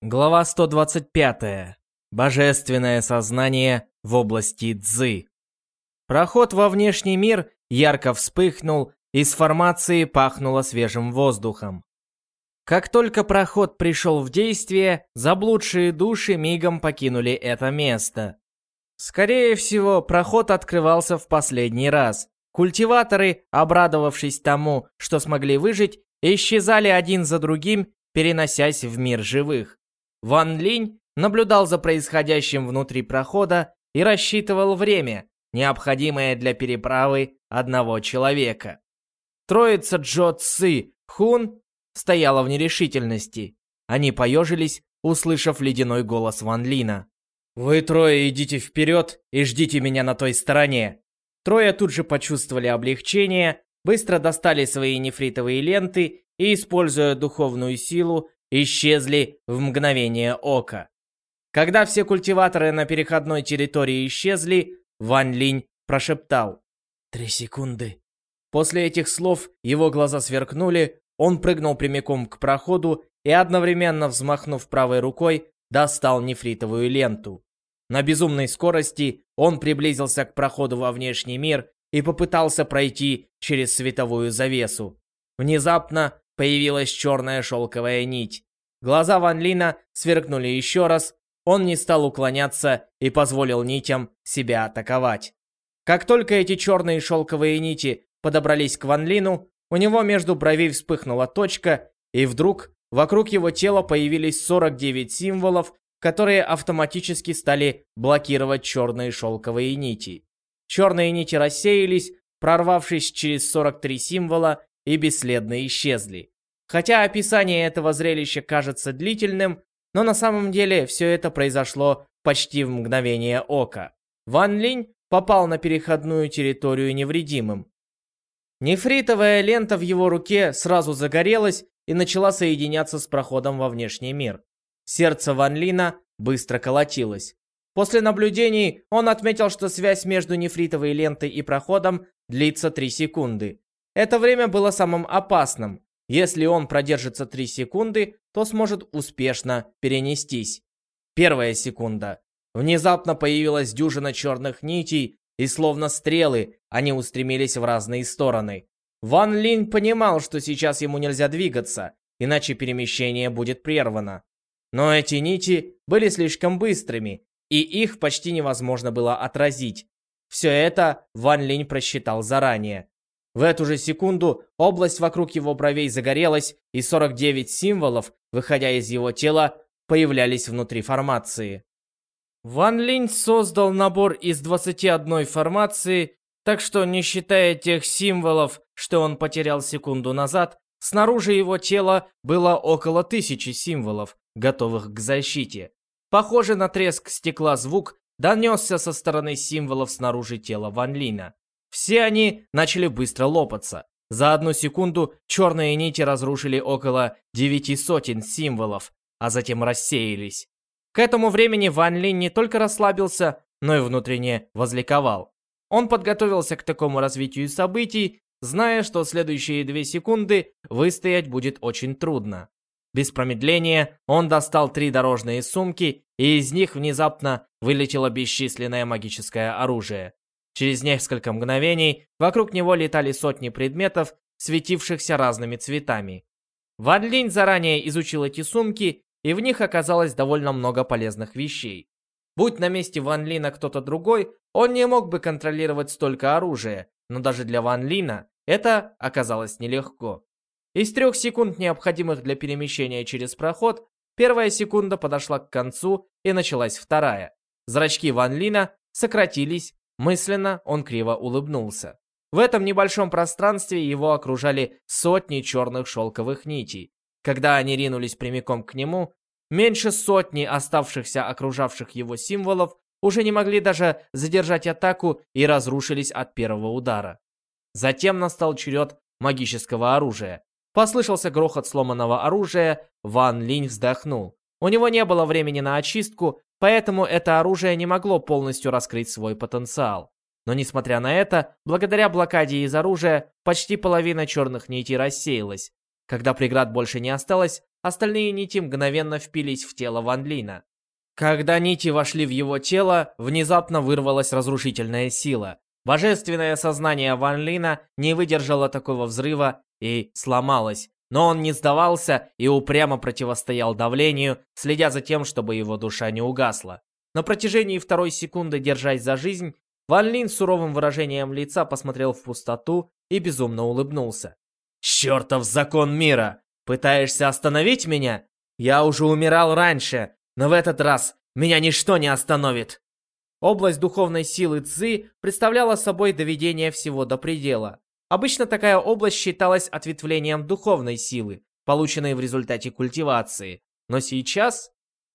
Глава 125. Божественное сознание в области Цзы. Проход во внешний мир ярко вспыхнул, из формации пахнуло свежим воздухом. Как только проход пришел в действие, заблудшие души мигом покинули это место. Скорее всего, проход открывался в последний раз. Культиваторы, обрадовавшись тому, что смогли выжить, исчезали один за другим, переносясь в мир живых. Ван Линь наблюдал за происходящим внутри прохода и рассчитывал время, необходимое для переправы одного человека. Троица Джо Ци Хун стояла в нерешительности. Они поежились, услышав ледяной голос Ван Лина. «Вы трое идите вперед и ждите меня на той стороне». Трое тут же почувствовали облегчение, быстро достали свои нефритовые ленты и, используя духовную силу, исчезли в мгновение ока. Когда все культиваторы на переходной территории исчезли, Ван Линь прошептал «Три секунды». После этих слов его глаза сверкнули, он прыгнул прямиком к проходу и, одновременно взмахнув правой рукой, достал нефритовую ленту. На безумной скорости он приблизился к проходу во внешний мир и попытался пройти через световую завесу. Внезапно появилась черная шелковая нить. Глаза Ван Лина сверкнули еще раз, он не стал уклоняться и позволил нитям себя атаковать. Как только эти черные шелковые нити подобрались к Ван Лину, у него между бровей вспыхнула точка, и вдруг вокруг его тела появились 49 символов, которые автоматически стали блокировать черные шелковые нити. Черные нити рассеялись, прорвавшись через 43 символа и бесследно исчезли. Хотя описание этого зрелища кажется длительным, но на самом деле все это произошло почти в мгновение ока. Ван Линь попал на переходную территорию невредимым. Нефритовая лента в его руке сразу загорелась и начала соединяться с проходом во внешний мир. Сердце Ван Лина быстро колотилось. После наблюдений он отметил, что связь между нефритовой лентой и проходом длится 3 секунды. Это время было самым опасным. Если он продержится 3 секунды, то сможет успешно перенестись. Первая секунда. Внезапно появилась дюжина черных нитей, и словно стрелы, они устремились в разные стороны. Ван Линь понимал, что сейчас ему нельзя двигаться, иначе перемещение будет прервано. Но эти нити были слишком быстрыми, и их почти невозможно было отразить. Все это Ван Линь просчитал заранее. В эту же секунду область вокруг его бровей загорелась, и 49 символов, выходя из его тела, появлялись внутри формации. Ван Линь создал набор из 21 формации, так что, не считая тех символов, что он потерял секунду назад, снаружи его тела было около тысячи символов, готовых к защите. Похоже на треск стекла звук донесся со стороны символов снаружи тела Ван Лина. Все они начали быстро лопаться. За одну секунду черные нити разрушили около девяти сотен символов, а затем рассеялись. К этому времени Ван Линь не только расслабился, но и внутренне возликовал. Он подготовился к такому развитию событий, зная, что следующие две секунды выстоять будет очень трудно. Без промедления он достал три дорожные сумки, и из них внезапно вылетело бесчисленное магическое оружие. Через несколько мгновений вокруг него летали сотни предметов, светившихся разными цветами. Ван Линь заранее изучил эти сумки, и в них оказалось довольно много полезных вещей. Будь на месте Ван Лина кто-то другой, он не мог бы контролировать столько оружия, но даже для Ван Лина это оказалось нелегко. Из трех секунд, необходимых для перемещения через проход, первая секунда подошла к концу и началась вторая. Зрачки Ван Лина сократились, Мысленно он криво улыбнулся. В этом небольшом пространстве его окружали сотни черных шелковых нитей. Когда они ринулись прямиком к нему, меньше сотни оставшихся окружавших его символов уже не могли даже задержать атаку и разрушились от первого удара. Затем настал черед магического оружия. Послышался грохот сломанного оружия, Ван Линь вздохнул. У него не было времени на очистку, Поэтому это оружие не могло полностью раскрыть свой потенциал. Но несмотря на это, благодаря блокаде из оружия, почти половина черных нитей рассеялась. Когда преград больше не осталось, остальные нити мгновенно впились в тело Ван Лина. Когда нити вошли в его тело, внезапно вырвалась разрушительная сила. Божественное сознание Ван Лина не выдержало такого взрыва и сломалось. Но он не сдавался и упрямо противостоял давлению, следя за тем, чтобы его душа не угасла. На протяжении второй секунды, держась за жизнь, Ван Лин с суровым выражением лица посмотрел в пустоту и безумно улыбнулся. «Чертов закон мира! Пытаешься остановить меня? Я уже умирал раньше, но в этот раз меня ничто не остановит. Область духовной силы Цзы представляла собой доведение всего до предела. Обычно такая область считалась ответвлением духовной силы, полученной в результате культивации. Но сейчас,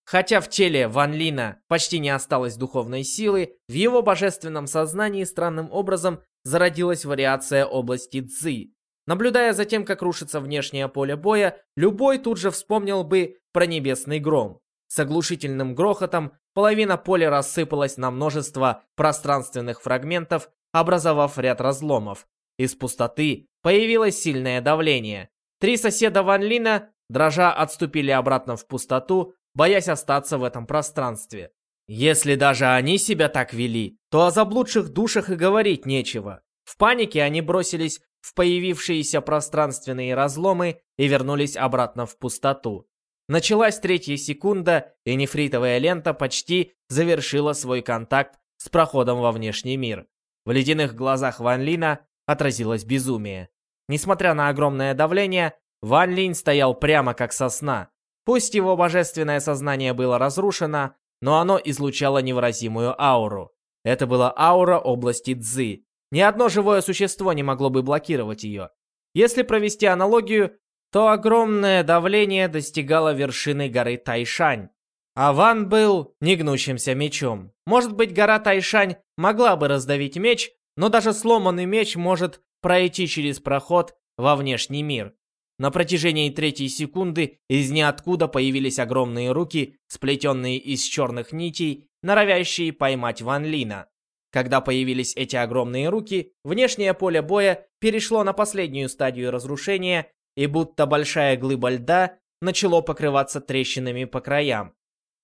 хотя в теле Ван Лина почти не осталось духовной силы, в его божественном сознании странным образом зародилась вариация области Цзы. Наблюдая за тем, как рушится внешнее поле боя, любой тут же вспомнил бы про небесный гром. С оглушительным грохотом половина поля рассыпалась на множество пространственных фрагментов, образовав ряд разломов. Из пустоты появилось сильное давление. Три соседа Ван Лина, дрожа, отступили обратно в пустоту, боясь остаться в этом пространстве. Если даже они себя так вели, то о заблудших душах и говорить нечего. В панике они бросились в появившиеся пространственные разломы и вернулись обратно в пустоту. Началась третья секунда, и нефритовая лента почти завершила свой контакт с проходом во внешний мир. В ледяных глазах Ван Лина отразилось безумие. Несмотря на огромное давление, Ван Линь стоял прямо как сосна. Пусть его божественное сознание было разрушено, но оно излучало невыразимую ауру. Это была аура области Цзы. Ни одно живое существо не могло бы блокировать ее. Если провести аналогию, то огромное давление достигало вершины горы Тайшань. А Ван был негнущимся мечом. Может быть, гора Тайшань могла бы раздавить меч, но даже сломанный меч может пройти через проход во внешний мир. На протяжении третьей секунды из ниоткуда появились огромные руки, сплетенные из черных нитей, норовящие поймать Ван Лина. Когда появились эти огромные руки, внешнее поле боя перешло на последнюю стадию разрушения и будто большая глыба льда начало покрываться трещинами по краям.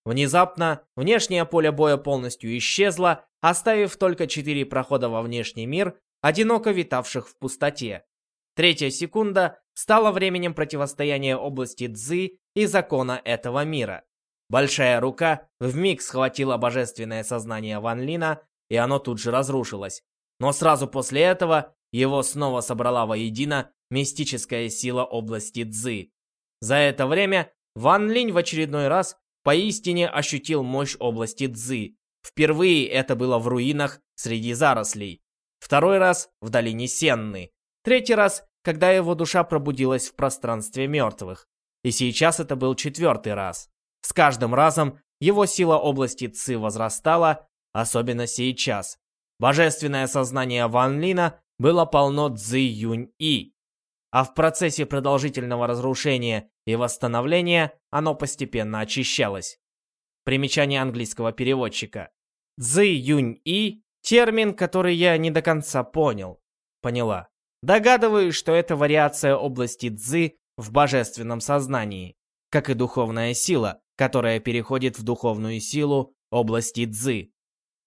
Внезапно внешнее поле боя полностью исчезло, оставив только четыре прохода во внешний мир, одиноко витавших в пустоте. Третья секунда стала временем противостояния области Цзы и закона этого мира. Большая рука вмиг схватила божественное сознание Ван Лина, и оно тут же разрушилось. Но сразу после этого его снова собрала воедино мистическая сила области Цзы. За это время Ван Линь в очередной раз поистине ощутил мощь области Цзы. Впервые это было в руинах среди зарослей. Второй раз в долине Сенны. Третий раз, когда его душа пробудилась в пространстве мертвых. И сейчас это был четвертый раз. С каждым разом его сила области Ци возрастала, особенно сейчас. Божественное сознание Ван Лина было полно Цзы Юнь И а в процессе продолжительного разрушения и восстановления оно постепенно очищалось. Примечание английского переводчика. Цзы Юнь И – термин, который я не до конца понял. Поняла. Догадываюсь, что это вариация области Цзы в божественном сознании, как и духовная сила, которая переходит в духовную силу области Цзы.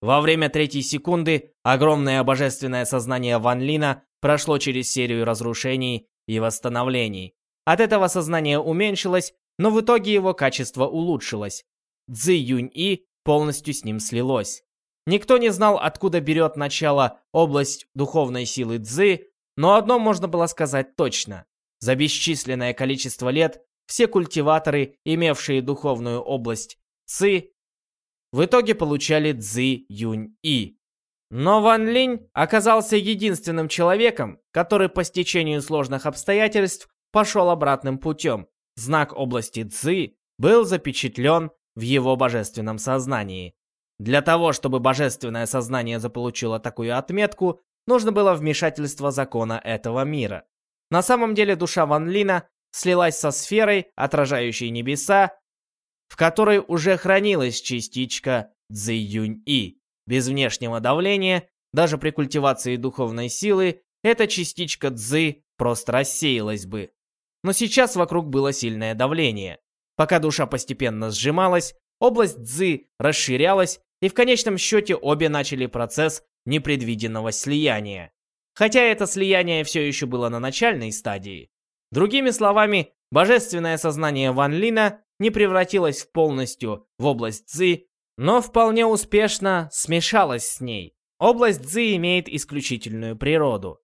Во время третьей секунды огромное божественное сознание Ван Лина прошло через серию разрушений и восстановлений. От этого сознание уменьшилось, но в итоге его качество улучшилось. Цзи Юнь-И полностью с ним слилось. Никто не знал, откуда берет начало область духовной силы Цзы, но одно можно было сказать точно. За бесчисленное количество лет все культиваторы, имевшие духовную область Ци, в итоге получали Цзи Юнь-И. Но Ван Линь оказался единственным человеком, который по стечению сложных обстоятельств пошел обратным путем. Знак области Цзы был запечатлен в его божественном сознании. Для того, чтобы божественное сознание заполучило такую отметку, нужно было вмешательство закона этого мира. На самом деле душа Ван Лина слилась со сферой, отражающей небеса, в которой уже хранилась частичка Цзи Юнь И. Без внешнего давления, даже при культивации духовной силы, эта частичка дзы просто рассеялась бы. Но сейчас вокруг было сильное давление. Пока душа постепенно сжималась, область Цзы расширялась, и в конечном счете обе начали процесс непредвиденного слияния. Хотя это слияние все еще было на начальной стадии. Другими словами, божественное сознание Ван Лина не превратилось полностью в область Цзы, но вполне успешно смешалось с ней. Область Цзы имеет исключительную природу.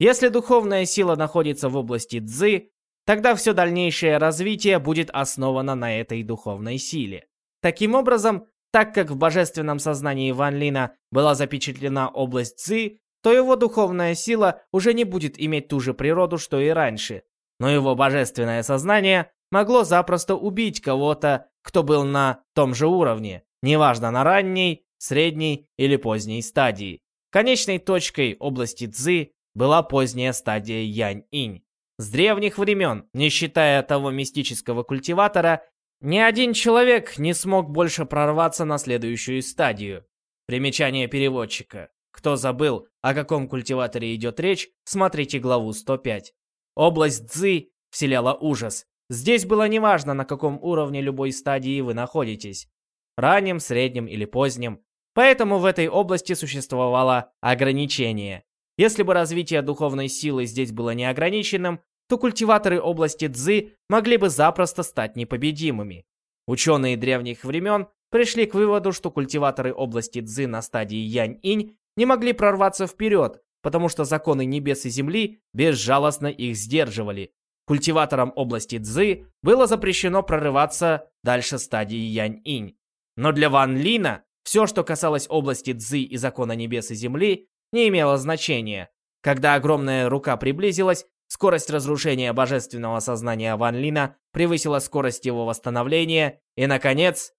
Если духовная сила находится в области Цзы, тогда все дальнейшее развитие будет основано на этой духовной силе. Таким образом, так как в божественном сознании Ван Лина была запечатлена область Цзы, то его духовная сила уже не будет иметь ту же природу, что и раньше. Но его божественное сознание могло запросто убить кого-то, кто был на том же уровне, неважно на ранней, средней или поздней стадии. Конечной точкой области Цзы была поздняя стадия Янь-Инь. С древних времен, не считая того мистического культиватора, ни один человек не смог больше прорваться на следующую стадию. Примечание переводчика. Кто забыл, о каком культиваторе идет речь, смотрите главу 105. Область Цзы вселяла ужас. Здесь было неважно, на каком уровне любой стадии вы находитесь. Ранним, средним или поздним. Поэтому в этой области существовало ограничение. Если бы развитие духовной силы здесь было неограниченным, то культиваторы области Цзы могли бы запросто стать непобедимыми. Ученые древних времен пришли к выводу, что культиваторы области Цзы на стадии Янь-Инь не могли прорваться вперед, потому что законы небес и земли безжалостно их сдерживали. Культиваторам области Цзы было запрещено прорываться дальше стадии Янь-Инь. Но для Ван Лина все, что касалось области Цзы и закона небес и земли, не имело значения. Когда огромная рука приблизилась, скорость разрушения божественного сознания Ван Лина превысила скорость его восстановления, и, наконец,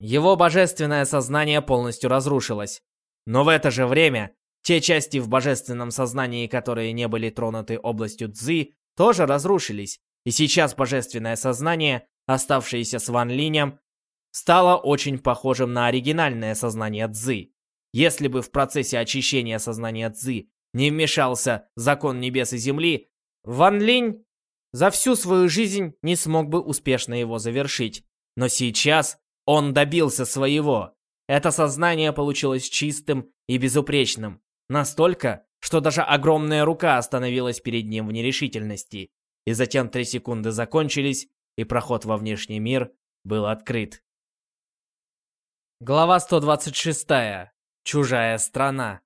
его божественное сознание полностью разрушилось. Но в это же время, те части в божественном сознании, которые не были тронуты областью Цзы, тоже разрушились, и сейчас божественное сознание, оставшееся с Ван Линем, стало очень похожим на оригинальное сознание Цзы. Если бы в процессе очищения сознания Цзы не вмешался закон небес и земли, Ван Линь за всю свою жизнь не смог бы успешно его завершить. Но сейчас он добился своего. Это сознание получилось чистым и безупречным. Настолько, что даже огромная рука остановилась перед ним в нерешительности. И затем три секунды закончились, и проход во внешний мир был открыт. Глава 126. Чужая страна.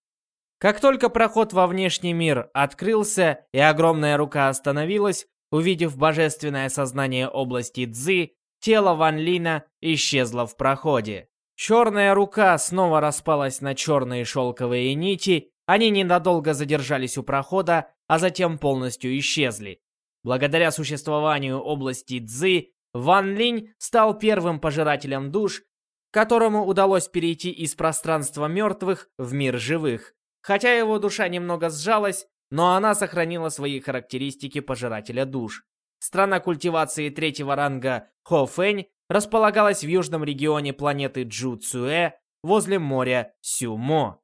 Как только проход во внешний мир открылся и огромная рука остановилась, увидев божественное сознание области Цзы, тело Ван Лина исчезло в проходе. Черная рука снова распалась на черные шелковые нити, они ненадолго задержались у прохода, а затем полностью исчезли. Благодаря существованию области Цзы, Ван Линь стал первым пожирателем душ, которому удалось перейти из пространства мертвых в мир живых. Хотя его душа немного сжалась, но она сохранила свои характеристики пожирателя душ. Страна культивации третьего ранга Хо Фэнь располагалась в южном регионе планеты Джу Цуэ возле моря Сюмо.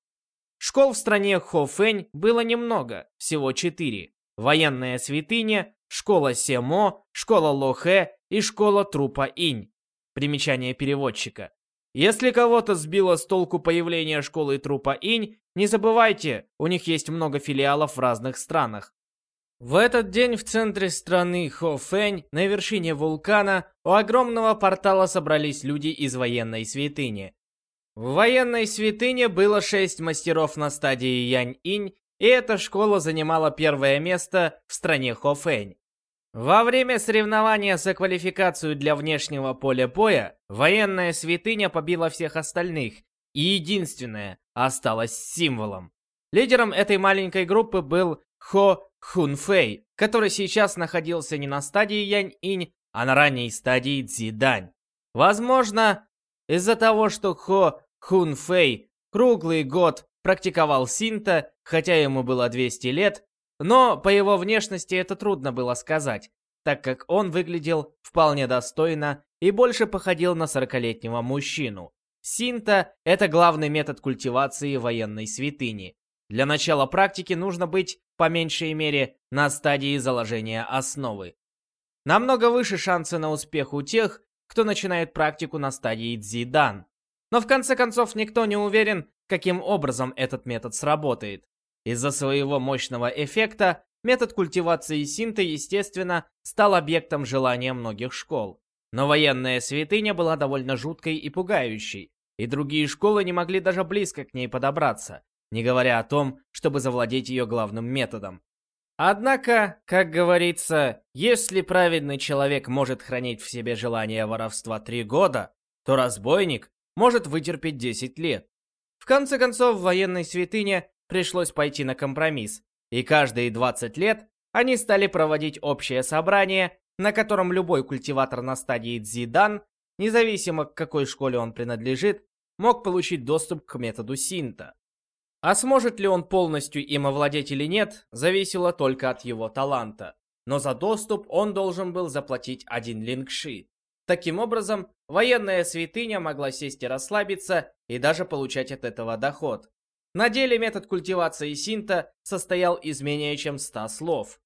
Школ в стране Хофэнь было немного, всего четыре. Военная святыня, школа Семо, школа Лохэ и школа Трупа Инь. Примечание переводчика. Если кого-то сбило с толку появление школы Трупа Инь, не забывайте, у них есть много филиалов в разных странах. В этот день в центре страны Хофэнь, на вершине вулкана, у огромного портала собрались люди из военной святыни. В военной святыне было шесть мастеров на стадии Янь-Инь, и эта школа занимала первое место в стране Хофэнь. Во время соревнования за квалификацию для внешнего поля боя, военная святыня побила всех остальных, и единственная осталась символом. Лидером этой маленькой группы был Хо Хунфэй, который сейчас находился не на стадии Янь-Инь, а на ранней стадии Цзидань. Возможно, из-за того, что Хо Хунфэй круглый год практиковал синта, хотя ему было 200 лет, но по его внешности это трудно было сказать, так как он выглядел вполне достойно и больше походил на 40-летнего мужчину. Синта — это главный метод культивации военной святыни. Для начала практики нужно быть по меньшей мере, на стадии заложения основы. Намного выше шансы на успех у тех, кто начинает практику на стадии Цзидан. Но в конце концов никто не уверен, каким образом этот метод сработает. Из-за своего мощного эффекта метод культивации синта, естественно, стал объектом желания многих школ. Но военная святыня была довольно жуткой и пугающей, и другие школы не могли даже близко к ней подобраться, не говоря о том, чтобы завладеть ее главным методом. Однако, как говорится, если праведный человек может хранить в себе желание воровства три года, то разбойник может вытерпеть 10 лет. В конце концов, в военной святыне пришлось пойти на компромисс, и каждые 20 лет они стали проводить общее собрание, на котором любой культиватор на стадии Дзидан, независимо к какой школе он принадлежит, мог получить доступ к методу Синта. А сможет ли он полностью им овладеть или нет, зависело только от его таланта. Но за доступ он должен был заплатить один лингши. Таким образом, военная святыня могла сесть и расслабиться, и даже получать от этого доход. На деле метод культивации синта состоял из менее чем 100 слов.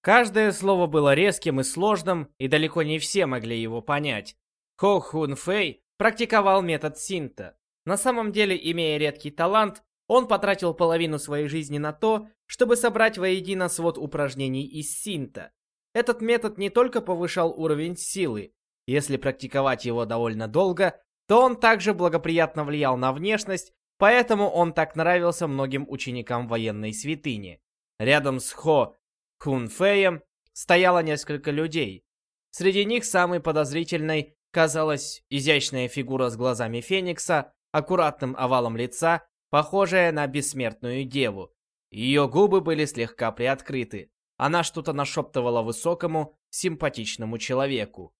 Каждое слово было резким и сложным, и далеко не все могли его понять. Хо Хун Фэй практиковал метод синта. На самом деле, имея редкий талант, он потратил половину своей жизни на то, чтобы собрать воедино свод упражнений из синта. Этот метод не только повышал уровень силы, если практиковать его довольно долго, то он также благоприятно влиял на внешность, поэтому он так нравился многим ученикам военной святыни. Рядом с Хо Хунфеем стояло несколько людей. Среди них самой подозрительной казалась изящная фигура с глазами Феникса, аккуратным овалом лица, похожая на бессмертную деву. Ее губы были слегка приоткрыты. Она что-то нашептывала высокому, симпатичному человеку.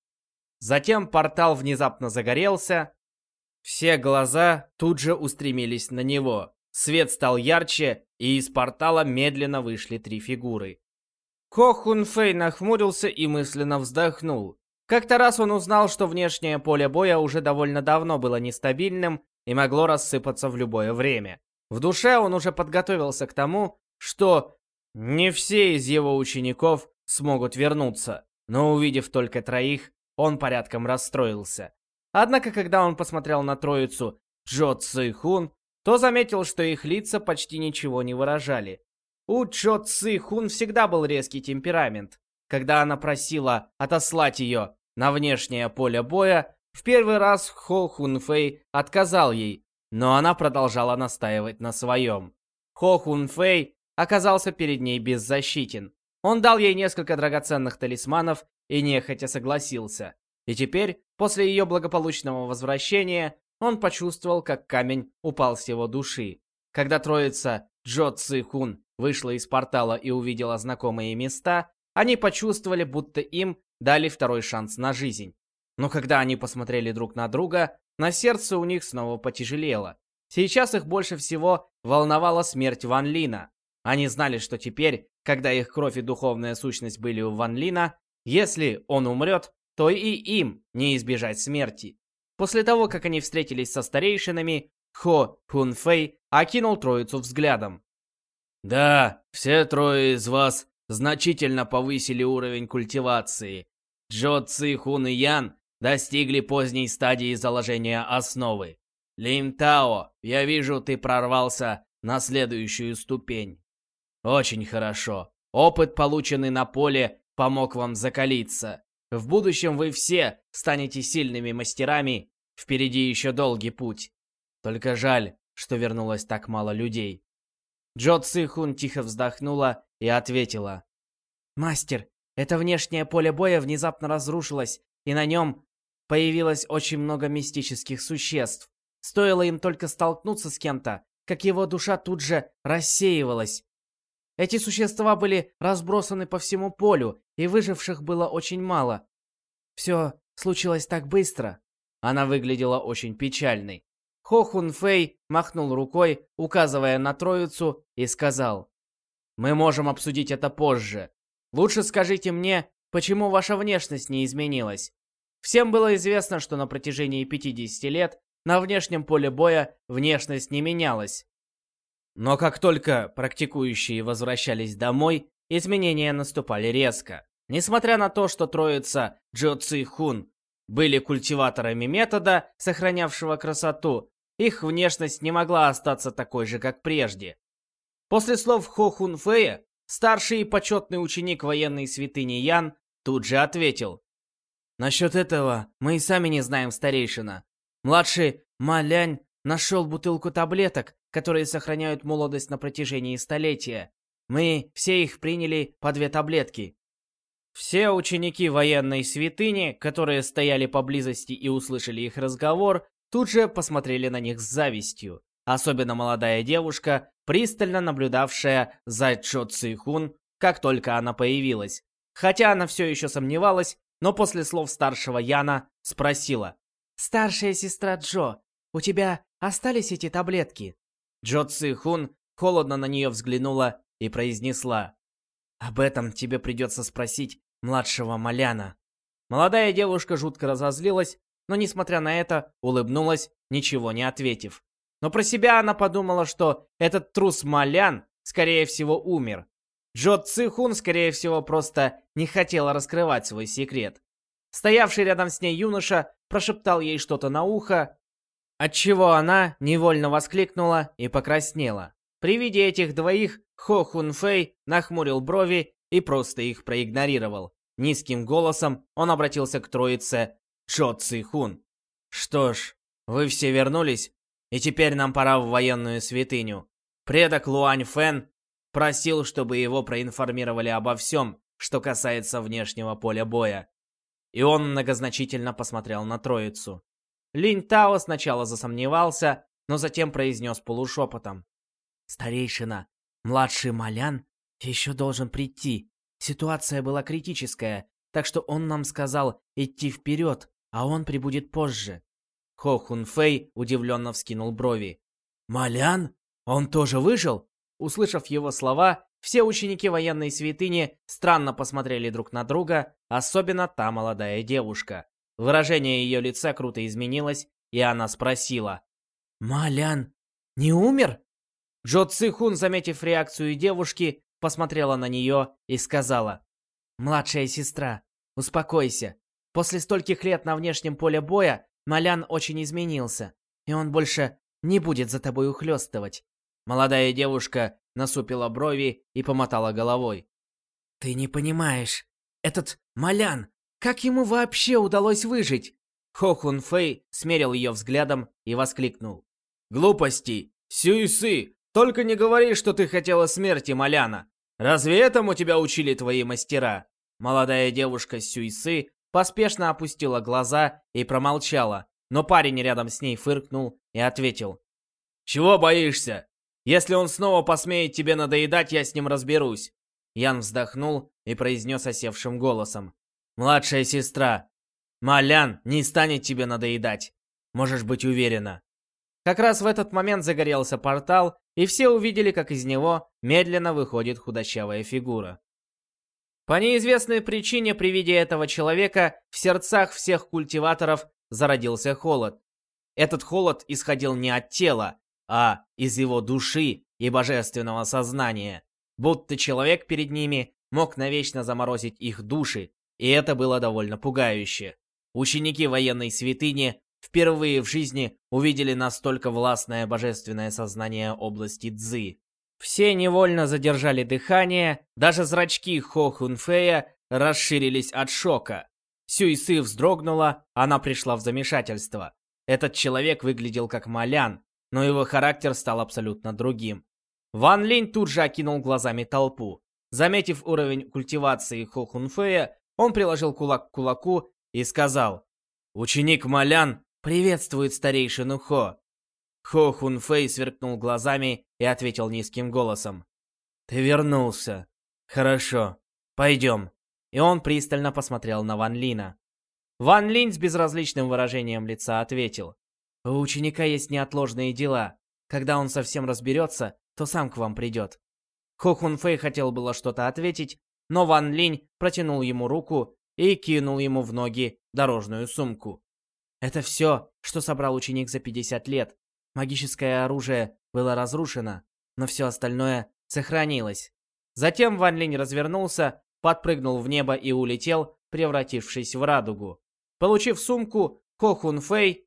Затем портал внезапно загорелся. Все глаза тут же устремились на него. Свет стал ярче, и из портала медленно вышли три фигуры. Ко Хун Фэй нахмурился и мысленно вздохнул. Как-то раз он узнал, что внешнее поле боя уже довольно давно было нестабильным и могло рассыпаться в любое время. В душе он уже подготовился к тому, что не все из его учеников смогут вернуться, но увидев только троих, он порядком расстроился. Однако, когда он посмотрел на троицу Джо Ци то заметил, что их лица почти ничего не выражали. У Джо Ци всегда был резкий темперамент. Когда она просила отослать ее на внешнее поле боя, в первый раз Хо Хун Фэй отказал ей, но она продолжала настаивать на своем. Хо Хун Фэй оказался перед ней беззащитен. Он дал ей несколько драгоценных талисманов и нехотя согласился. И теперь, после ее благополучного возвращения, он почувствовал, как камень упал с его души. Когда троица Джо Ци Хун вышла из портала и увидела знакомые места, они почувствовали, будто им дали второй шанс на жизнь. Но когда они посмотрели друг на друга, на сердце у них снова потяжелело. Сейчас их больше всего волновала смерть Ван Лина. Они знали, что теперь, когда их кровь и духовная сущность были у Ван Лина, если он умрет, то и им не избежать смерти. После того, как они встретились со старейшинами, Хо Хун Фэй окинул троицу взглядом. «Да, все трое из вас значительно повысили уровень культивации. Джо Ци Хун и Ян достигли поздней стадии заложения основы. Лин Тао, я вижу, ты прорвался на следующую ступень. Очень хорошо. Опыт, полученный на поле, помог вам закалиться. В будущем вы все станете сильными мастерами. Впереди еще долгий путь. Только жаль, что вернулось так мало людей. Джо Цихун тихо вздохнула и ответила. «Мастер, это внешнее поле боя внезапно разрушилось, и на нем появилось очень много мистических существ. Стоило им только столкнуться с кем-то, как его душа тут же рассеивалась, эти существа были разбросаны по всему полю, и выживших было очень мало. Все случилось так быстро. Она выглядела очень печальной. Хо Хун Фэй махнул рукой, указывая на троицу, и сказал, «Мы можем обсудить это позже. Лучше скажите мне, почему ваша внешность не изменилась?» Всем было известно, что на протяжении 50 лет на внешнем поле боя внешность не менялась. Но как только практикующие возвращались домой, изменения наступали резко. Несмотря на то, что троица Джо Ци Хун были культиваторами метода, сохранявшего красоту, их внешность не могла остаться такой же, как прежде. После слов Хо Хун Фэя, старший и почетный ученик военной святыни Ян тут же ответил. «Насчет этого мы и сами не знаем, старейшина. Младший Малянь нашел бутылку таблеток, которые сохраняют молодость на протяжении столетия. Мы все их приняли по две таблетки. Все ученики военной святыни, которые стояли поблизости и услышали их разговор, тут же посмотрели на них с завистью. Особенно молодая девушка, пристально наблюдавшая за Чо Цихун, как только она появилась. Хотя она все еще сомневалась, но после слов старшего Яна спросила. «Старшая сестра Джо, у тебя остались эти таблетки?» Джо Цихун холодно на нее взглянула и произнесла. «Об этом тебе придется спросить младшего Маляна». Молодая девушка жутко разозлилась, но, несмотря на это, улыбнулась, ничего не ответив. Но про себя она подумала, что этот трус Малян, скорее всего, умер. Джо Цихун, скорее всего, просто не хотела раскрывать свой секрет. Стоявший рядом с ней юноша прошептал ей что-то на ухо, отчего она невольно воскликнула и покраснела. При виде этих двоих Хо Хун Фэй нахмурил брови и просто их проигнорировал. Низким голосом он обратился к троице Чо Ци Хун. «Что ж, вы все вернулись, и теперь нам пора в военную святыню. Предок Луань Фэн просил, чтобы его проинформировали обо всем, что касается внешнего поля боя. И он многозначительно посмотрел на троицу. Линь Тао сначала засомневался, но затем произнес полушепотом. «Старейшина, младший Малян еще должен прийти. Ситуация была критическая, так что он нам сказал идти вперед, а он прибудет позже». Хо Хун Фэй удивленно вскинул брови. «Малян? Он тоже выжил?» Услышав его слова, все ученики военной святыни странно посмотрели друг на друга, особенно та молодая девушка. Выражение ее лица круто изменилось, и она спросила. «Малян не умер?» Джо Цихун, заметив реакцию девушки, посмотрела на нее и сказала. «Младшая сестра, успокойся. После стольких лет на внешнем поле боя Малян очень изменился, и он больше не будет за тобой ухлёстывать». Молодая девушка насупила брови и помотала головой. «Ты не понимаешь. Этот Малян как ему вообще удалось выжить? Хо Хун Фэй смерил ее взглядом и воскликнул. «Глупости! Сюйсы! Только не говори, что ты хотела смерти Маляна! Разве этому тебя учили твои мастера?» Молодая девушка Сюйсы поспешно опустила глаза и промолчала, но парень рядом с ней фыркнул и ответил. «Чего боишься? Если он снова посмеет тебе надоедать, я с ним разберусь». Ян вздохнул и произнес осевшим голосом. Младшая сестра, Малян не станет тебе надоедать. Можешь быть уверена. Как раз в этот момент загорелся портал, и все увидели, как из него медленно выходит худощавая фигура. По неизвестной причине при виде этого человека в сердцах всех культиваторов зародился холод. Этот холод исходил не от тела, а из его души и божественного сознания. Будто человек перед ними мог навечно заморозить их души, и это было довольно пугающе. Ученики военной святыни впервые в жизни увидели настолько властное божественное сознание области Цзы. Все невольно задержали дыхание, даже зрачки Хо Хунфея расширились от шока. Сюйсы вздрогнула, она пришла в замешательство. Этот человек выглядел как Малян, но его характер стал абсолютно другим. Ван Линь тут же окинул глазами толпу. Заметив уровень культивации Хо Хунфея, он приложил кулак к кулаку и сказал, «Ученик Малян приветствует старейшину Хо». Хо Хун Фэй сверкнул глазами и ответил низким голосом, «Ты вернулся. Хорошо. Пойдем». И он пристально посмотрел на Ван Лина. Ван Линь с безразличным выражением лица ответил, «У ученика есть неотложные дела. Когда он совсем разберется, то сам к вам придет». Хо Хун Фэй хотел было что-то ответить, но Ван Линь протянул ему руку и кинул ему в ноги дорожную сумку. Это все, что собрал ученик за 50 лет. Магическое оружие было разрушено. но все остальное сохранилось. Затем Ван Линь развернулся, подпрыгнул в небо и улетел, превратившись в радугу. Получив сумку, Ко Хун Фэй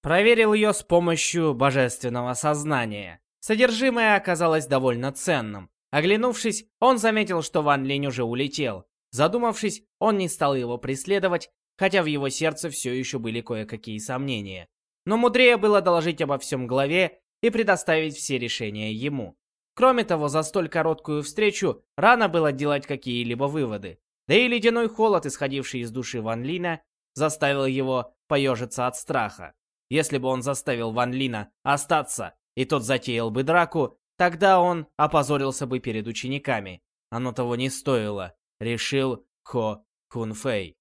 проверил ее с помощью божественного сознания. Содержимое оказалось довольно ценным. Оглянувшись, он заметил, что Ван Линь уже улетел. Задумавшись, он не стал его преследовать, хотя в его сердце все еще были кое-какие сомнения. Но мудрее было доложить обо всем главе и предоставить все решения ему. Кроме того, за столь короткую встречу рано было делать какие-либо выводы. Да и ледяной холод, исходивший из души Ван Лина, заставил его поежиться от страха. Если бы он заставил Ван Лина остаться, и тот затеял бы драку, тогда он опозорился бы перед учениками. Оно того не стоило, решил Хо Кунфэй.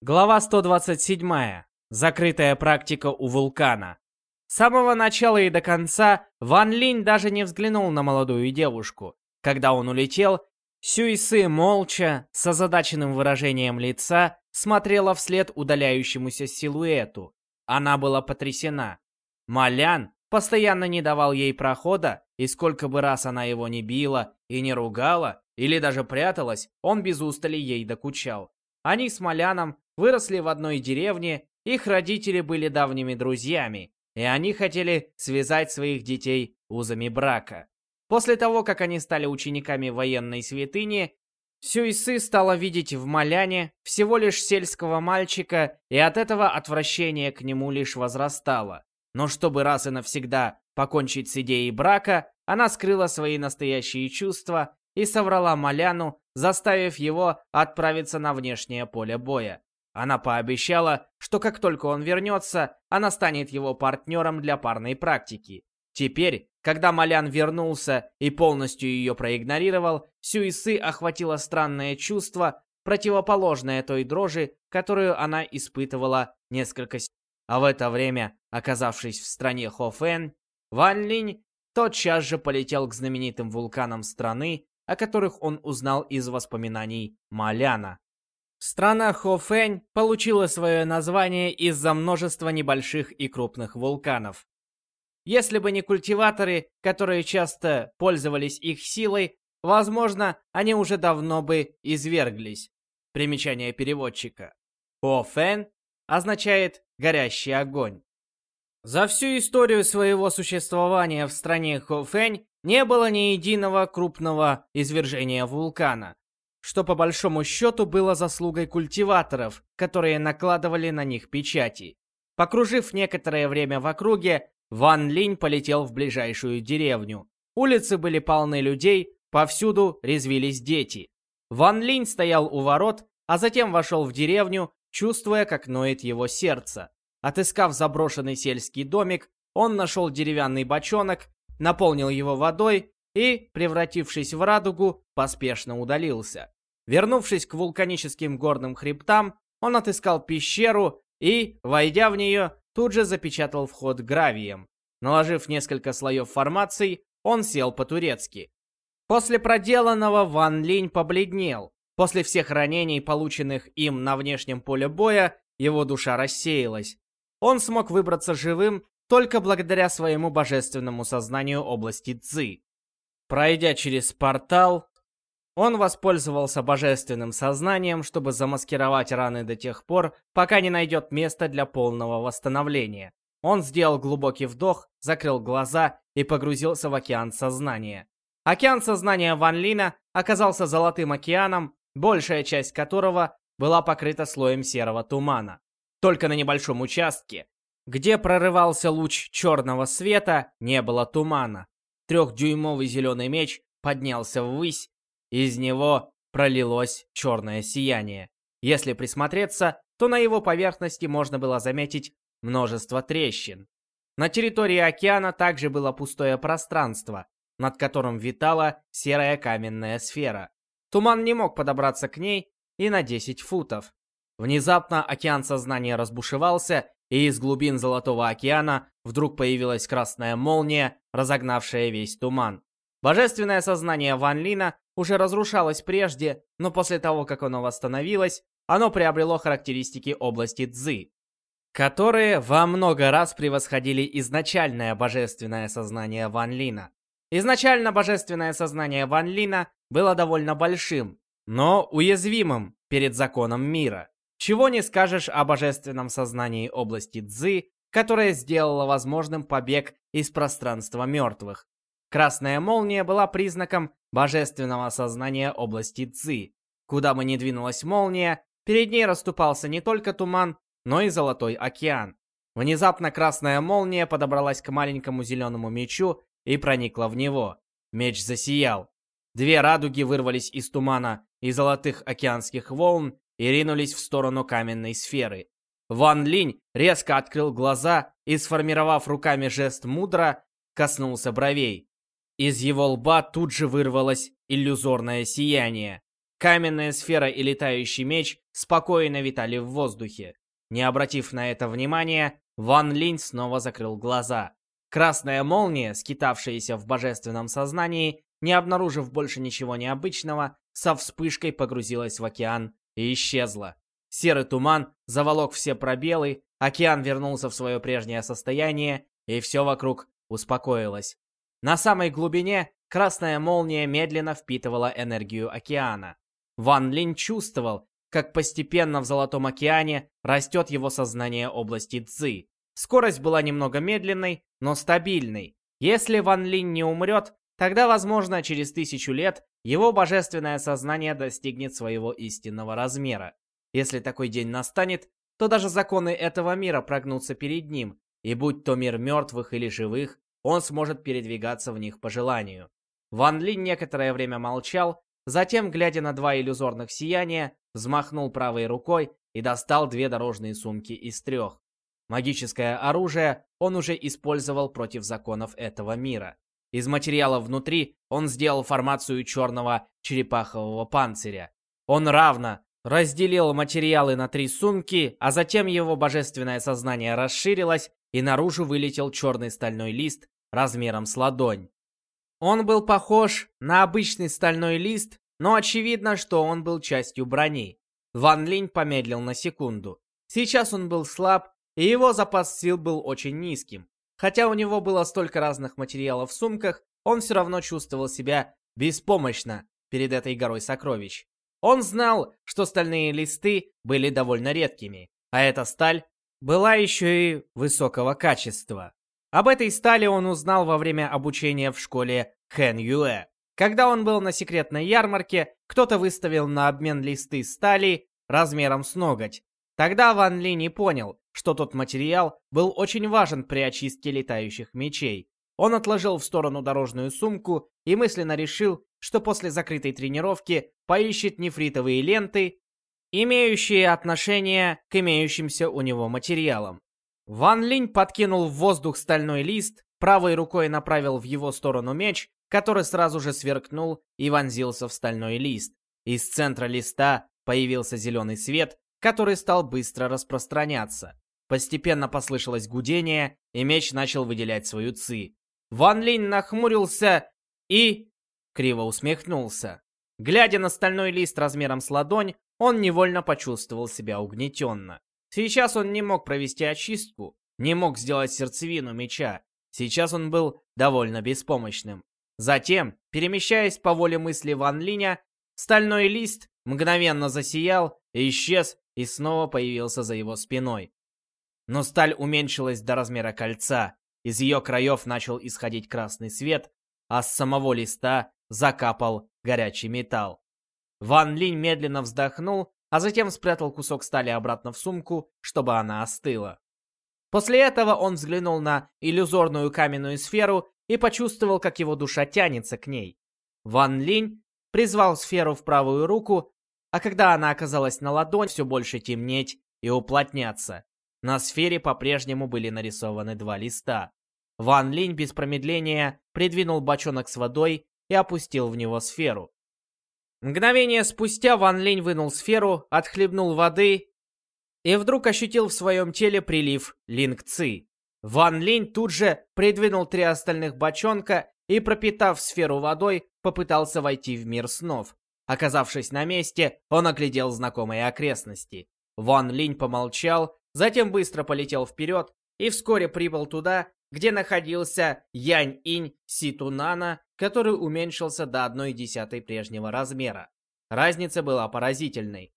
Глава 127. Закрытая практика у вулкана. С самого начала и до конца Ван Линь даже не взглянул на молодую девушку. Когда он улетел, Сюйсы молча, с озадаченным выражением лица, смотрела вслед удаляющемуся силуэту. Она была потрясена. Малян постоянно не давал ей прохода, и сколько бы раз она его не била и не ругала, или даже пряталась, он без устали ей докучал. Они с Маляном выросли в одной деревне, их родители были давними друзьями, и они хотели связать своих детей узами брака. После того, как они стали учениками военной святыни, Сюйсы стала видеть в Маляне всего лишь сельского мальчика, и от этого отвращение к нему лишь возрастало. Но чтобы раз и навсегда покончить с идеей брака, она скрыла свои настоящие чувства и соврала Маляну, заставив его отправиться на внешнее поле боя. Она пообещала, что как только он вернется, она станет его партнером для парной практики. Теперь, когда Малян вернулся и полностью ее проигнорировал, Сюисы охватило странное чувство, противоположное той дрожи, которую она испытывала несколько А в это время, оказавшись в стране Хофэн, Ван Линь тотчас же полетел к знаменитым вулканам страны, о которых он узнал из воспоминаний Маляна. Страна Хофэнь получила свое название из-за множества небольших и крупных вулканов. Если бы не культиваторы, которые часто пользовались их силой, возможно, они уже давно бы изверглись. Примечание переводчика. Хофэнь означает «горящий огонь». За всю историю своего существования в стране Хофэнь не было ни единого крупного извержения вулкана что по большому счету было заслугой культиваторов, которые накладывали на них печати. Покружив некоторое время в округе, Ван Линь полетел в ближайшую деревню. Улицы были полны людей, повсюду резвились дети. Ван Линь стоял у ворот, а затем вошел в деревню, чувствуя, как ноет его сердце. Отыскав заброшенный сельский домик, он нашел деревянный бочонок, наполнил его водой и, превратившись в радугу, поспешно удалился. Вернувшись к вулканическим горным хребтам, он отыскал пещеру и, войдя в нее, тут же запечатал вход гравием. Наложив несколько слоев формаций, он сел по-турецки. После проделанного Ван Линь побледнел. После всех ранений, полученных им на внешнем поле боя, его душа рассеялась. Он смог выбраться живым только благодаря своему божественному сознанию области Цзы. Пройдя через портал, он воспользовался божественным сознанием, чтобы замаскировать раны до тех пор, пока не найдет места для полного восстановления. Он сделал глубокий вдох, закрыл глаза и погрузился в океан сознания. Океан сознания Ван Лина оказался золотым океаном, большая часть которого была покрыта слоем серого тумана. Только на небольшом участке, где прорывался луч черного света, не было тумана. Трехдюймовый зеленый меч поднялся ввысь, из него пролилось черное сияние. Если присмотреться, то на его поверхности можно было заметить множество трещин. На территории океана также было пустое пространство, над которым витала серая каменная сфера. Туман не мог подобраться к ней и на 10 футов. Внезапно океан сознания разбушевался, и из глубин Золотого океана вдруг появилась красная молния, разогнавшая весь туман. Божественное сознание Ван Лина уже разрушалось прежде, но после того, как оно восстановилось, оно приобрело характеристики области Цзы. которые во много раз превосходили изначальное божественное сознание Ван Лина. Изначально божественное сознание Ван Лина было довольно большим, но уязвимым перед законом мира. Чего не скажешь о божественном сознании области Цзы, которая сделала возможным побег из пространства мертвых. Красная молния была признаком божественного сознания области Цзы. Куда бы ни двинулась молния, перед ней расступался не только туман, но и золотой океан. Внезапно красная молния подобралась к маленькому зеленому мечу и проникла в него. Меч засиял. Две радуги вырвались из тумана и золотых океанских волн и ринулись в сторону каменной сферы. Ван Линь резко открыл глаза и, сформировав руками жест мудро, коснулся бровей. Из его лба тут же вырвалось иллюзорное сияние. Каменная сфера и летающий меч спокойно витали в воздухе. Не обратив на это внимания, Ван Линь снова закрыл глаза. Красная молния, скитавшаяся в божественном сознании, не обнаружив больше ничего необычного, со вспышкой погрузилась в океан и исчезла. Серый туман заволок все пробелы, океан вернулся в свое прежнее состояние, и все вокруг успокоилось. На самой глубине красная молния медленно впитывала энергию океана. Ван Линь чувствовал, как постепенно в Золотом океане растет его сознание области Цзы. Скорость была немного медленной, но стабильной. Если Ван Линь не умрет, тогда, возможно, через тысячу лет его божественное сознание достигнет своего истинного размера. Если такой день настанет, то даже законы этого мира прогнутся перед ним, и будь то мир мертвых или живых, он сможет передвигаться в них по желанию. Ван Линь некоторое время молчал, затем, глядя на два иллюзорных сияния, взмахнул правой рукой и достал две дорожные сумки из трех. Магическое оружие он уже использовал против законов этого мира. Из материала внутри он сделал формацию черного черепахового панциря. Он равно разделил материалы на три сумки, а затем его божественное сознание расширилось, и наружу вылетел черный стальной лист размером с ладонь. Он был похож на обычный стальной лист, но очевидно, что он был частью брони. Ван Линь помедлил на секунду. Сейчас он был слаб, и его запас сил был очень низким. Хотя у него было столько разных материалов в сумках, он все равно чувствовал себя беспомощно перед этой горой сокровищ. Он знал, что стальные листы были довольно редкими, а эта сталь была еще и высокого качества. Об этой стали он узнал во время обучения в школе Хэн Юэ. Когда он был на секретной ярмарке, кто-то выставил на обмен листы стали размером с ноготь. Тогда Ван Ли не понял, что тот материал был очень важен при очистке летающих мечей. Он отложил в сторону дорожную сумку и мысленно решил, что после закрытой тренировки поищет нефритовые ленты, имеющие отношение к имеющимся у него материалам. Ван Линь подкинул в воздух стальной лист, правой рукой направил в его сторону меч который сразу же сверкнул и вонзился в стальной лист. Из центра листа появился зеленый свет, который стал быстро распространяться. Постепенно послышалось гудение, и меч начал выделять свою ци. Ван Линь нахмурился и... криво усмехнулся. Глядя на стальной лист размером с ладонь, он невольно почувствовал себя угнетенно. Сейчас он не мог провести очистку, не мог сделать сердцевину меча. Сейчас он был довольно беспомощным. Затем, перемещаясь по воле мысли Ван Линя, стальной лист мгновенно засиял, исчез и снова появился за его спиной. Но сталь уменьшилась до размера кольца, из ее краев начал исходить красный свет, а с самого листа закапал горячий металл. Ван Линь медленно вздохнул, а затем спрятал кусок стали обратно в сумку, чтобы она остыла. После этого он взглянул на иллюзорную каменную сферу и почувствовал, как его душа тянется к ней. Ван Линь призвал сферу в правую руку, а когда она оказалась на ладонь, все больше темнеть и уплотняться. На сфере по-прежнему были нарисованы два листа. Ван Линь без промедления придвинул бочонок с водой и опустил в него сферу. Мгновение спустя Ван Линь вынул сферу, отхлебнул воды и вдруг ощутил в своем теле прилив Линг Ци. Ван Линь тут же придвинул три остальных бочонка и, пропитав сферу водой, попытался войти в мир снов. Оказавшись на месте, он оглядел знакомые окрестности. Ван Линь помолчал затем быстро полетел вперед и вскоре прибыл туда, где находился Янь-Инь Ситунана, который уменьшился до одной десятой прежнего размера. Разница была поразительной.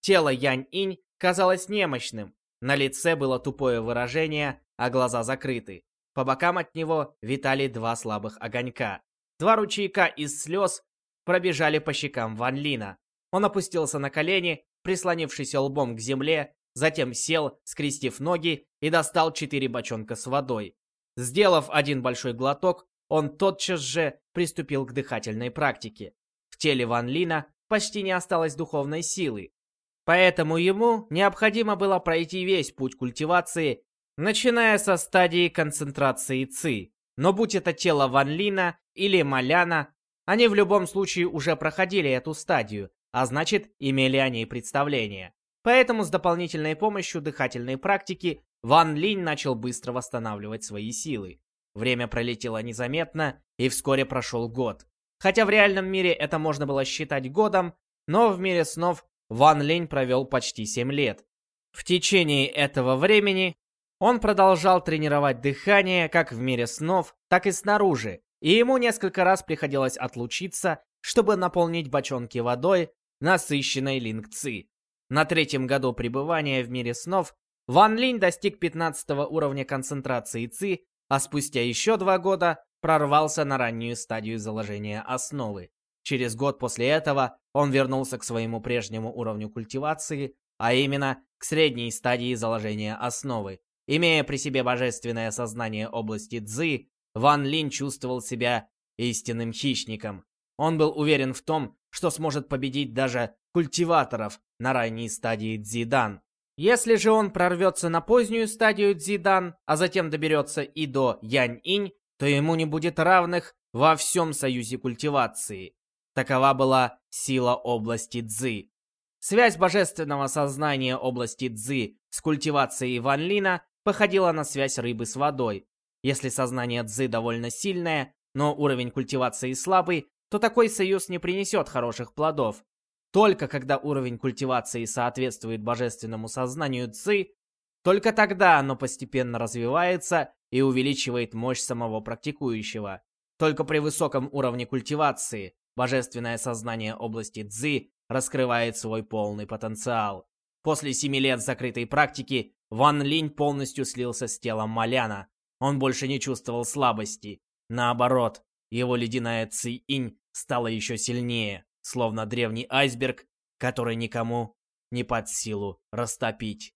Тело Янь-Инь казалось немощным, на лице было тупое выражение, а глаза закрыты. По бокам от него витали два слабых огонька. Два ручейка из слез пробежали по щекам Ван Лина. Он опустился на колени, прислонившись лбом к земле, затем сел, скрестив ноги, и достал четыре бочонка с водой. Сделав один большой глоток, он тотчас же приступил к дыхательной практике. В теле Ван Лина почти не осталось духовной силы, поэтому ему необходимо было пройти весь путь культивации, начиная со стадии концентрации ЦИ. Но будь это тело Ван Лина или Маляна, они в любом случае уже проходили эту стадию, а значит, имели о ней представление. Поэтому с дополнительной помощью дыхательной практики Ван Линь начал быстро восстанавливать свои силы. Время пролетело незаметно, и вскоре прошел год. Хотя в реальном мире это можно было считать годом, но в мире снов Ван Линь провел почти 7 лет. В течение этого времени он продолжал тренировать дыхание как в мире снов, так и снаружи, и ему несколько раз приходилось отлучиться, чтобы наполнить бочонки водой, насыщенной лингци. На третьем году пребывания в мире снов Ван Линь достиг 15 уровня концентрации ЦИ, а спустя еще два года прорвался на раннюю стадию заложения основы. Через год после этого он вернулся к своему прежнему уровню культивации, а именно к средней стадии заложения основы. Имея при себе божественное сознание области Цзы, Ван Линь чувствовал себя истинным хищником. Он был уверен в том, что сможет победить даже культиваторов на ранней стадии Цзидан. Если же он прорвется на позднюю стадию Цзидан, а затем доберется и до Янь-Инь, то ему не будет равных во всем союзе культивации. Такова была сила области Цзы. Связь божественного сознания области Цзы с культивацией Ван Лина походила на связь рыбы с водой. Если сознание Цзы довольно сильное, но уровень культивации слабый, то такой союз не принесет хороших плодов. Только когда уровень культивации соответствует божественному сознанию Ци, только тогда оно постепенно развивается и увеличивает мощь самого практикующего. Только при высоком уровне культивации божественное сознание области Цзи раскрывает свой полный потенциал. После семи лет закрытой практики Ван Линь полностью слился с телом Маляна. Он больше не чувствовал слабости. Наоборот, его ледяная Ци-инь стала еще сильнее словно древний айсберг, который никому не под силу растопить.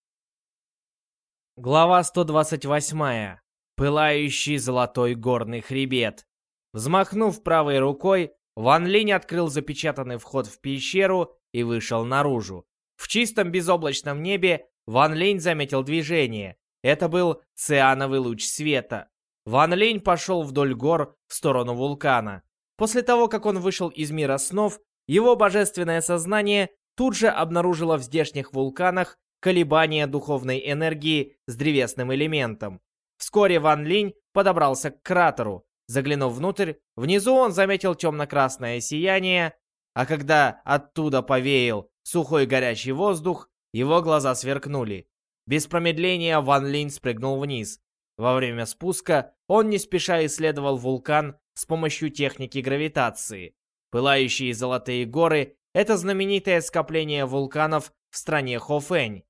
Глава 128. Пылающий золотой горный хребет. Взмахнув правой рукой, Ван Линь открыл запечатанный вход в пещеру и вышел наружу. В чистом безоблачном небе Ван Линь заметил движение. Это был циановый луч света. Ван Линь пошел вдоль гор в сторону вулкана. После того, как он вышел из мира снов, его божественное сознание тут же обнаружило в здешних вулканах колебания духовной энергии с древесным элементом. Вскоре Ван Линь подобрался к кратеру. Заглянув внутрь, внизу он заметил темно-красное сияние, а когда оттуда повеял сухой горячий воздух, его глаза сверкнули. Без промедления Ван Линь спрыгнул вниз. Во время спуска он не спеша исследовал вулкан с помощью техники гравитации. Пылающие золотые горы — это знаменитое скопление вулканов в стране Хофэнь.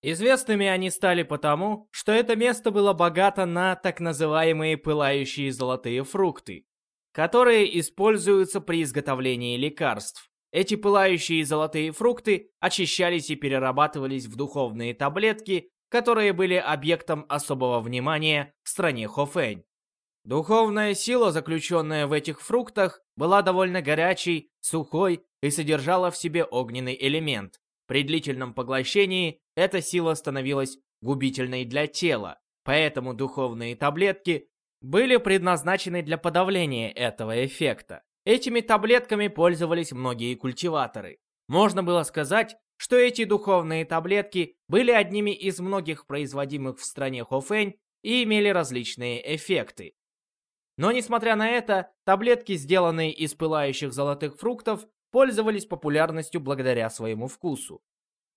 Известными они стали потому, что это место было богато на так называемые пылающие золотые фрукты, которые используются при изготовлении лекарств. Эти пылающие золотые фрукты очищались и перерабатывались в духовные таблетки, которые были объектом особого внимания в стране Хофэнь. Духовная сила, заключенная в этих фруктах, была довольно горячей, сухой и содержала в себе огненный элемент. При длительном поглощении эта сила становилась губительной для тела, поэтому духовные таблетки были предназначены для подавления этого эффекта. Этими таблетками пользовались многие культиваторы. Можно было сказать, что эти духовные таблетки были одними из многих производимых в стране Хофэнь и имели различные эффекты. Но несмотря на это, таблетки, сделанные из пылающих золотых фруктов, пользовались популярностью благодаря своему вкусу.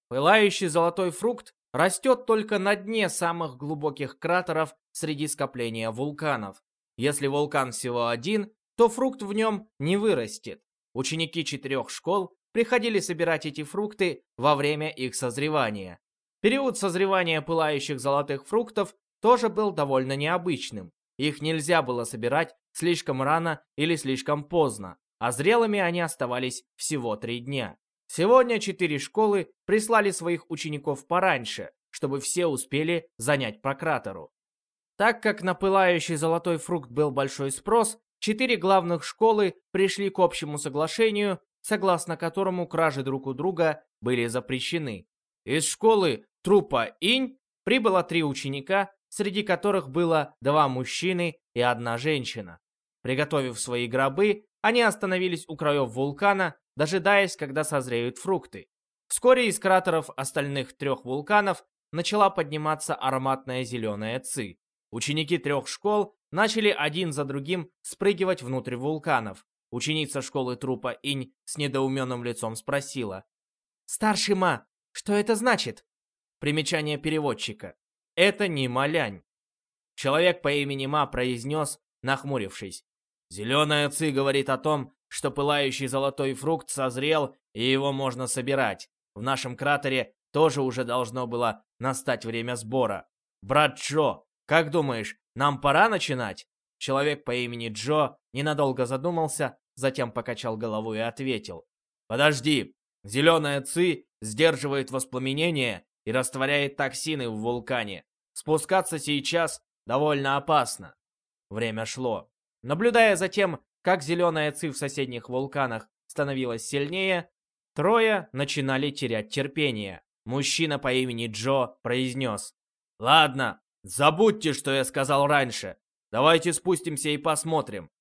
Пылающий золотой фрукт растет только на дне самых глубоких кратеров среди скопления вулканов. Если вулкан всего один, то фрукт в нем не вырастет. Ученики четырех школ приходили собирать эти фрукты во время их созревания. Период созревания пылающих золотых фруктов тоже был довольно необычным. Их нельзя было собирать слишком рано или слишком поздно, а зрелыми они оставались всего три дня. Сегодня четыре школы прислали своих учеников пораньше, чтобы все успели занять по кратеру. Так как на пылающий золотой фрукт был большой спрос, четыре главных школы пришли к общему соглашению, согласно которому кражи друг у друга были запрещены. Из школы трупа Инь прибыло три ученика, среди которых было два мужчины и одна женщина. Приготовив свои гробы, они остановились у краев вулкана, дожидаясь, когда созреют фрукты. Вскоре из кратеров остальных трех вулканов начала подниматься ароматная зеленая ци. Ученики трех школ начали один за другим спрыгивать внутрь вулканов. Ученица школы трупа Инь с недоуменным лицом спросила. «Старший Ма, что это значит?» Примечание переводчика. Это не Малянь. Человек по имени Ма произнес, нахмурившись. Зеленая ци говорит о том, что пылающий золотой фрукт созрел, и его можно собирать. В нашем кратере тоже уже должно было настать время сбора. Брат Джо, как думаешь, нам пора начинать? Человек по имени Джо ненадолго задумался, затем покачал головой и ответил. Подожди, зеленая ци сдерживает воспламенение и растворяет токсины в вулкане. Спускаться сейчас довольно опасно. Время шло. Наблюдая за тем, как зеленая ци в соседних вулканах становилась сильнее, трое начинали терять терпение. Мужчина по имени Джо произнес. «Ладно, забудьте, что я сказал раньше. Давайте спустимся и посмотрим».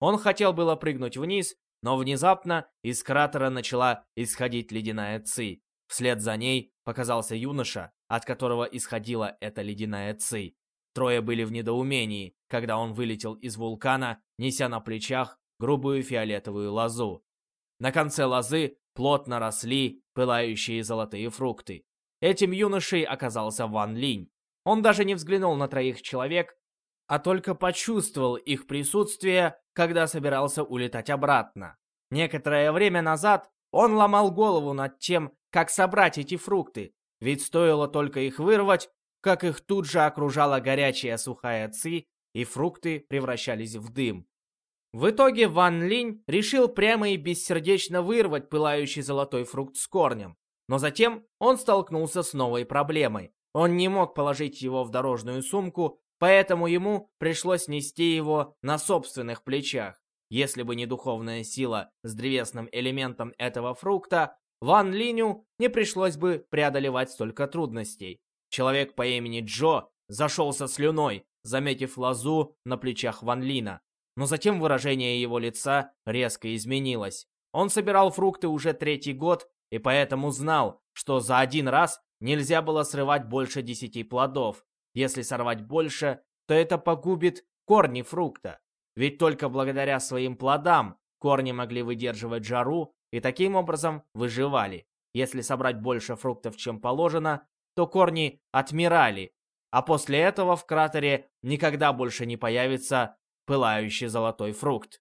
Он хотел было прыгнуть вниз, но внезапно из кратера начала исходить ледяная ци. Вслед за ней показался юноша, от которого исходила эта ледяная ци. Трое были в недоумении, когда он вылетел из вулкана, неся на плечах грубую фиолетовую лозу. На конце лозы плотно росли пылающие золотые фрукты. Этим юношей оказался Ван Линь. Он даже не взглянул на троих человек, а только почувствовал их присутствие, когда собирался улетать обратно. Некоторое время назад он ломал голову над тем, как собрать эти фрукты, ведь стоило только их вырвать, как их тут же окружала горячая сухая ци, и фрукты превращались в дым. В итоге Ван Линь решил прямо и бессердечно вырвать пылающий золотой фрукт с корнем. Но затем он столкнулся с новой проблемой. Он не мог положить его в дорожную сумку, поэтому ему пришлось нести его на собственных плечах. Если бы не духовная сила с древесным элементом этого фрукта, Ван Линю не пришлось бы преодолевать столько трудностей. Человек по имени Джо зашелся слюной, заметив лозу на плечах Ван Лина. Но затем выражение его лица резко изменилось. Он собирал фрукты уже третий год и поэтому знал, что за один раз нельзя было срывать больше десяти плодов. Если сорвать больше, то это погубит корни фрукта. Ведь только благодаря своим плодам корни могли выдерживать жару и таким образом выживали. Если собрать больше фруктов, чем положено, то корни отмирали, а после этого в кратере никогда больше не появится пылающий золотой фрукт.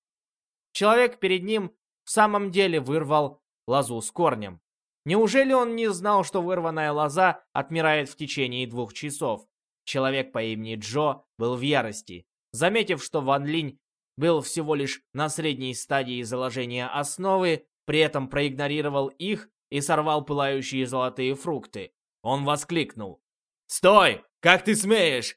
Человек перед ним в самом деле вырвал лозу с корнем. Неужели он не знал, что вырванная лоза отмирает в течение двух часов? Человек по имени Джо был в ярости. Заметив, что Ван Линь был всего лишь на средней стадии заложения основы, при этом проигнорировал их и сорвал пылающие золотые фрукты. Он воскликнул. «Стой! Как ты смеешь?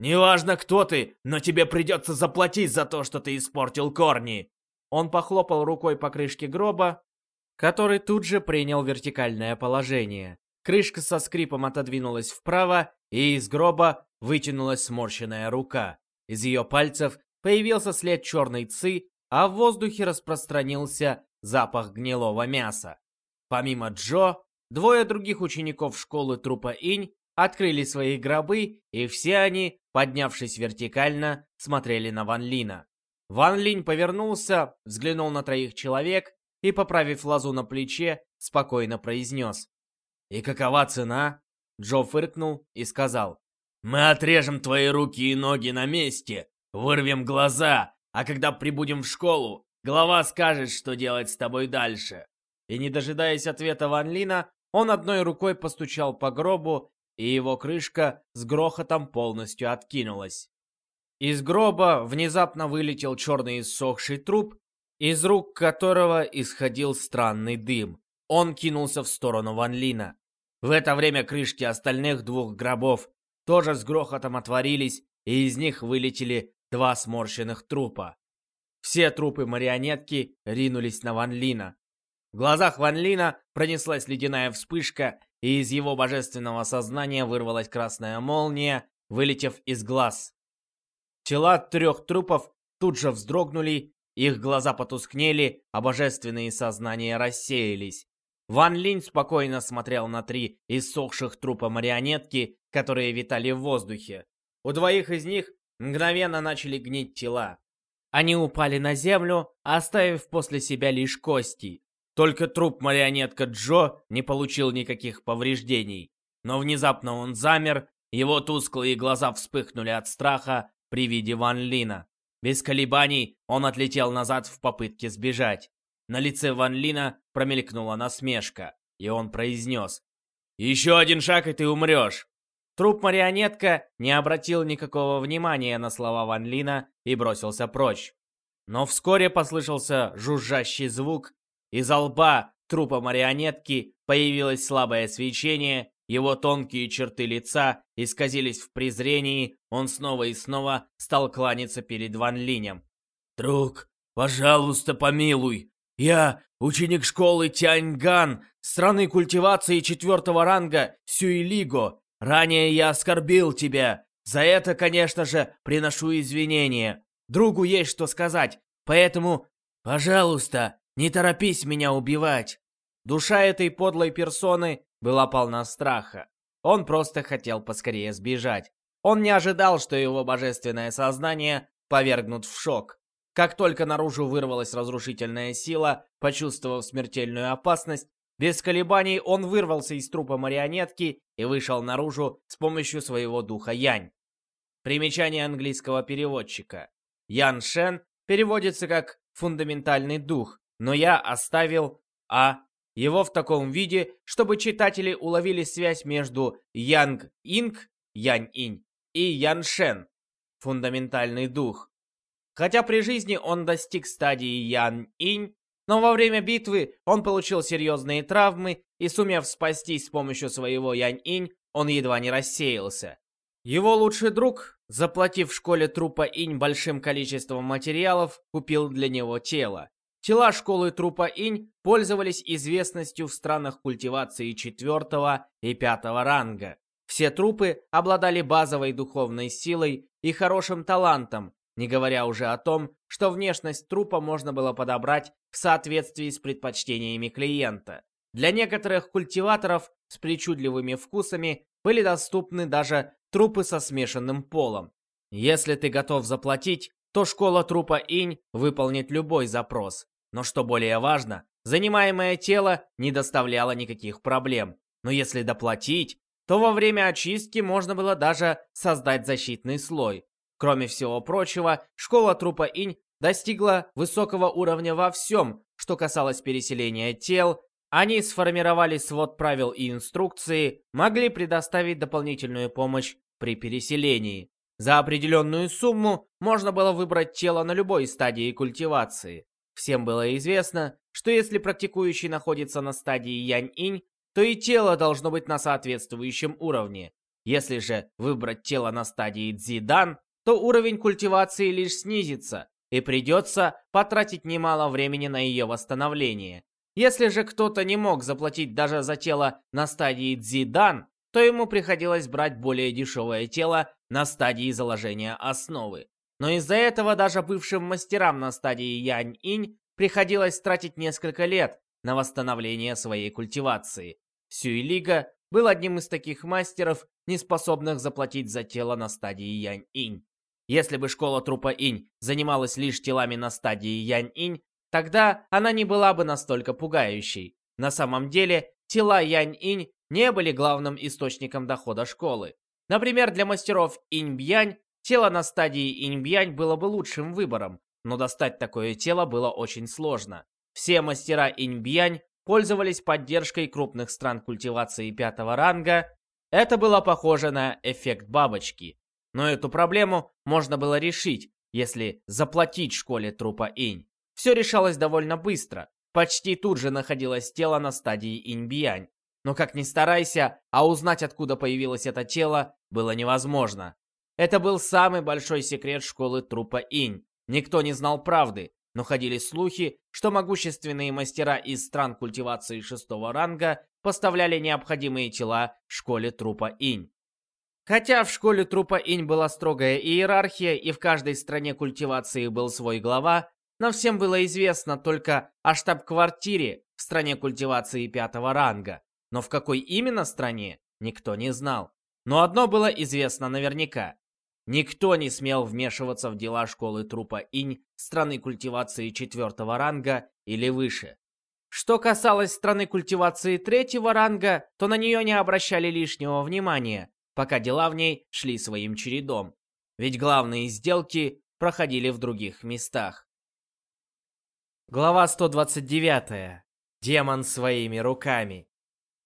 Неважно, кто ты, но тебе придется заплатить за то, что ты испортил корни!» Он похлопал рукой по крышке гроба, который тут же принял вертикальное положение. Крышка со скрипом отодвинулась вправо, и из гроба вытянулась сморщенная рука. Из ее пальцев появился след черной ци, а в воздухе распространился запах гнилого мяса. Помимо Джо, Двое других учеников школы трупа Инь открыли свои гробы, и все они, поднявшись вертикально, смотрели на Ван Лина. Ван Линь повернулся, взглянул на троих человек и, поправив лазу на плече, спокойно произнес. «И какова цена?» Джо фыркнул и сказал. «Мы отрежем твои руки и ноги на месте, вырвем глаза, а когда прибудем в школу, глава скажет, что делать с тобой дальше». И не дожидаясь ответа Ван Лина, он одной рукой постучал по гробу, и его крышка с грохотом полностью откинулась. Из гроба внезапно вылетел черный иссохший труп, из рук которого исходил странный дым. Он кинулся в сторону Ван Лина. В это время крышки остальных двух гробов тоже с грохотом отворились, и из них вылетели два сморщенных трупа. Все трупы марионетки ринулись на Ван Лина. В глазах Ван Лина пронеслась ледяная вспышка, и из его божественного сознания вырвалась красная молния, вылетев из глаз. Тела трех трупов тут же вздрогнули, их глаза потускнели, а божественные сознания рассеялись. Ван Линь спокойно смотрел на три иссохших трупа марионетки, которые витали в воздухе. У двоих из них мгновенно начали гнить тела. Они упали на землю, оставив после себя лишь кости. Только труп-марионетка Джо не получил никаких повреждений. Но внезапно он замер, его тусклые глаза вспыхнули от страха при виде Ван Лина. Без колебаний он отлетел назад в попытке сбежать. На лице Ван Лина промелькнула насмешка, и он произнес. «Еще один шаг, и ты умрешь!» Труп-марионетка не обратил никакого внимания на слова Ван Лина и бросился прочь. Но вскоре послышался жужжащий звук, из лба трупа марионетки появилось слабое свечение, его тонкие черты лица исказились в презрении, он снова и снова стал кланяться перед Ван Линем. «Друг, пожалуйста, помилуй. Я ученик школы Тяньган, страны культивации четвертого ранга Сюйлиго. Ранее я оскорбил тебя. За это, конечно же, приношу извинения. Другу есть что сказать, поэтому, пожалуйста, не торопись меня убивать!» Душа этой подлой персоны была полна страха. Он просто хотел поскорее сбежать. Он не ожидал, что его божественное сознание повергнут в шок. Как только наружу вырвалась разрушительная сила, почувствовав смертельную опасность, без колебаний он вырвался из трупа марионетки и вышел наружу с помощью своего духа Янь. Примечание английского переводчика. Ян Шен переводится как «фундаментальный дух», но я оставил «а» его в таком виде, чтобы читатели уловили связь между Янг Инг, Янь Инь, и Ян Шен, фундаментальный дух. Хотя при жизни он достиг стадии Ян Инь, но во время битвы он получил серьезные травмы и, сумев спастись с помощью своего Янь Инь, он едва не рассеялся. Его лучший друг, заплатив в школе трупа Инь большим количеством материалов, купил для него тело. Тела школы трупа Инь пользовались известностью в странах культивации четвертого и пятого ранга. Все трупы обладали базовой духовной силой и хорошим талантом, не говоря уже о том, что внешность трупа можно было подобрать в соответствии с предпочтениями клиента. Для некоторых культиваторов с причудливыми вкусами были доступны даже трупы со смешанным полом. Если ты готов заплатить, то школа трупа Инь выполнит любой запрос. Но что более важно, занимаемое тело не доставляло никаких проблем. Но если доплатить, то во время очистки можно было даже создать защитный слой. Кроме всего прочего, школа трупа Инь достигла высокого уровня во всем, что касалось переселения тел. Они сформировали свод правил и инструкции, могли предоставить дополнительную помощь при переселении. За определенную сумму можно было выбрать тело на любой стадии культивации. Всем было известно, что если практикующий находится на стадии Янь-Инь, то и тело должно быть на соответствующем уровне. Если же выбрать тело на стадии Цзидан, то уровень культивации лишь снизится, и придется потратить немало времени на ее восстановление. Если же кто-то не мог заплатить даже за тело на стадии Цзидан, то ему приходилось брать более дешевое тело на стадии заложения основы. Но из-за этого даже бывшим мастерам на стадии Янь-Инь приходилось тратить несколько лет на восстановление своей культивации. Сюйлига был одним из таких мастеров, не способных заплатить за тело на стадии Янь-Инь. Если бы школа трупа Инь занималась лишь телами на стадии Янь-Инь, тогда она не была бы настолько пугающей. На самом деле, тела Янь-Инь не были главным источником дохода школы. Например, для мастеров инь-бьянь тело на стадии инь-бьянь было бы лучшим выбором, но достать такое тело было очень сложно. Все мастера инь-бьянь пользовались поддержкой крупных стран культивации пятого ранга. Это было похоже на эффект бабочки. Но эту проблему можно было решить, если заплатить школе трупа инь. Все решалось довольно быстро. Почти тут же находилось тело на стадии инь-бьянь. Но как ни старайся, а узнать, откуда появилось это тело, было невозможно. Это был самый большой секрет школы трупа инь. Никто не знал правды, но ходили слухи, что могущественные мастера из стран культивации шестого ранга поставляли необходимые тела школе трупа инь. Хотя в школе трупа инь была строгая иерархия и в каждой стране культивации был свой глава, но всем было известно только о штаб-квартире в стране культивации пятого ранга. Но в какой именно стране, никто не знал. Но одно было известно наверняка. Никто не смел вмешиваться в дела школы трупа Инь страны культивации четвертого ранга или выше. Что касалось страны культивации третьего ранга, то на нее не обращали лишнего внимания, пока дела в ней шли своим чередом. Ведь главные сделки проходили в других местах. Глава 129. Демон своими руками.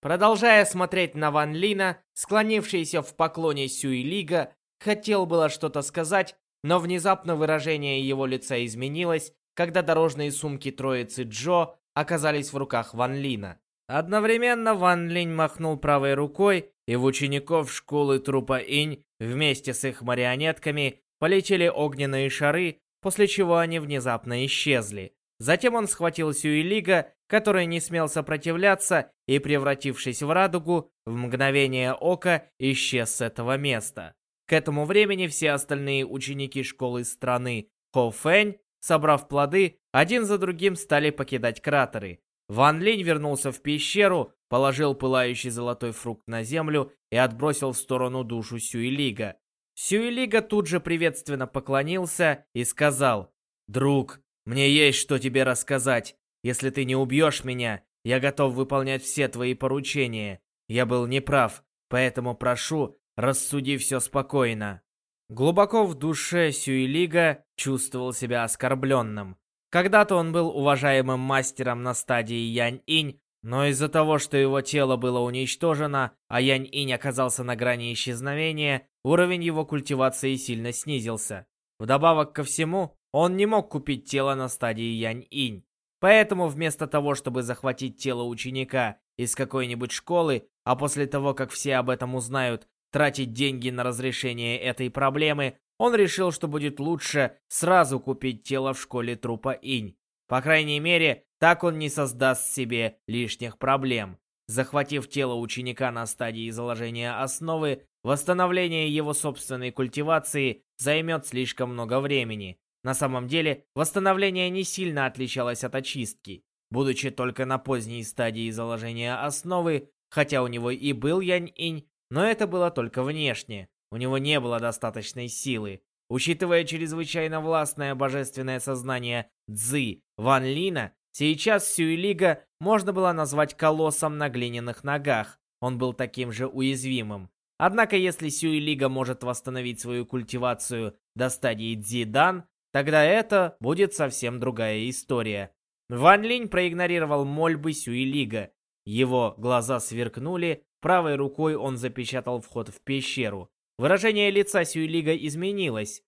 Продолжая смотреть на Ван Лина, склонившийся в поклоне Сюй Лига, хотел было что-то сказать, но внезапно выражение его лица изменилось, когда дорожные сумки троицы Джо оказались в руках Ван Лина. Одновременно Ван Линь махнул правой рукой, и в учеников школы трупа Инь вместе с их марионетками полетели огненные шары, после чего они внезапно исчезли. Затем он схватил Сюэлига, который не смел сопротивляться и, превратившись в радугу, в мгновение ока исчез с этого места. К этому времени все остальные ученики школы страны Хофэнь, собрав плоды, один за другим стали покидать кратеры. Ван Линь вернулся в пещеру, положил пылающий золотой фрукт на землю и отбросил в сторону душу Сюэлига. Сюэлига тут же приветственно поклонился и сказал, «Друг, мне есть что тебе рассказать. Если ты не убьешь меня, я готов выполнять все твои поручения. Я был неправ, поэтому прошу, рассуди все спокойно». Глубоко в душе Сюэлига чувствовал себя оскорбленным. Когда-то он был уважаемым мастером на стадии Янь-Инь, но из-за того, что его тело было уничтожено, а Янь-Инь оказался на грани исчезновения, уровень его культивации сильно снизился. Вдобавок ко всему, он не мог купить тело на стадии Янь-Инь. Поэтому вместо того, чтобы захватить тело ученика из какой-нибудь школы, а после того, как все об этом узнают, тратить деньги на разрешение этой проблемы, он решил, что будет лучше сразу купить тело в школе трупа Инь. По крайней мере, так он не создаст себе лишних проблем. Захватив тело ученика на стадии заложения основы, восстановление его собственной культивации займет слишком много времени. На самом деле, восстановление не сильно отличалось от очистки. Будучи только на поздней стадии заложения основы, хотя у него и был Янь-Инь, но это было только внешне. У него не было достаточной силы. Учитывая чрезвычайно властное божественное сознание Цзы Ван Лина, сейчас Сюэлига можно было назвать колоссом на глиняных ногах. Он был таким же уязвимым. Однако, если Сюэлига может восстановить свою культивацию до стадии Цзидан, Тогда это будет совсем другая история. Ван Линь проигнорировал мольбы Сюэлига. Его глаза сверкнули, правой рукой он запечатал вход в пещеру. Выражение лица Сюэлига изменилось.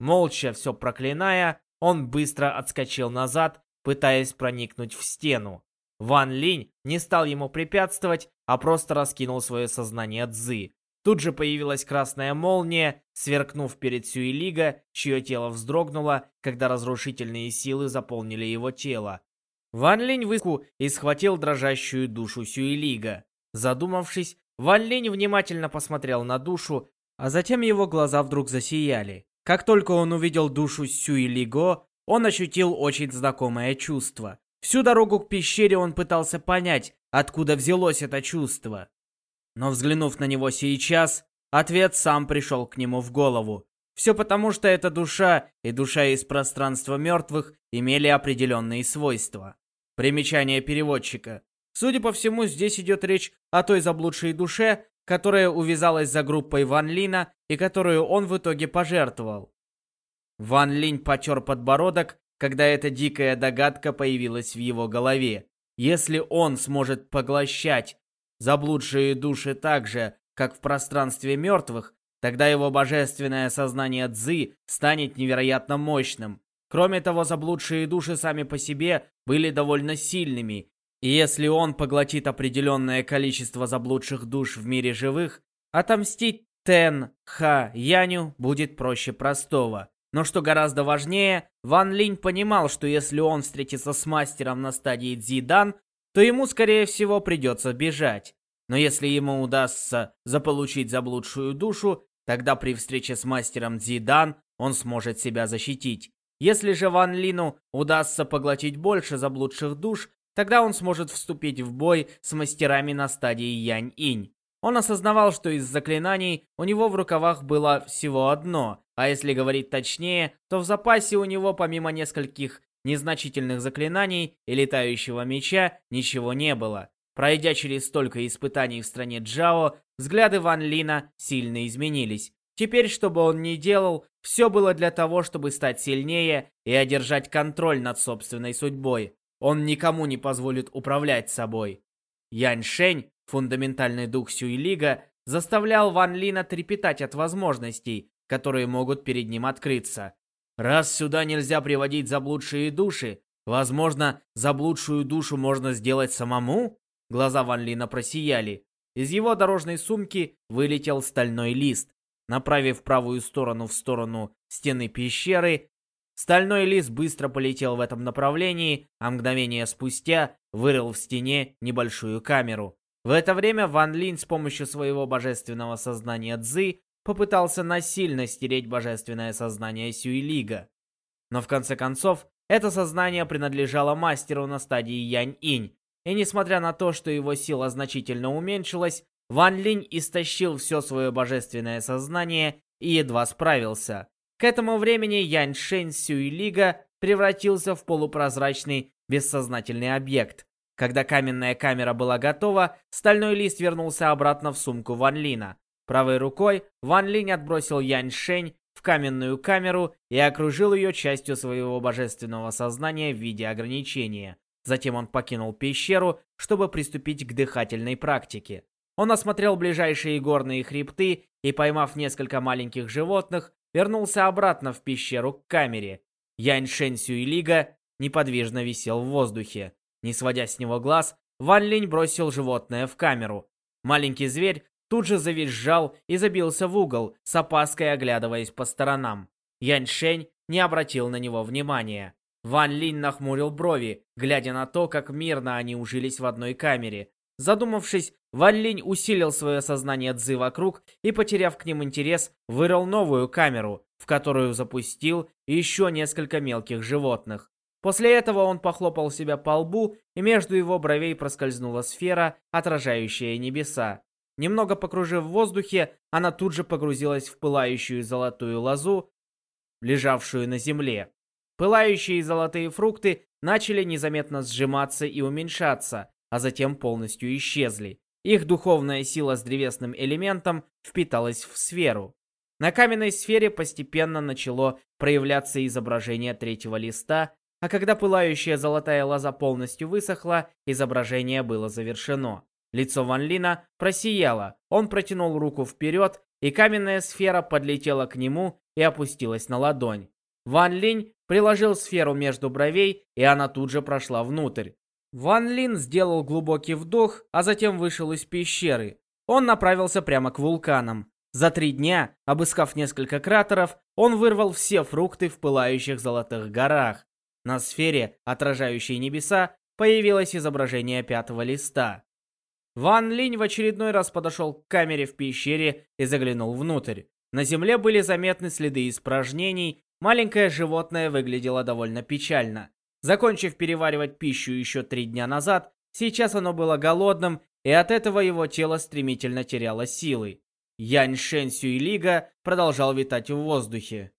Молча все проклиная, он быстро отскочил назад, пытаясь проникнуть в стену. Ван Линь не стал ему препятствовать, а просто раскинул свое сознание Цзы. Тут же появилась красная молния, сверкнув перед Сюэлига, чье тело вздрогнуло, когда разрушительные силы заполнили его тело. Ван Линь выску и схватил дрожащую душу Сюэлига. Задумавшись, Ван Линь внимательно посмотрел на душу, а затем его глаза вдруг засияли. Как только он увидел душу Сюэлиго, он ощутил очень знакомое чувство. Всю дорогу к пещере он пытался понять, откуда взялось это чувство. Но взглянув на него сейчас, ответ сам пришел к нему в голову. Все потому, что эта душа и душа из пространства мертвых имели определенные свойства. Примечание переводчика. Судя по всему, здесь идет речь о той заблудшей душе, которая увязалась за группой Ван Лина и которую он в итоге пожертвовал. Ван Линь потер подбородок, когда эта дикая догадка появилась в его голове. Если он сможет поглощать заблудшие души так же, как в пространстве мертвых, тогда его божественное сознание Цзы станет невероятно мощным. Кроме того, заблудшие души сами по себе были довольно сильными, если он поглотит определенное количество заблудших душ в мире живых, отомстить Тен Ха Яню будет проще простого. Но что гораздо важнее, Ван Линь понимал, что если он встретится с мастером на стадии Цзидан, то ему, скорее всего, придется бежать. Но если ему удастся заполучить заблудшую душу, тогда при встрече с мастером Цзидан он сможет себя защитить. Если же Ван Лину удастся поглотить больше заблудших душ, тогда он сможет вступить в бой с мастерами на стадии Янь-Инь. Он осознавал, что из заклинаний у него в рукавах было всего одно, а если говорить точнее, то в запасе у него помимо нескольких незначительных заклинаний и летающего меча ничего не было. Пройдя через столько испытаний в стране Джао, взгляды Ван Лина сильно изменились. Теперь, что бы он ни делал, все было для того, чтобы стать сильнее и одержать контроль над собственной судьбой. Он никому не позволит управлять собой. Янь Шень, фундаментальный дух Сюйлига, заставлял Ван Лина трепетать от возможностей, которые могут перед ним открыться. Раз сюда нельзя приводить заблудшие души, возможно, заблудшую душу можно сделать самому? Глаза Ван Лина просияли. Из его дорожной сумки вылетел стальной лист. Направив правую сторону в сторону стены пещеры, стальной лист быстро полетел в этом направлении, а мгновение спустя вырыл в стене небольшую камеру. В это время Ван Линь с помощью своего божественного сознания Цзы попытался насильно стереть божественное сознание Сюйлига. Но в конце концов, это сознание принадлежало мастеру на стадии Янь-Инь, и несмотря на то, что его сила значительно уменьшилась, Ван Линь истощил все свое божественное сознание и едва справился. К этому времени Янь Шэнь Сюйлига превратился в полупрозрачный бессознательный объект. Когда каменная камера была готова, стальной лист вернулся обратно в сумку Ван Лина. Правой рукой Ван Линь отбросил Янь Шэнь в каменную камеру и окружил ее частью своего божественного сознания в виде ограничения. Затем он покинул пещеру, чтобы приступить к дыхательной практике. Он осмотрел ближайшие горные хребты и, поймав несколько маленьких животных, вернулся обратно в пещеру к камере. Янь Шэнь Сюйлига неподвижно висел в воздухе. Не сводя с него глаз, Ван Линь бросил животное в камеру. Маленький зверь тут же завизжал и забился в угол, с опаской оглядываясь по сторонам. Янь Шэнь не обратил на него внимания. Ван Линь нахмурил брови, глядя на то, как мирно они ужились в одной камере. Задумавшись, Ван Линь усилил свое сознание дзы вокруг и, потеряв к ним интерес, вырыл новую камеру, в которую запустил еще несколько мелких животных. После этого он похлопал себя по лбу, и между его бровей проскользнула сфера, отражающая небеса. Немного покружив в воздухе, она тут же погрузилась в пылающую золотую лозу, лежавшую на земле. Пылающие золотые фрукты начали незаметно сжиматься и уменьшаться, а затем полностью исчезли. Их духовная сила с древесным элементом впиталась в сферу. На каменной сфере постепенно начало проявляться изображение третьего листа, а когда пылающая золотая лоза полностью высохла, изображение было завершено. Лицо Ван Лина просияло, он протянул руку вперед, и каменная сфера подлетела к нему и опустилась на ладонь. Ван Линь приложил сферу между бровей, и она тут же прошла внутрь. Ван Лин сделал глубокий вдох, а затем вышел из пещеры. Он направился прямо к вулканам. За три дня, обыскав несколько кратеров, он вырвал все фрукты в пылающих золотых горах. На сфере, отражающей небеса, появилось изображение пятого листа. Ван Линь в очередной раз подошел к камере в пещере и заглянул внутрь. На земле были заметны следы испражнений, маленькое животное выглядело довольно печально. Закончив переваривать пищу еще три дня назад, сейчас оно было голодным, и от этого его тело стремительно теряло силы. Янь Шэнь Сюйлига продолжал витать в воздухе.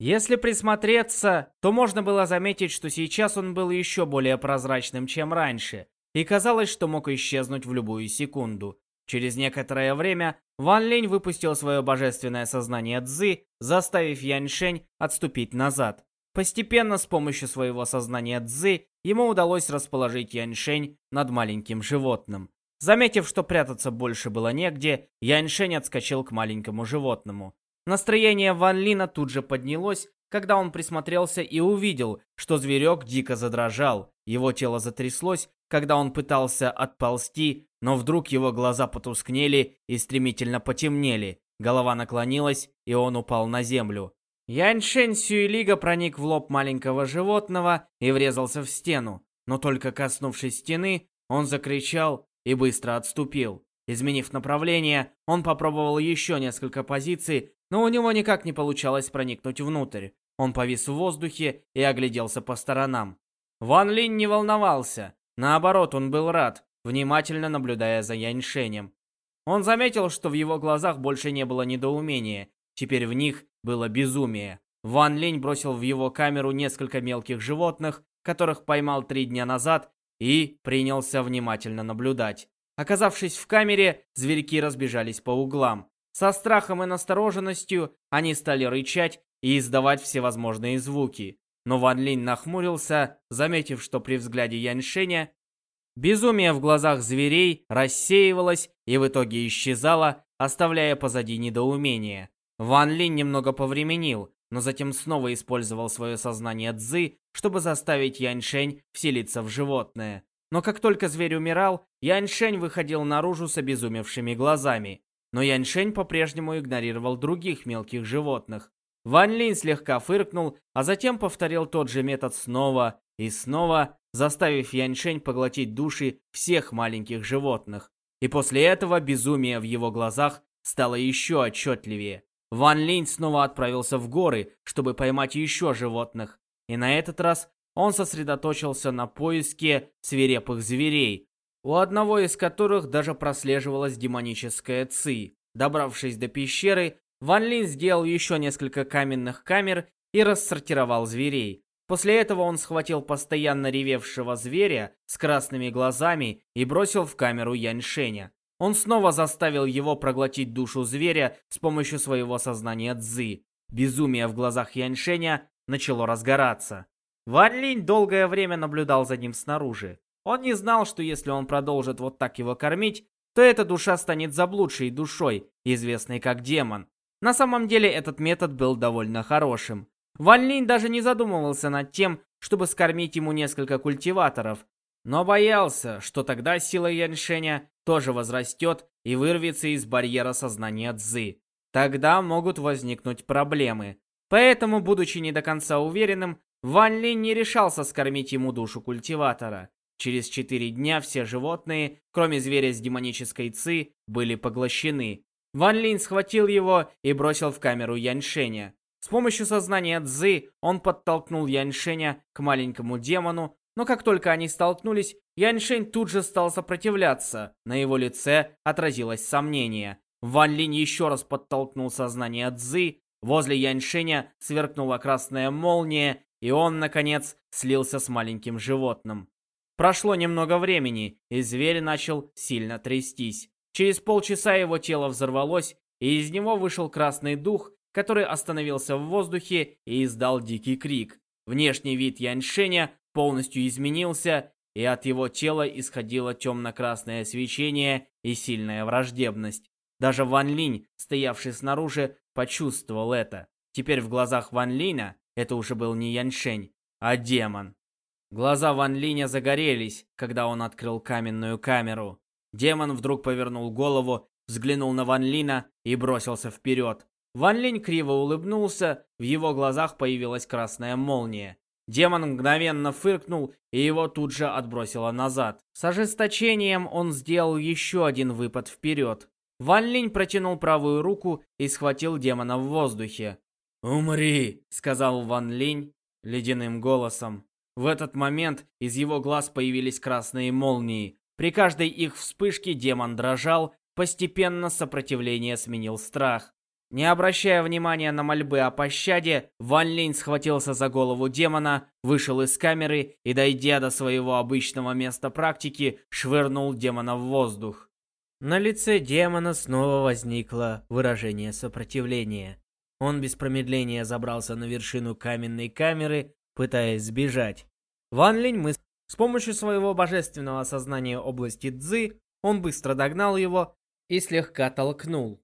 Если присмотреться, то можно было заметить, что сейчас он был еще более прозрачным, чем раньше. и казалось, что мог исчезнуть в любую секунду. Через некоторое время Ван Линь выпустил свое божественное сознание Цзы, заставив Янь Шень отступить назад. Постепенно с помощью своего сознания Цзы ему удалось расположить Янь Шень над маленьким животным. Заметив, что прятаться больше было негде, Янь Шень отскочил к маленькому животному. Настроение Ван Лина тут же поднялось, когда он присмотрелся и увидел, что зверек дико задрожал. Его тело затряслось, когда он пытался отползти, но вдруг его глаза потускнели и стремительно потемнели. Голова наклонилась, и он упал на землю. Яньшень Сюэлига проник в лоб маленького животного и врезался в стену. Но только коснувшись стены, он закричал и быстро отступил. Изменив направление, он попробовал еще несколько позиций, но у него никак не получалось проникнуть внутрь. Он повис в воздухе и огляделся по сторонам. Ван Линь не волновался. Наоборот, он был рад, внимательно наблюдая за Яньшенем. Он заметил, что в его глазах больше не было недоумения, теперь в них было безумие. Ван Линь бросил в его камеру несколько мелких животных, которых поймал три дня назад, и принялся внимательно наблюдать. Оказавшись в камере, зверьки разбежались по углам. Со страхом и настороженностью они стали рычать и издавать всевозможные звуки. Но Ван Линь нахмурился, заметив, что при взгляде Яньшеня безумие в глазах зверей рассеивалось и в итоге исчезало, оставляя позади недоумение. Ван Линь немного повременил, но затем снова использовал свое сознание Цзы, чтобы заставить Яньшень вселиться в животное. Но как только зверь умирал, Яньшень выходил наружу с обезумевшими глазами. Но Яньшень по-прежнему игнорировал других мелких животных. Ван Линь слегка фыркнул, а затем повторил тот же метод снова и снова, заставив Яньшень поглотить души всех маленьких животных. И после этого безумие в его глазах стало еще отчетливее. Ван Линь снова отправился в горы, чтобы поймать еще животных. И на этот раз он сосредоточился на поиске свирепых зверей, у одного из которых даже прослеживалась демоническая ци. Добравшись до пещеры, Ван Лин сделал еще несколько каменных камер и рассортировал зверей. После этого он схватил постоянно ревевшего зверя с красными глазами и бросил в камеру Яньшеня. Он снова заставил его проглотить душу зверя с помощью своего сознания Цзы. Безумие в глазах Яньшеня начало разгораться. Ван Линь долгое время наблюдал за ним снаружи. Он не знал, что если он продолжит вот так его кормить, то эта душа станет заблудшей душой, известной как демон. На самом деле этот метод был довольно хорошим. Ван Линь даже не задумывался над тем, чтобы скормить ему несколько культиваторов, но боялся, что тогда сила Яньшеня тоже возрастет и вырвется из барьера сознания Цзы. Тогда могут возникнуть проблемы. Поэтому, будучи не до конца уверенным, Ван Линь не решался скормить ему душу культиватора. Через четыре дня все животные, кроме зверя с демонической ци, были поглощены. Ван Линь схватил его и бросил в камеру Яньшеня. С помощью сознания Цзы он подтолкнул Яньшеня к маленькому демону, но как только они столкнулись, Яньшень тут же стал сопротивляться. На его лице отразилось сомнение. Ван Линь еще раз подтолкнул сознание Цзы. Возле Яньшеня сверкнула красная молния, и он, наконец, слился с маленьким животным. Прошло немного времени, и зверь начал сильно трястись. Через полчаса его тело взорвалось, и из него вышел красный дух, который остановился в воздухе и издал дикий крик. Внешний вид Яньшеня полностью изменился, и от его тела исходило темно-красное свечение и сильная враждебность. Даже Ван Линь, стоявший снаружи, почувствовал это. Теперь в глазах Ван Линя это уже был не Яньшень, а демон. Глаза Ван Линя загорелись, когда он открыл каменную камеру. Демон вдруг повернул голову, взглянул на Ван Лина и бросился вперед. Ван Линь криво улыбнулся, в его глазах появилась красная молния. Демон мгновенно фыркнул, и его тут же отбросило назад. С ожесточением он сделал еще один выпад вперед. Ван Линь протянул правую руку и схватил демона в воздухе. «Умри!» — сказал Ван Линь ледяным голосом. В этот момент из его глаз появились красные молнии. При каждой их вспышке демон дрожал, постепенно сопротивление сменил страх. Не обращая внимания на мольбы о пощаде, Ван Линь схватился за голову демона, вышел из камеры и, дойдя до своего обычного места практики, швырнул демона в воздух. На лице демона снова возникло выражение сопротивления. Он без промедления забрался на вершину каменной камеры, пытаясь сбежать. Ван Линь мысль с помощью своего божественного сознания области Цзы, он быстро догнал его и слегка толкнул.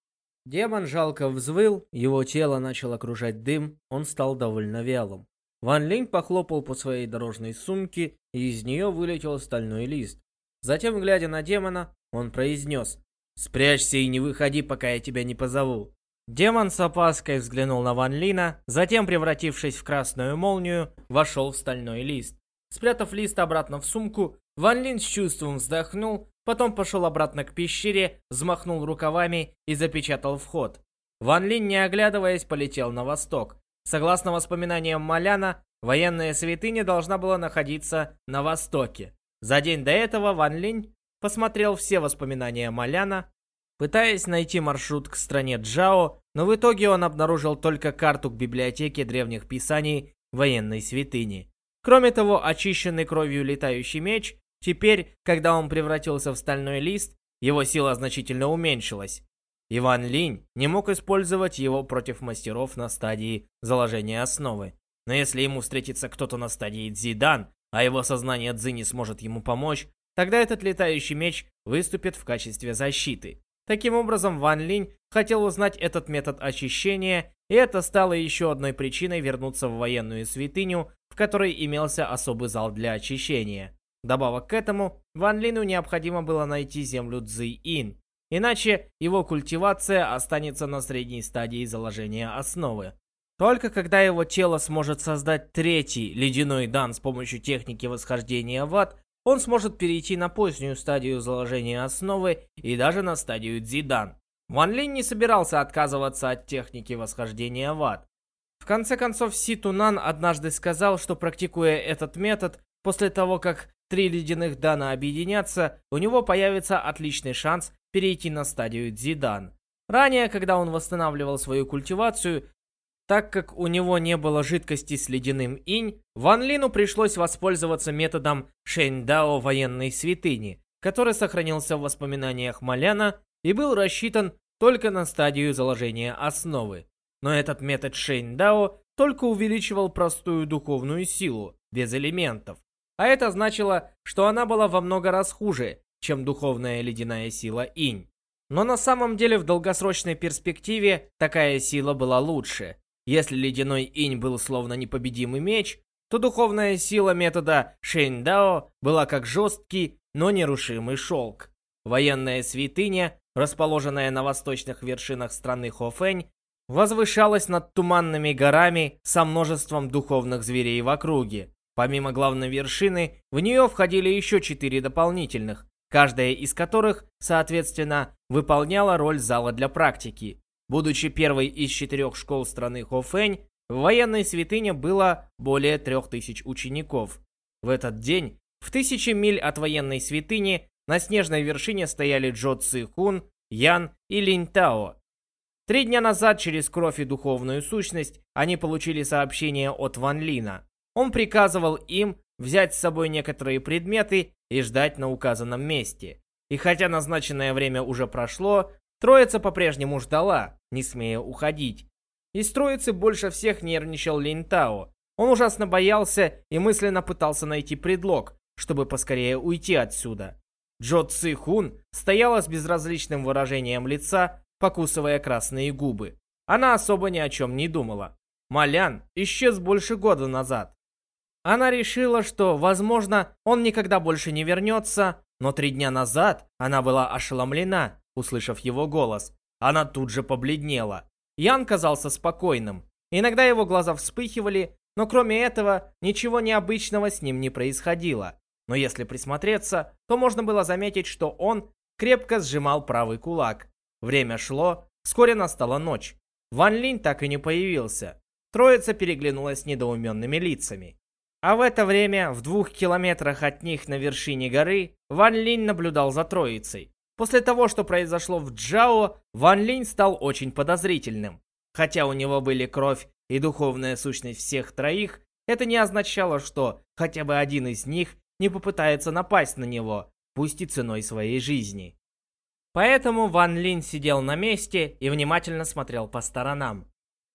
Демон жалко взвыл, его тело начал окружать дым, он стал довольно вялым. Ван Линь похлопал по своей дорожной сумке, и из нее вылетел стальной лист. Затем, глядя на демона, он произнес «Спрячься и не выходи, пока я тебя не позову». Демон с опаской взглянул на Ван Лина, затем, превратившись в красную молнию, вошел в стальной лист. Спрятав лист обратно в сумку, Ван Лин с чувством вздохнул Потом пошел обратно к пещере, взмахнул рукавами и запечатал вход. Ван Линь, не оглядываясь, полетел на восток. Согласно воспоминаниям Маляна, военная святыня должна была находиться на востоке. За день до этого Ван Линь посмотрел все воспоминания Маляна, пытаясь найти маршрут к стране Джао, но в итоге он обнаружил только карту к библиотеке древних писаний военной святыни. Кроме того, очищенный кровью летающий меч Теперь, когда он превратился в стальной лист, его сила значительно уменьшилась. Иван Линь не мог использовать его против мастеров на стадии заложения основы. Но если ему встретится кто-то на стадии Дзидан, а его сознание Цзы не сможет ему помочь, тогда этот летающий меч выступит в качестве защиты. Таким образом, Ван Линь хотел узнать этот метод очищения, и это стало еще одной причиной вернуться в военную святыню, в которой имелся особый зал для очищения. Добавок к этому, Ван Лину необходимо было найти землю Цзи-Ин, иначе его культивация останется на средней стадии заложения основы. Только когда его тело сможет создать третий ледяной дан с помощью техники восхождения в ад, он сможет перейти на позднюю стадию заложения основы и даже на стадию Дзидан. Ван Линь не собирался отказываться от техники восхождения в ад. В конце концов, Си Тунан однажды сказал, что практикуя этот метод, после того, как три ледяных дана объединятся, у него появится отличный шанс перейти на стадию Дзидан. Ранее, когда он восстанавливал свою культивацию, так как у него не было жидкости с ледяным инь, Ван Лину пришлось воспользоваться методом Шэньдао военной святыни, который сохранился в воспоминаниях Маляна и был рассчитан только на стадию заложения основы. Но этот метод Шэньдао только увеличивал простую духовную силу, без элементов. А это значило, что она была во много раз хуже, чем духовная ледяная сила инь. Но на самом деле в долгосрочной перспективе такая сила была лучше. Если ледяной инь был словно непобедимый меч, то духовная сила метода Шэньдао была как жесткий, но нерушимый шелк. Военная святыня, расположенная на восточных вершинах страны Хофэнь, возвышалась над туманными горами со множеством духовных зверей в округе. Помимо главной вершины, в нее входили еще четыре дополнительных, каждая из которых, соответственно, выполняла роль зала для практики. Будучи первой из четырех школ страны Хофэнь, в военной святыне было более трех тысяч учеников. В этот день, в тысячи миль от военной святыни, на снежной вершине стояли Джо Ци Хун, Ян и Линь Тао. Три дня назад через кровь и духовную сущность они получили сообщение от Ван Лина. Он приказывал им взять с собой некоторые предметы и ждать на указанном месте. И хотя назначенное время уже прошло, троица по-прежнему ждала, не смея уходить. Из троицы больше всех нервничал Линтао. Он ужасно боялся и мысленно пытался найти предлог, чтобы поскорее уйти отсюда. Джо Ци Хун стояла с безразличным выражением лица, покусывая красные губы. Она особо ни о чем не думала. Малян исчез больше года назад. Она решила, что, возможно, он никогда больше не вернется, но три дня назад она была ошеломлена, услышав его голос. Она тут же побледнела. Ян казался спокойным. Иногда его глаза вспыхивали, но кроме этого ничего необычного с ним не происходило. Но если присмотреться, то можно было заметить, что он крепко сжимал правый кулак. Время шло, вскоре настала ночь. Ван Линь так и не появился. Троица переглянулась недоуменными лицами. А в это время, в двух километрах от них на вершине горы, Ван Линь наблюдал за троицей. После того, что произошло в Джао, Ван Линь стал очень подозрительным. Хотя у него были кровь и духовная сущность всех троих, это не означало, что хотя бы один из них не попытается напасть на него, пусть и ценой своей жизни. Поэтому Ван Линь сидел на месте и внимательно смотрел по сторонам.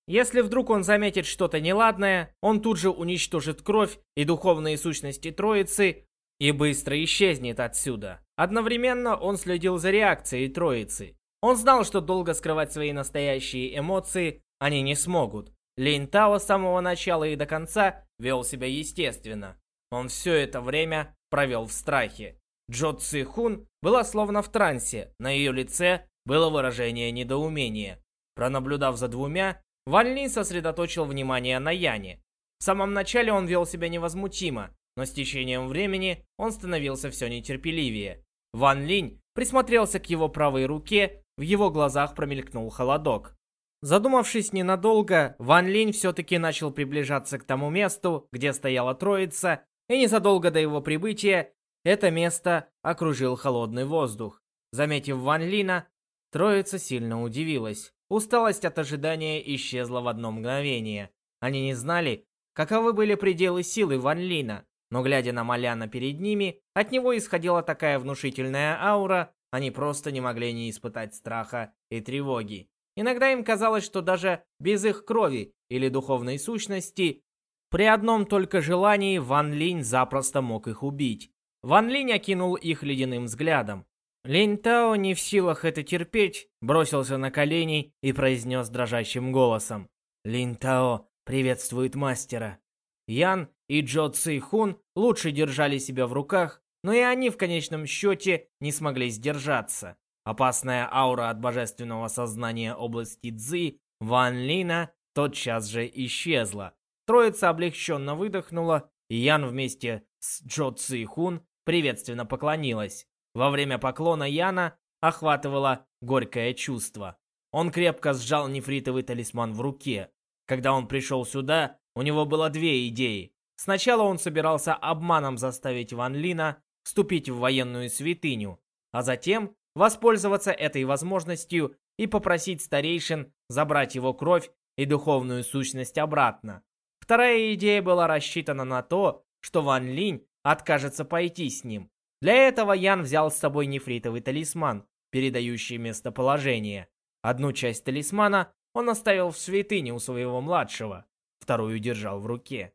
Если вдруг он заметит что-то неладное, он тут же уничтожит кровь и духовные сущности Троицы и быстро исчезнет отсюда. Одновременно он следил за реакцией Троицы. Он знал, что долго скрывать свои настоящие эмоции они не смогут. Лин Тао с самого начала и до конца вел себя естественно. Он все это время провел в страхе. Джо Ци Хун была словно в трансе, на ее лице было выражение недоумения. Пронаблюдав за двумя, Ван Линь сосредоточил внимание на Яне. В самом начале он вел себя невозмутимо, но с течением времени он становился все нетерпеливее. Ван Линь присмотрелся к его правой руке, в его глазах промелькнул холодок. Задумавшись ненадолго, Ван Линь все-таки начал приближаться к тому месту, где стояла троица, и незадолго до его прибытия это место окружил холодный воздух. Заметив Ван Лина, троица сильно удивилась. Усталость от ожидания исчезла в одно мгновение. Они не знали, каковы были пределы силы Ван Лина, но глядя на Маляна перед ними, от него исходила такая внушительная аура, они просто не могли не испытать страха и тревоги. Иногда им казалось, что даже без их крови или духовной сущности, при одном только желании Ван Линь запросто мог их убить. Ван Линь окинул их ледяным взглядом. Линь Тао не в силах это терпеть, бросился на колени и произнес дрожащим голосом. Линь Тао приветствует мастера. Ян и Джо Ци Хун лучше держали себя в руках, но и они в конечном счете не смогли сдержаться. Опасная аура от божественного сознания области Цзи Ван Лина тотчас же исчезла. Троица облегченно выдохнула, и Ян вместе с Джо Ци Хун приветственно поклонилась. Во время поклона Яна охватывало горькое чувство. Он крепко сжал нефритовый талисман в руке. Когда он пришел сюда, у него было две идеи. Сначала он собирался обманом заставить Ван Лина вступить в военную святыню, а затем воспользоваться этой возможностью и попросить старейшин забрать его кровь и духовную сущность обратно. Вторая идея была рассчитана на то, что Ван Линь откажется пойти с ним. Для этого Ян взял с собой нефритовый талисман, передающий местоположение. Одну часть талисмана он оставил в святыне у своего младшего, вторую держал в руке.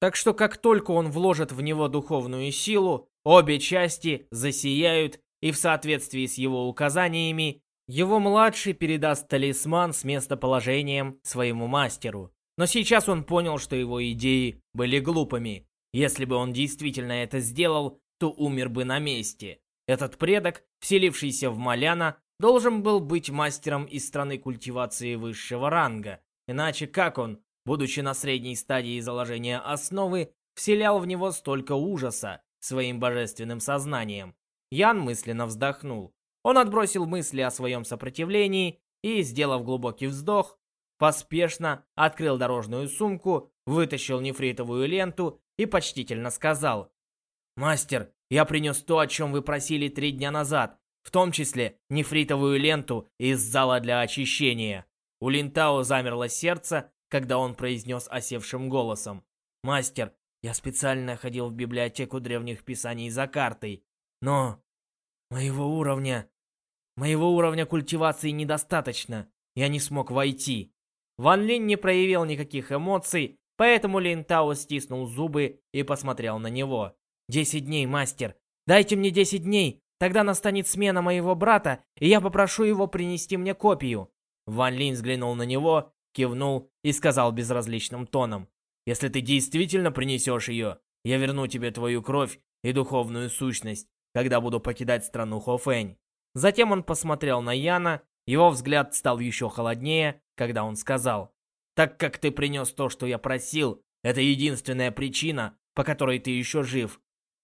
Так что как только он вложит в него духовную силу, обе части засияют, и в соответствии с его указаниями, его младший передаст талисман с местоположением своему мастеру. Но сейчас он понял, что его идеи были глупыми. Если бы он действительно это сделал, то умер бы на месте. Этот предок, вселившийся в Маляна, должен был быть мастером из страны культивации высшего ранга. Иначе как он, будучи на средней стадии заложения основы, вселял в него столько ужаса своим божественным сознанием? Ян мысленно вздохнул. Он отбросил мысли о своем сопротивлении и, сделав глубокий вздох, поспешно открыл дорожную сумку, вытащил нефритовую ленту и почтительно сказал «Мастер, я принес то, о чем вы просили три дня назад, в том числе нефритовую ленту из зала для очищения». У Линтао замерло сердце, когда он произнес осевшим голосом. «Мастер, я специально ходил в библиотеку древних писаний за картой, но моего уровня... Моего уровня культивации недостаточно. Я не смог войти». Ван Линь не проявил никаких эмоций, поэтому Лин Тао стиснул зубы и посмотрел на него. «Десять дней, мастер. Дайте мне десять дней. Тогда настанет смена моего брата, и я попрошу его принести мне копию». Ван Линь взглянул на него, кивнул и сказал безразличным тоном. «Если ты действительно принесешь ее, я верну тебе твою кровь и духовную сущность, когда буду покидать страну Хофэнь». Затем он посмотрел на Яна, его взгляд стал еще холоднее, когда он сказал, «Так как ты принес то, что я просил, это единственная причина, по которой ты еще жив.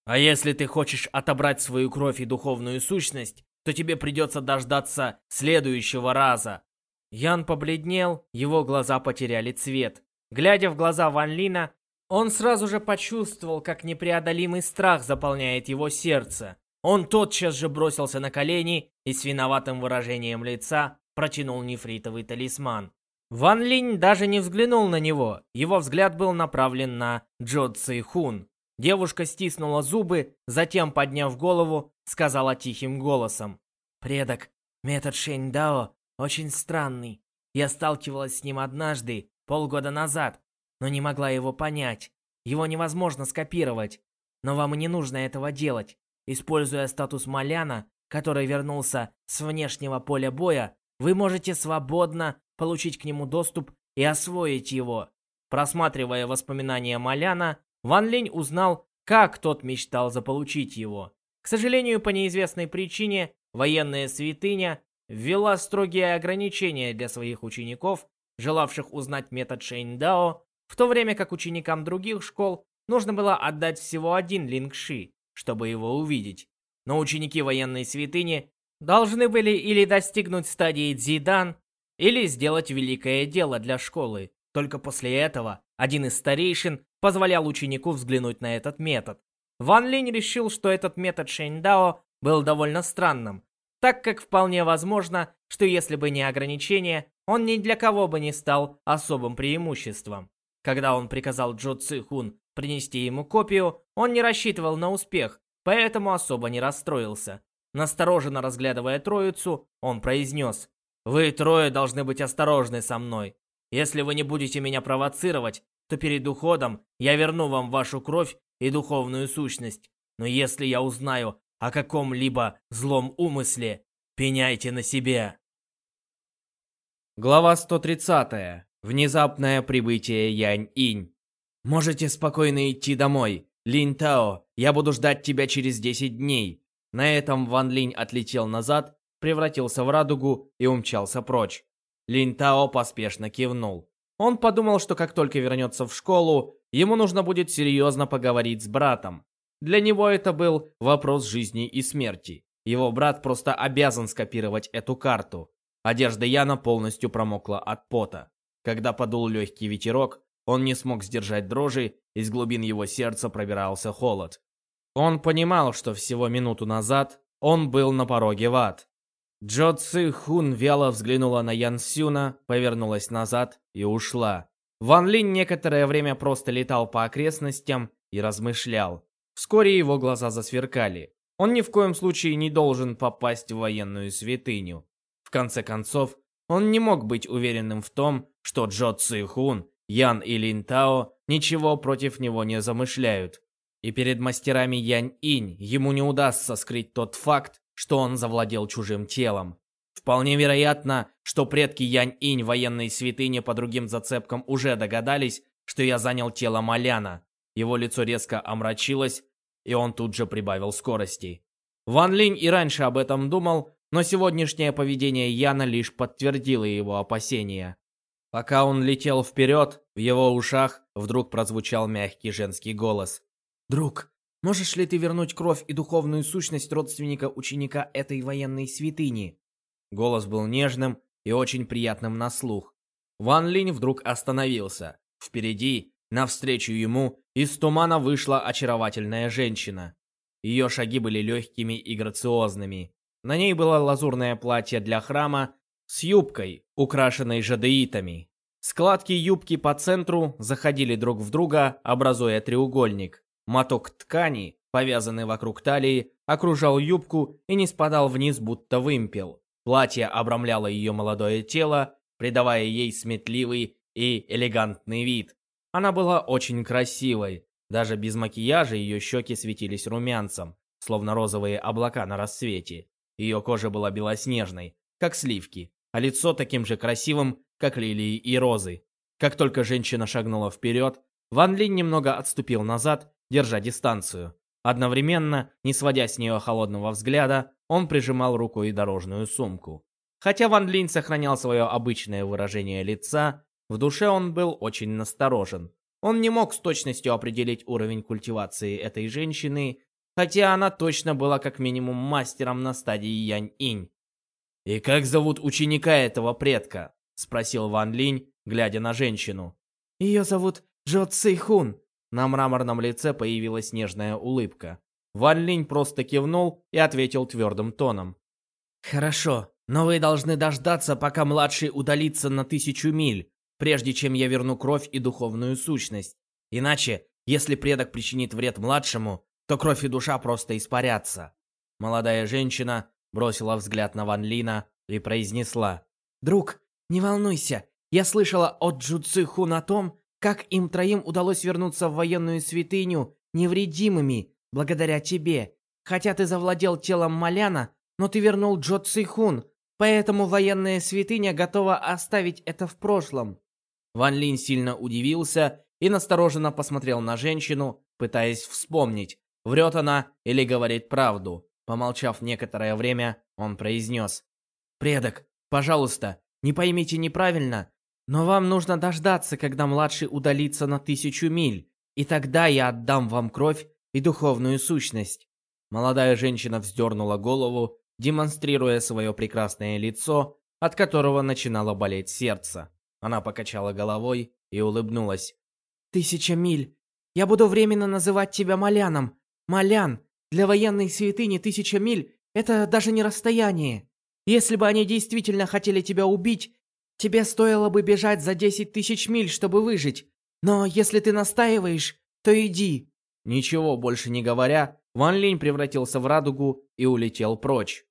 А если ты хочешь отобрать свою кровь и духовную сущность, то тебе придется дождаться следующего раза. Ян побледнел, его глаза потеряли цвет. Глядя в глаза Ван Лина, он сразу же почувствовал, как непреодолимый страх заполняет его сердце. Он тотчас же бросился на колени и с виноватым выражением лица протянул нефритовый талисман. Ван Линь даже не взглянул на него, его взгляд был направлен на Джо Ци Хун. Девушка стиснула зубы, затем, подняв голову, сказала тихим голосом. «Предок, метод Шэнь Дао очень странный. Я сталкивалась с ним однажды, полгода назад, но не могла его понять. Его невозможно скопировать. Но вам и не нужно этого делать. Используя статус Маляна, который вернулся с внешнего поля боя, вы можете свободно получить к нему доступ и освоить его. Просматривая воспоминания Маляна, Ван Линь узнал, как тот мечтал заполучить его. К сожалению, по неизвестной причине, военная святыня ввела строгие ограничения для своих учеников, желавших узнать метод Шэйндао, в то время как ученикам других школ нужно было отдать всего один лингши, чтобы его увидеть. Но ученики военной святыни должны были или достигнуть стадии дзидан, или сделать великое дело для школы. Только после этого один из старейшин позволял ученику взглянуть на этот метод. Ван Линь решил, что этот метод Шэньдао был довольно странным, так как вполне возможно, что если бы не ограничение, он ни для кого бы не стал особым преимуществом. Когда он приказал Джо Ци Хун принести ему копию, он не рассчитывал на успех, поэтому особо не расстроился. Настороженно разглядывая троицу, он произнес, «Вы трое должны быть осторожны со мной. Если вы не будете меня провоцировать, то перед уходом я верну вам вашу кровь и духовную сущность. Но если я узнаю о каком-либо злом умысле, пеняйте на себе». Глава 130. Внезапное прибытие Янь-Инь. «Можете спокойно идти домой. Линь Тао, я буду ждать тебя через 10 дней». На этом Ван Линь отлетел назад, превратился в радугу и умчался прочь. Линь Тао поспешно кивнул. Он подумал, что как только вернется в школу, ему нужно будет серьезно поговорить с братом. Для него это был вопрос жизни и смерти. Его брат просто обязан скопировать эту карту. Одежда Яна полностью промокла от пота. Когда подул легкий ветерок, он не смог сдержать дрожи, из глубин его сердца пробирался холод. Он понимал, что всего минуту назад он был на пороге в ад. Джо Ци Хун вяло взглянула на Ян Сюна, повернулась назад и ушла. Ван Линь некоторое время просто летал по окрестностям и размышлял. Вскоре его глаза засверкали. Он ни в коем случае не должен попасть в военную святыню. В конце концов, он не мог быть уверенным в том, что Джо Ци Хун, Ян и Лин Тао ничего против него не замышляют. И перед мастерами Янь Инь ему не удастся скрыть тот факт, что он завладел чужим телом. Вполне вероятно, что предки Янь-Инь военной святыни по другим зацепкам уже догадались, что я занял тело Маляна. Его лицо резко омрачилось, и он тут же прибавил скорости. Ван Линь и раньше об этом думал, но сегодняшнее поведение Яна лишь подтвердило его опасения. Пока он летел вперед, в его ушах вдруг прозвучал мягкий женский голос. «Друг, Можешь ли ты вернуть кровь и духовную сущность родственника ученика этой военной святыни?» Голос был нежным и очень приятным на слух. Ван Линь вдруг остановился. Впереди, навстречу ему, из тумана вышла очаровательная женщина. Ее шаги были легкими и грациозными. На ней было лазурное платье для храма с юбкой, украшенной жадеитами. Складки юбки по центру заходили друг в друга, образуя треугольник. Моток ткани, повязанный вокруг талии, окружал юбку и не спадал вниз, будто вымпел. Платье обрамляло ее молодое тело, придавая ей сметливый и элегантный вид. Она была очень красивой. Даже без макияжа ее щеки светились румянцем, словно розовые облака на рассвете. Ее кожа была белоснежной, как сливки, а лицо таким же красивым, как лилии и розы. Как только женщина шагнула вперед, Ван Линь немного отступил назад держа дистанцию. Одновременно, не сводя с нее холодного взгляда, он прижимал рукой дорожную сумку. Хотя Ван Линь сохранял свое обычное выражение лица, в душе он был очень насторожен. Он не мог с точностью определить уровень культивации этой женщины, хотя она точно была как минимум мастером на стадии Янь-Инь. «И как зовут ученика этого предка?» — спросил Ван Линь, глядя на женщину. «Ее зовут Джо Цей Хун», на мраморном лице появилась нежная улыбка. Ван Линь просто кивнул и ответил твердым тоном. Хорошо, но вы должны дождаться, пока младший удалится на тысячу миль, прежде чем я верну кровь и духовную сущность. Иначе, если предок причинит вред младшему, то кровь и душа просто испарятся. Молодая женщина бросила взгляд на Ван Лина и произнесла. «Друг, не волнуйся, я слышала от Джуци Хун о том, как им троим удалось вернуться в военную святыню невредимыми, благодаря тебе. Хотя ты завладел телом Маляна, но ты вернул Джо Цихун, поэтому военная святыня готова оставить это в прошлом». Ван Лин сильно удивился и настороженно посмотрел на женщину, пытаясь вспомнить, врет она или говорит правду. Помолчав некоторое время, он произнес. «Предок, пожалуйста, не поймите неправильно, но вам нужно дождаться, когда младший удалится на тысячу миль, и тогда я отдам вам кровь и духовную сущность». Молодая женщина вздернула голову, демонстрируя свое прекрасное лицо, от которого начинало болеть сердце. Она покачала головой и улыбнулась. «Тысяча миль. Я буду временно называть тебя Маляном. Малян, для военной святыни тысяча миль — это даже не расстояние. Если бы они действительно хотели тебя убить, Тебе стоило бы бежать за 10 тысяч миль, чтобы выжить. Но если ты настаиваешь, то иди». Ничего больше не говоря, Ван Линь превратился в радугу и улетел прочь.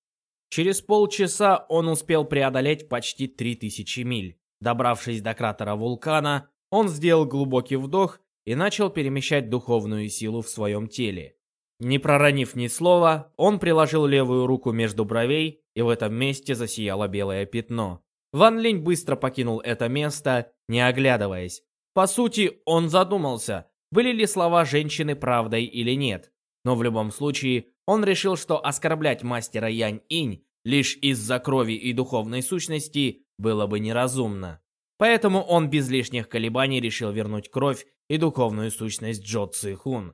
Через полчаса он успел преодолеть почти 3000 миль. Добравшись до кратера вулкана, он сделал глубокий вдох и начал перемещать духовную силу в своем теле. Не проронив ни слова, он приложил левую руку между бровей, и в этом месте засияло белое пятно. Ван Линь быстро покинул это место, не оглядываясь. По сути, он задумался, были ли слова женщины правдой или нет. Но в любом случае, он решил, что оскорблять мастера Янь-Инь лишь из-за крови и духовной сущности было бы неразумно. Поэтому он без лишних колебаний решил вернуть кровь и духовную сущность Джо Ци Хун.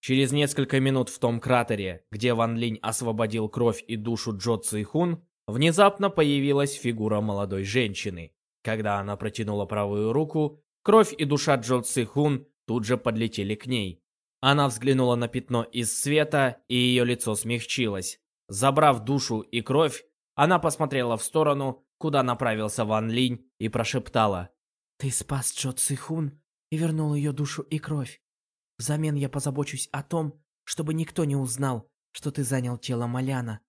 Через несколько минут в том кратере, где Ван Линь освободил кровь и душу Джо Ци Хун, Внезапно появилась фигура молодой женщины. Когда она протянула правую руку, кровь и душа Джо Ци Хун тут же подлетели к ней. Она взглянула на пятно из света, и ее лицо смягчилось. Забрав душу и кровь, она посмотрела в сторону, куда направился Ван Линь, и прошептала. «Ты спас Джо Ци Хун и вернул ее душу и кровь. Взамен я позабочусь о том, чтобы никто не узнал, что ты занял тело Маляна.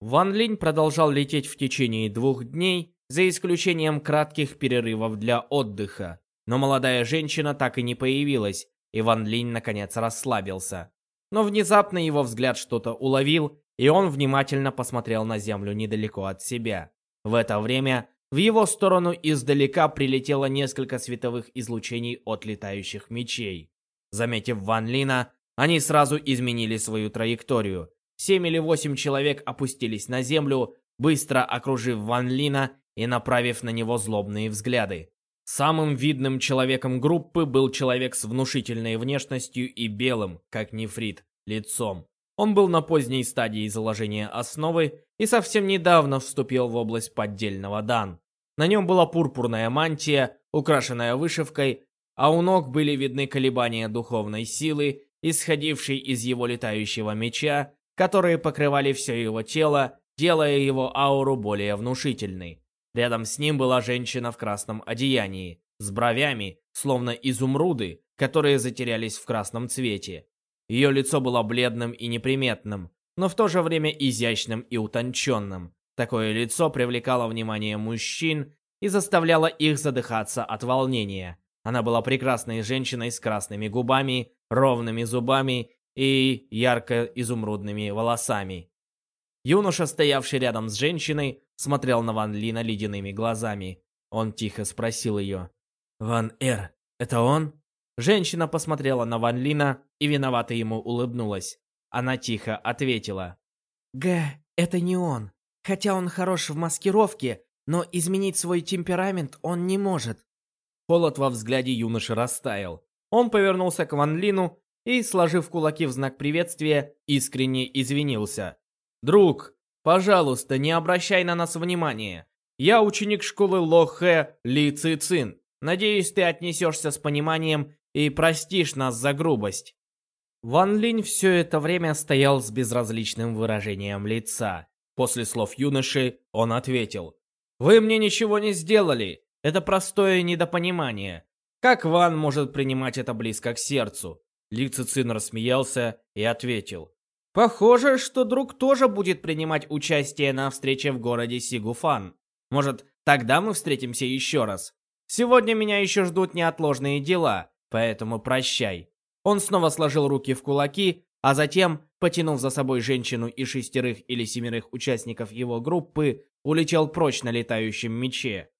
Ван Линь продолжал лететь в течение двух дней, за исключением кратких перерывов для отдыха. Но молодая женщина так и не появилась, и Ван Линь наконец расслабился. Но внезапно его взгляд что-то уловил, и он внимательно посмотрел на землю недалеко от себя. В это время в его сторону издалека прилетело несколько световых излучений от летающих мечей. Заметив Ван Лина, они сразу изменили свою траекторию. Семь или восемь человек опустились на землю, быстро окружив Ван Лина и направив на него злобные взгляды. Самым видным человеком группы был человек с внушительной внешностью и белым, как нефрит, лицом. Он был на поздней стадии заложения основы и совсем недавно вступил в область поддельного дан. На нем была пурпурная мантия, украшенная вышивкой, а у ног были видны колебания духовной силы, исходившей из его летающего меча которые покрывали все его тело, делая его ауру более внушительной. Рядом с ним была женщина в красном одеянии, с бровями, словно изумруды, которые затерялись в красном цвете. Ее лицо было бледным и неприметным, но в то же время изящным и утонченным. Такое лицо привлекало внимание мужчин и заставляло их задыхаться от волнения. Она была прекрасной женщиной с красными губами, ровными зубами и ярко-изумрудными волосами. Юноша, стоявший рядом с женщиной, смотрел на Ван Лина ледяными глазами. Он тихо спросил ее. «Ван Эр, это он?» Женщина посмотрела на Ван Лина и виновато ему улыбнулась. Она тихо ответила. «Г, это не он. Хотя он хорош в маскировке, но изменить свой темперамент он не может». Холод во взгляде юноши растаял. Он повернулся к Ван Лину и, сложив кулаки в знак приветствия, искренне извинился. «Друг, пожалуйста, не обращай на нас внимания. Я ученик школы Лохэ Ли Ци Цин. Надеюсь, ты отнесешься с пониманием и простишь нас за грубость». Ван Линь все это время стоял с безразличным выражением лица. После слов юноши он ответил. «Вы мне ничего не сделали. Это простое недопонимание. Как Ван может принимать это близко к сердцу?» Ли Цицин рассмеялся и ответил. «Похоже, что друг тоже будет принимать участие на встрече в городе Сигуфан. Может, тогда мы встретимся еще раз? Сегодня меня еще ждут неотложные дела, поэтому прощай». Он снова сложил руки в кулаки, а затем, потянув за собой женщину и шестерых или семерых участников его группы, улетел прочь на летающем мече.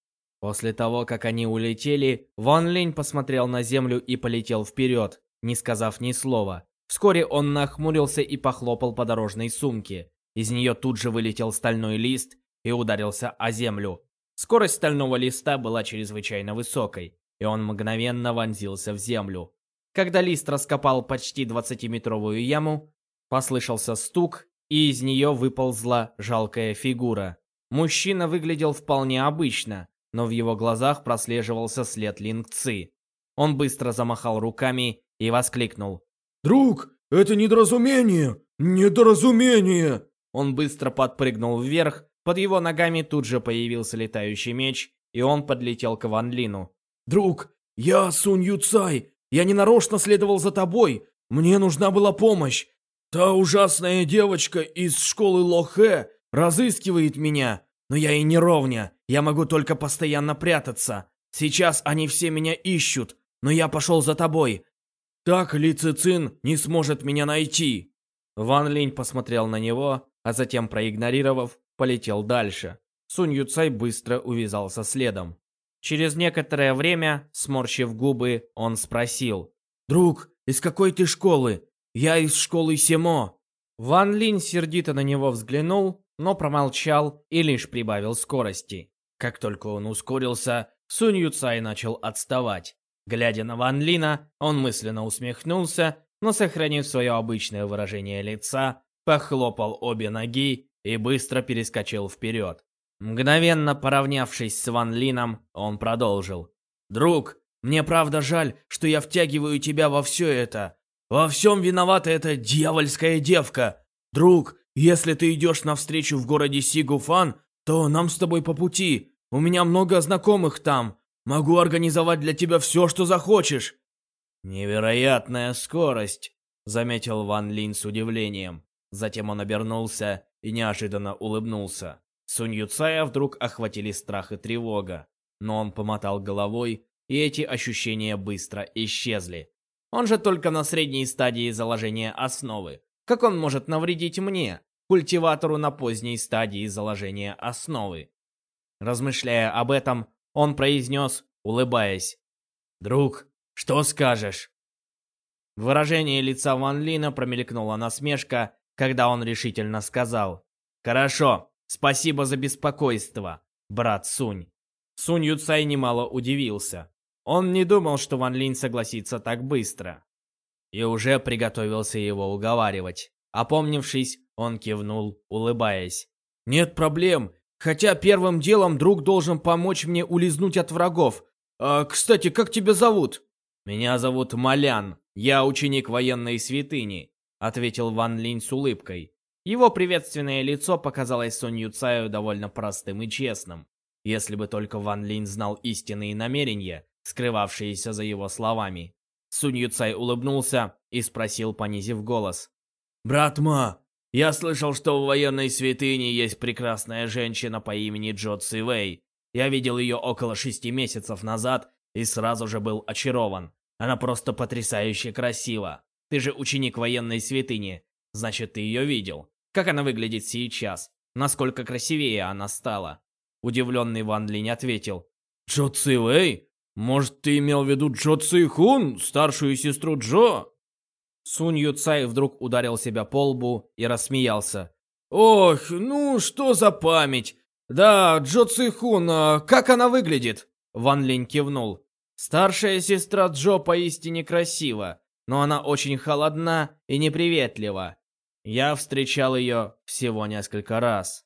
После того, как они улетели, Ван Линь посмотрел на землю и полетел вперед, не сказав ни слова. Вскоре он нахмурился и похлопал по дорожной сумке. Из нее тут же вылетел стальной лист и ударился о землю. Скорость стального листа была чрезвычайно высокой, и он мгновенно вонзился в землю. Когда лист раскопал почти 20-метровую яму, послышался стук, и из нее выползла жалкая фигура. Мужчина выглядел вполне обычно, но в его глазах прослеживался след лингцы. Он быстро замахал руками и воскликнул. «Друг, это недоразумение! Недоразумение!» Он быстро подпрыгнул вверх, под его ногами тут же появился летающий меч, и он подлетел к Ван Лину. «Друг, я Сунь Юцай, я не нарочно следовал за тобой. Мне нужна была помощь. Та ужасная девочка из школы Лохэ разыскивает меня. Но я и не ровня. Я могу только постоянно прятаться. Сейчас они все меня ищут. Но я пошел за тобой. Так Ли Цицин не сможет меня найти. Ван Линь посмотрел на него, а затем, проигнорировав, полетел дальше. Сунь Юцай быстро увязался следом. Через некоторое время, сморщив губы, он спросил. «Друг, из какой ты школы? Я из школы Семо». Ван Линь сердито на него взглянул, но промолчал и лишь прибавил скорости. Как только он ускорился, Сунь Юцай начал отставать. Глядя на Ван Лина, он мысленно усмехнулся, но, сохранив свое обычное выражение лица, похлопал обе ноги и быстро перескочил вперед. Мгновенно поравнявшись с Ван Лином, он продолжил. «Друг, мне правда жаль, что я втягиваю тебя во все это. Во всем виновата эта дьявольская девка. Друг, если ты идешь навстречу в городе Сигуфан, то нам с тобой по пути. У меня много знакомых там. Могу организовать для тебя все, что захочешь». «Невероятная скорость», — заметил Ван Лин с удивлением. Затем он обернулся и неожиданно улыбнулся. Сунь Юцая вдруг охватили страх и тревога, но он помотал головой, и эти ощущения быстро исчезли. Он же только на средней стадии заложения основы. Как он может навредить мне, культиватору на поздней стадии заложения основы? Размышляя об этом, он произнес, улыбаясь. «Друг, что скажешь?» Выражение лица Ван Лина промелькнула насмешка, когда он решительно сказал. «Хорошо, Спасибо за беспокойство, брат Сунь. Сунь Юцай немало удивился. Он не думал, что Ван Линь согласится так быстро. И уже приготовился его уговаривать. Опомнившись, он кивнул, улыбаясь. «Нет проблем. Хотя первым делом друг должен помочь мне улизнуть от врагов. А, кстати, как тебя зовут?» «Меня зовут Малян. Я ученик военной святыни», — ответил Ван Линь с улыбкой. Его приветственное лицо показалось Сунь Юцаю довольно простым и честным. Если бы только Ван Линь знал истинные намерения, скрывавшиеся за его словами. Сунь Юцай улыбнулся и спросил, понизив голос. «Брат Ма, я слышал, что в военной святыне есть прекрасная женщина по имени Джо Цивэй. Я видел ее около шести месяцев назад и сразу же был очарован. Она просто потрясающе красива. Ты же ученик военной святыни, значит, ты ее видел. Как она выглядит сейчас? Насколько красивее она стала? Удивленный Ван Линь ответил. Джо Цивэй? Может, ты имел в виду Джо Цихун, старшую сестру Джо? Сунь Юцай вдруг ударил себя по лбу и рассмеялся. «Ох, ну что за память! Да, Джо Цихун, а как она выглядит?» Ван Линь кивнул. «Старшая сестра Джо поистине красива, но она очень холодна и неприветлива. Я встречал ее всего несколько раз.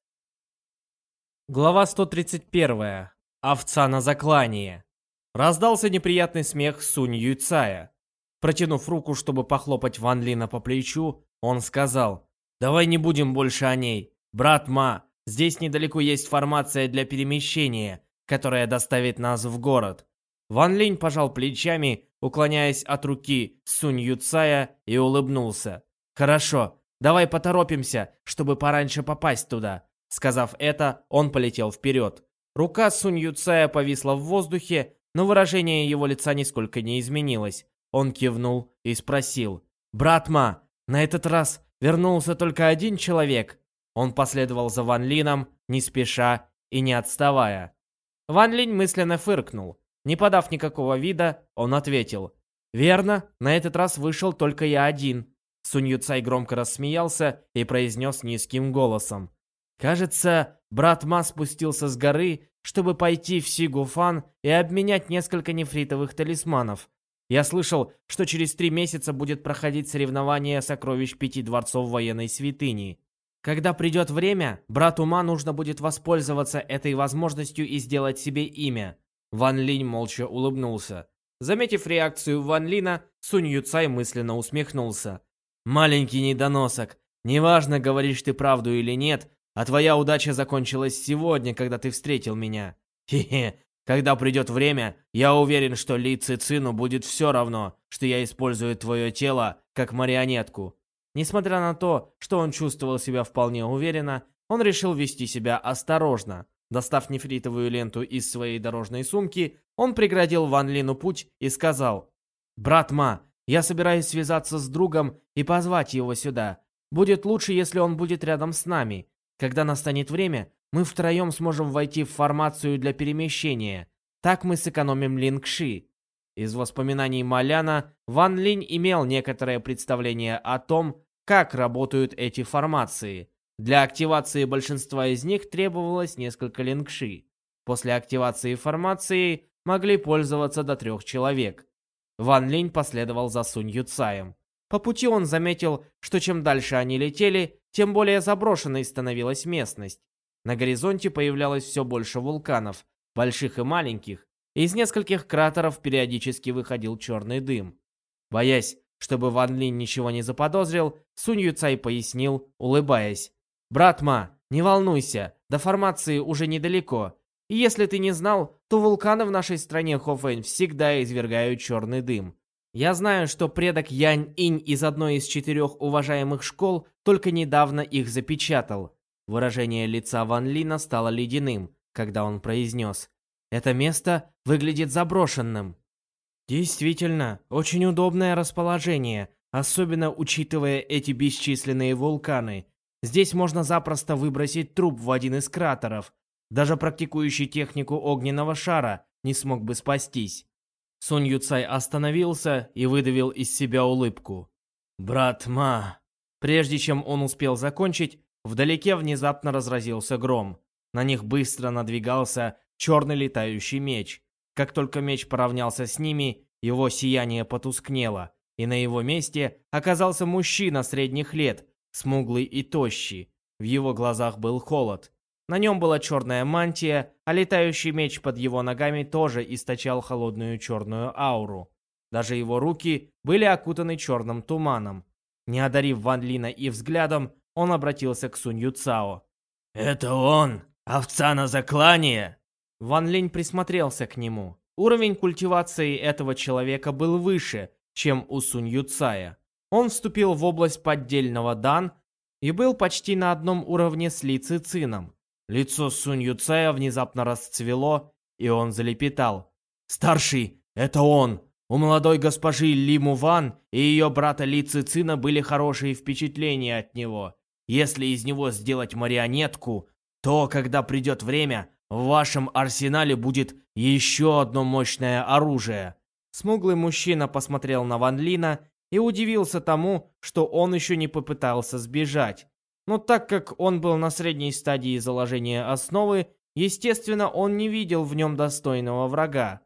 Глава 131. Овца на заклание. Раздался неприятный смех Сунь Юйцая. Протянув руку, чтобы похлопать Ван Лина по плечу, он сказал, «Давай не будем больше о ней. «Брат Ма, здесь недалеко есть формация для перемещения, которая доставит нас в город». Ван Линь пожал плечами, уклоняясь от руки Сунь Юцая и улыбнулся. «Хорошо, давай поторопимся, чтобы пораньше попасть туда». Сказав это, он полетел вперед. Рука Сунь Юцая повисла в воздухе, но выражение его лица нисколько не изменилось. Он кивнул и спросил. «Брат Ма, на этот раз вернулся только один человек?» Он последовал за Ван Лином, не спеша и не отставая. Ван Линь мысленно фыркнул. Не подав никакого вида, он ответил. «Верно, на этот раз вышел только я один». Сунь Юцай громко рассмеялся и произнес низким голосом. «Кажется, брат Ма спустился с горы, чтобы пойти в Сигуфан и обменять несколько нефритовых талисманов. Я слышал, что через три месяца будет проходить соревнование сокровищ пяти дворцов военной святыни. Когда придет время, брату Ма нужно будет воспользоваться этой возможностью и сделать себе имя. Ван Линь молча улыбнулся. Заметив реакцию Ван Лина, Сунь Юцай мысленно усмехнулся. «Маленький недоносок, неважно, говоришь ты правду или нет, а твоя удача закончилась сегодня, когда ты встретил меня. Хе-хе, когда придет время, я уверен, что Ли Цицину будет все равно, что я использую твое тело как марионетку». Несмотря на то, что он чувствовал себя вполне уверенно, он решил вести себя осторожно. Достав нефритовую ленту из своей дорожной сумки, он преградил Ван Лину путь и сказал, «Брат Ма, я собираюсь связаться с другом и позвать его сюда. Будет лучше, если он будет рядом с нами. Когда настанет время, мы втроем сможем войти в формацию для перемещения. Так мы сэкономим Лингши». Из воспоминаний Маляна Ван Линь имел некоторое представление о том, как работают эти формации. Для активации большинства из них требовалось несколько лингши. После активации формации могли пользоваться до трех человек. Ван Линь последовал за Сунь Юцаем. По пути он заметил, что чем дальше они летели, тем более заброшенной становилась местность. На горизонте появлялось все больше вулканов, больших и маленьких. Из нескольких кратеров периодически выходил черный дым. Боясь, чтобы Ван Линь ничего не заподозрил, Сунь Юцай пояснил, улыбаясь. «Брат Ма, не волнуйся, до формации уже недалеко. И если ты не знал, то вулканы в нашей стране Хофэнь всегда извергают черный дым. Я знаю, что предок Янь-Инь из одной из четырех уважаемых школ только недавно их запечатал». Выражение лица Ван Лина стало ледяным, когда он произнес «Это место выглядит заброшенным». Действительно, очень удобное расположение, особенно учитывая эти бесчисленные вулканы. Здесь можно запросто выбросить труп в один из кратеров. Даже практикующий технику огненного шара не смог бы спастись. Сунь Юцай остановился и выдавил из себя улыбку. «Брат Ма...» Прежде чем он успел закончить, вдалеке внезапно разразился гром. На них быстро надвигался черный летающий меч. Как только меч поравнялся с ними, его сияние потускнело, и на его месте оказался мужчина средних лет, смуглый и тощий. В его глазах был холод. На нем была черная мантия, а летающий меч под его ногами тоже источал холодную черную ауру. Даже его руки были окутаны черным туманом. Не одарив Ван Лина и взглядом, он обратился к Сунь Юцао. «Это он! Овца на заклание!» Ван Линь присмотрелся к нему. Уровень культивации этого человека был выше, чем у Сунь Юцая. Он вступил в область поддельного дан и был почти на одном уровне с Ли Цицином. Лицо Сунь Юцая внезапно расцвело, и он залепетал. «Старший, это он! У молодой госпожи Ли Муван и ее брата Ли Цицина были хорошие впечатления от него. Если из него сделать марионетку, то, когда придет время, в вашем арсенале будет еще одно мощное оружие». Смуглый мужчина посмотрел на Ван Лина и удивился тому, что он еще не попытался сбежать. Но так как он был на средней стадии заложения основы, естественно, он не видел в нем достойного врага.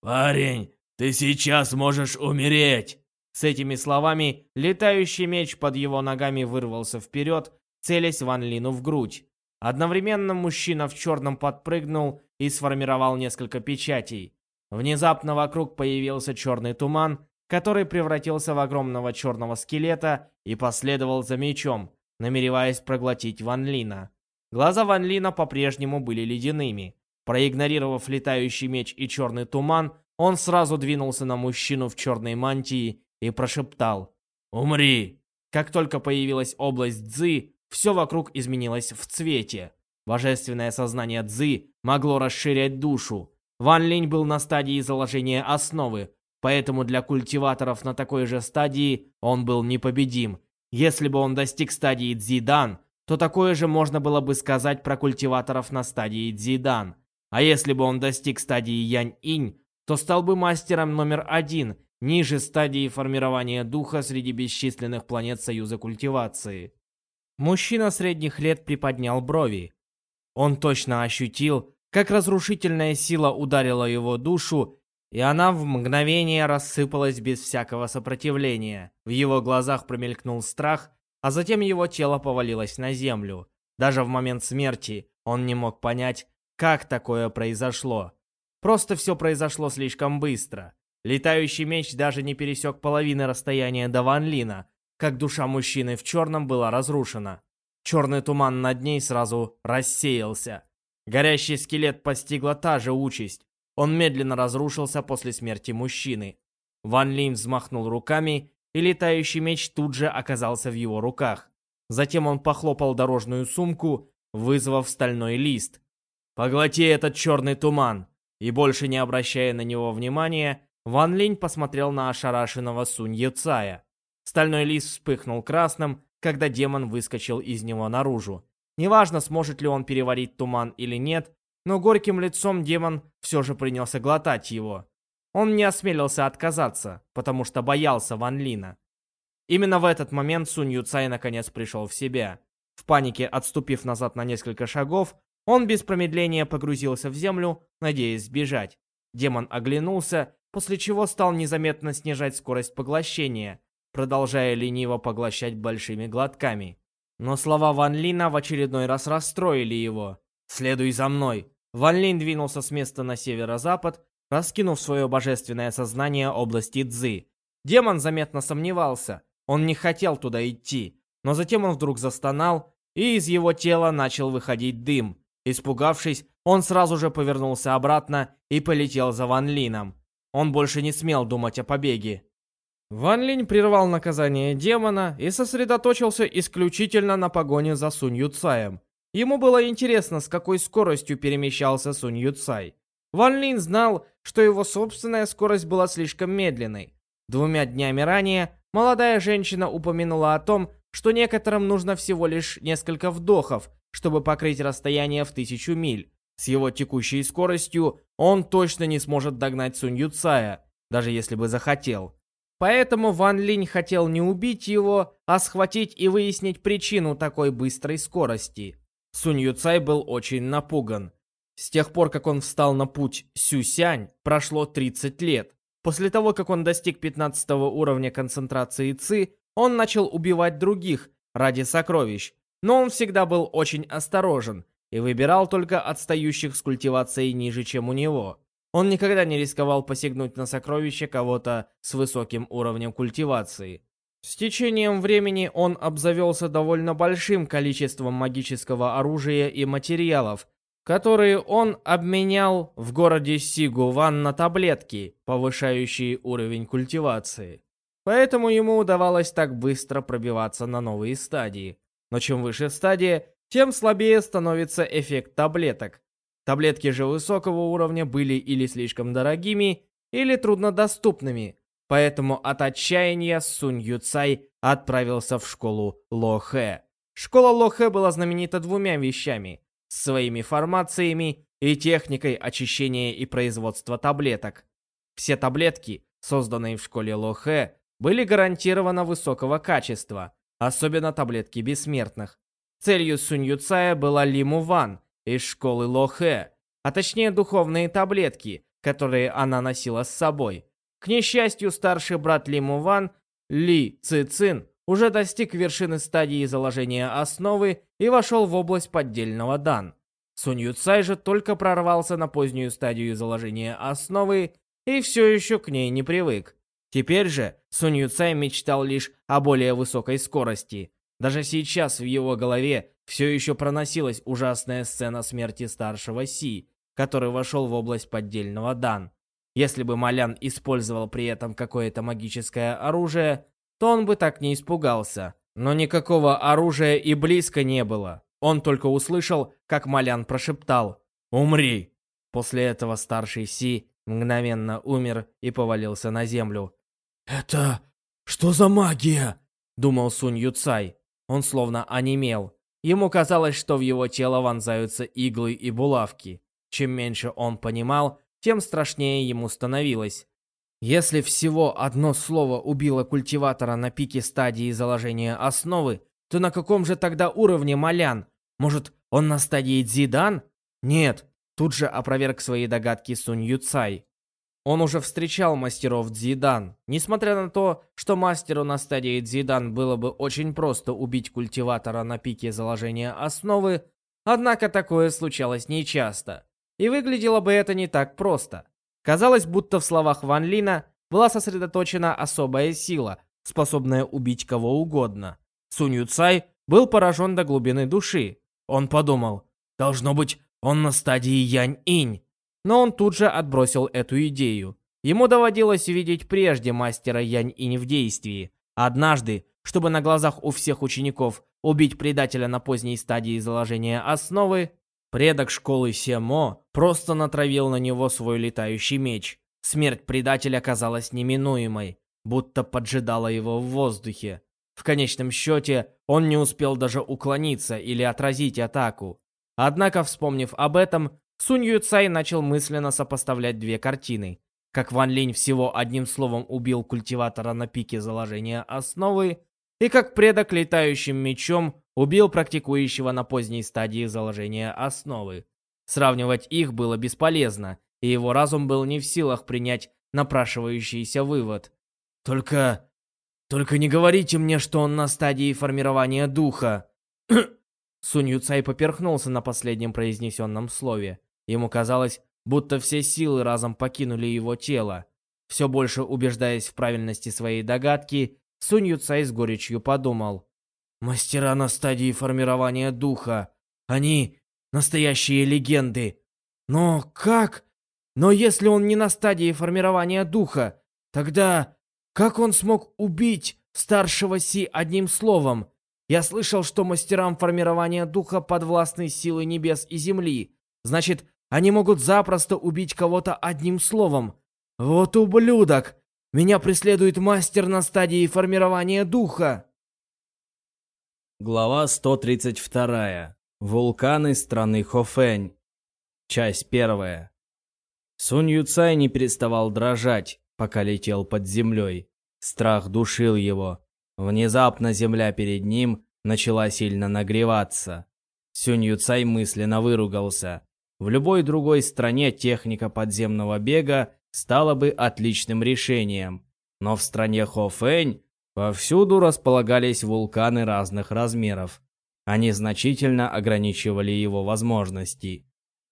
«Парень, ты сейчас можешь умереть!» С этими словами летающий меч под его ногами вырвался вперед, целясь Ван Лину в грудь. Одновременно мужчина в черном подпрыгнул и сформировал несколько печатей. Внезапно вокруг появился черный туман, который превратился в огромного черного скелета и последовал за мечом, намереваясь проглотить Ван Лина. Глаза Ван Лина по-прежнему были ледяными. Проигнорировав летающий меч и черный туман, он сразу двинулся на мужчину в черной мантии и прошептал «Умри!». Как только появилась область Цзы, все вокруг изменилось в цвете. Божественное сознание Цзы могло расширять душу. Ван Линь был на стадии заложения основы, поэтому для культиваторов на такой же стадии он был непобедим. Если бы он достиг стадии Цзидан, то такое же можно было бы сказать про культиваторов на стадии Цзидан. А если бы он достиг стадии Янь-Инь, то стал бы мастером номер один, ниже стадии формирования духа среди бесчисленных планет Союза культивации. Мужчина средних лет приподнял брови. Он точно ощутил, как разрушительная сила ударила его душу, и она в мгновение рассыпалась без всякого сопротивления. В его глазах промелькнул страх, а затем его тело повалилось на землю. Даже в момент смерти он не мог понять, как такое произошло. Просто все произошло слишком быстро. Летающий меч даже не пересек половины расстояния до Ван Лина, как душа мужчины в черном была разрушена. Черный туман над ней сразу рассеялся. Горящий скелет постигла та же участь. Он медленно разрушился после смерти мужчины. Ван Лин взмахнул руками, и летающий меч тут же оказался в его руках. Затем он похлопал дорожную сумку, вызвав стальной лист. «Поглоти этот черный туман!» И больше не обращая на него внимания, Ван Линь посмотрел на ошарашенного Сунь Юцая. Стальной лист вспыхнул красным, когда демон выскочил из него наружу. Неважно, сможет ли он переварить туман или нет, но горьким лицом демон все же принялся глотать его. Он не осмелился отказаться, потому что боялся Ван Лина. Именно в этот момент Сунь Юцай наконец пришел в себя. В панике отступив назад на несколько шагов, он без промедления погрузился в землю, надеясь сбежать. Демон оглянулся, после чего стал незаметно снижать скорость поглощения, продолжая лениво поглощать большими глотками. Но слова Ван Лина в очередной раз расстроили его. «Следуй за мной!» Ван Лин двинулся с места на северо-запад, раскинув свое божественное сознание области Цзы. Демон заметно сомневался. Он не хотел туда идти. Но затем он вдруг застонал, и из его тела начал выходить дым. Испугавшись, он сразу же повернулся обратно и полетел за Ван Лином. Он больше не смел думать о побеге. Ван Линь прервал наказание демона и сосредоточился исключительно на погоне за Сунь Юцаем. Ему было интересно, с какой скоростью перемещался Сунь Юцай. Ван Линь знал, что его собственная скорость была слишком медленной. Двумя днями ранее молодая женщина упомянула о том, что некоторым нужно всего лишь несколько вдохов, чтобы покрыть расстояние в тысячу миль. С его текущей скоростью он точно не сможет догнать Сунь Юцая, даже если бы захотел. Поэтому Ван Линь хотел не убить его, а схватить и выяснить причину такой быстрой скорости. Сунь Юцай был очень напуган. С тех пор, как он встал на путь Сюсянь, прошло 30 лет. После того, как он достиг 15 уровня концентрации Ци, он начал убивать других ради сокровищ. Но он всегда был очень осторожен и выбирал только отстающих с культивацией ниже, чем у него. Он никогда не рисковал посягнуть на сокровище кого-то с высоким уровнем культивации. С течением времени он обзавелся довольно большим количеством магического оружия и материалов, которые он обменял в городе Сигуван на таблетки, повышающие уровень культивации. Поэтому ему удавалось так быстро пробиваться на новые стадии. Но чем выше стадия, тем слабее становится эффект таблеток, Таблетки же высокого уровня были или слишком дорогими, или труднодоступными, поэтому от отчаяния Сунь Юцай отправился в школу Лохэ. Школа Лохэ была знаменита двумя вещами – своими формациями и техникой очищения и производства таблеток. Все таблетки, созданные в школе Лохэ, были гарантированно высокого качества, особенно таблетки бессмертных. Целью Сунь Юцая была Лиму Ван – из школы Лохэ, а точнее духовные таблетки, которые она носила с собой. К несчастью, старший брат Ли Муван, Ли Цицин, уже достиг вершины стадии заложения основы и вошел в область поддельного дан. Сунь Юцай же только прорвался на позднюю стадию заложения основы и все еще к ней не привык. Теперь же Сунь Юцай мечтал лишь о более высокой скорости. Даже сейчас в его голове все еще проносилась ужасная сцена смерти старшего Си, который вошел в область поддельного Дан. Если бы Малян использовал при этом какое-то магическое оружие, то он бы так не испугался. Но никакого оружия и близко не было. Он только услышал, как Малян прошептал «Умри!». После этого старший Си мгновенно умер и повалился на землю. «Это что за магия?» — думал Сунь Юцай. Он словно онемел. Ему казалось, что в его тело вонзаются иглы и булавки. Чем меньше он понимал, тем страшнее ему становилось. Если всего одно слово убило культиватора на пике стадии заложения основы, то на каком же тогда уровне Малян? Может, он на стадии Дзидан? Нет, тут же опроверг свои догадки Сунь Юцай. Он уже встречал мастеров Дзидан. Несмотря на то, что мастеру на стадии Дзидан было бы очень просто убить культиватора на пике заложения основы, однако такое случалось нечасто. И выглядело бы это не так просто. Казалось, будто в словах Ван Лина была сосредоточена особая сила, способная убить кого угодно. Сунь Юцай был поражен до глубины души. Он подумал, должно быть, он на стадии Янь-Инь. Но он тут же отбросил эту идею. Ему доводилось видеть прежде мастера Янь-Инь в действии. Однажды, чтобы на глазах у всех учеников убить предателя на поздней стадии заложения основы, Предок школы Семо просто натравил на него свой летающий меч. Смерть предателя казалась неминуемой, будто поджидала его в воздухе. В конечном счете, он не успел даже уклониться или отразить атаку. Однако, вспомнив об этом, Сунь Юцай начал мысленно сопоставлять две картины. Как Ван Линь всего одним словом убил культиватора на пике заложения основы, и как предок летающим мечом убил практикующего на поздней стадии заложения основы. Сравнивать их было бесполезно, и его разум был не в силах принять напрашивающийся вывод. «Только... только не говорите мне, что он на стадии формирования духа!» Сунь Юцай поперхнулся на последнем произнесенном слове. Ему казалось, будто все силы разом покинули его тело. Все больше убеждаясь в правильности своей догадки, Сунь Юцай с горечью подумал. Мастера на стадии формирования духа. Они настоящие легенды. Но как? Но если он не на стадии формирования духа, тогда как он смог убить старшего Си одним словом? Я слышал, что мастерам формирования духа подвластны силы небес и земли. Значит, они могут запросто убить кого-то одним словом. Вот ублюдок! Меня преследует мастер на стадии формирования духа. Глава 132. Вулканы страны Хофэнь. Часть первая. Сунь Юцай не переставал дрожать, пока летел под землей. Страх душил его. Внезапно земля перед ним начала сильно нагреваться. Сунь Юцай мысленно выругался. В любой другой стране техника подземного бега стала бы отличным решением. Но в стране Хофэнь Повсюду располагались вулканы разных размеров. Они значительно ограничивали его возможности.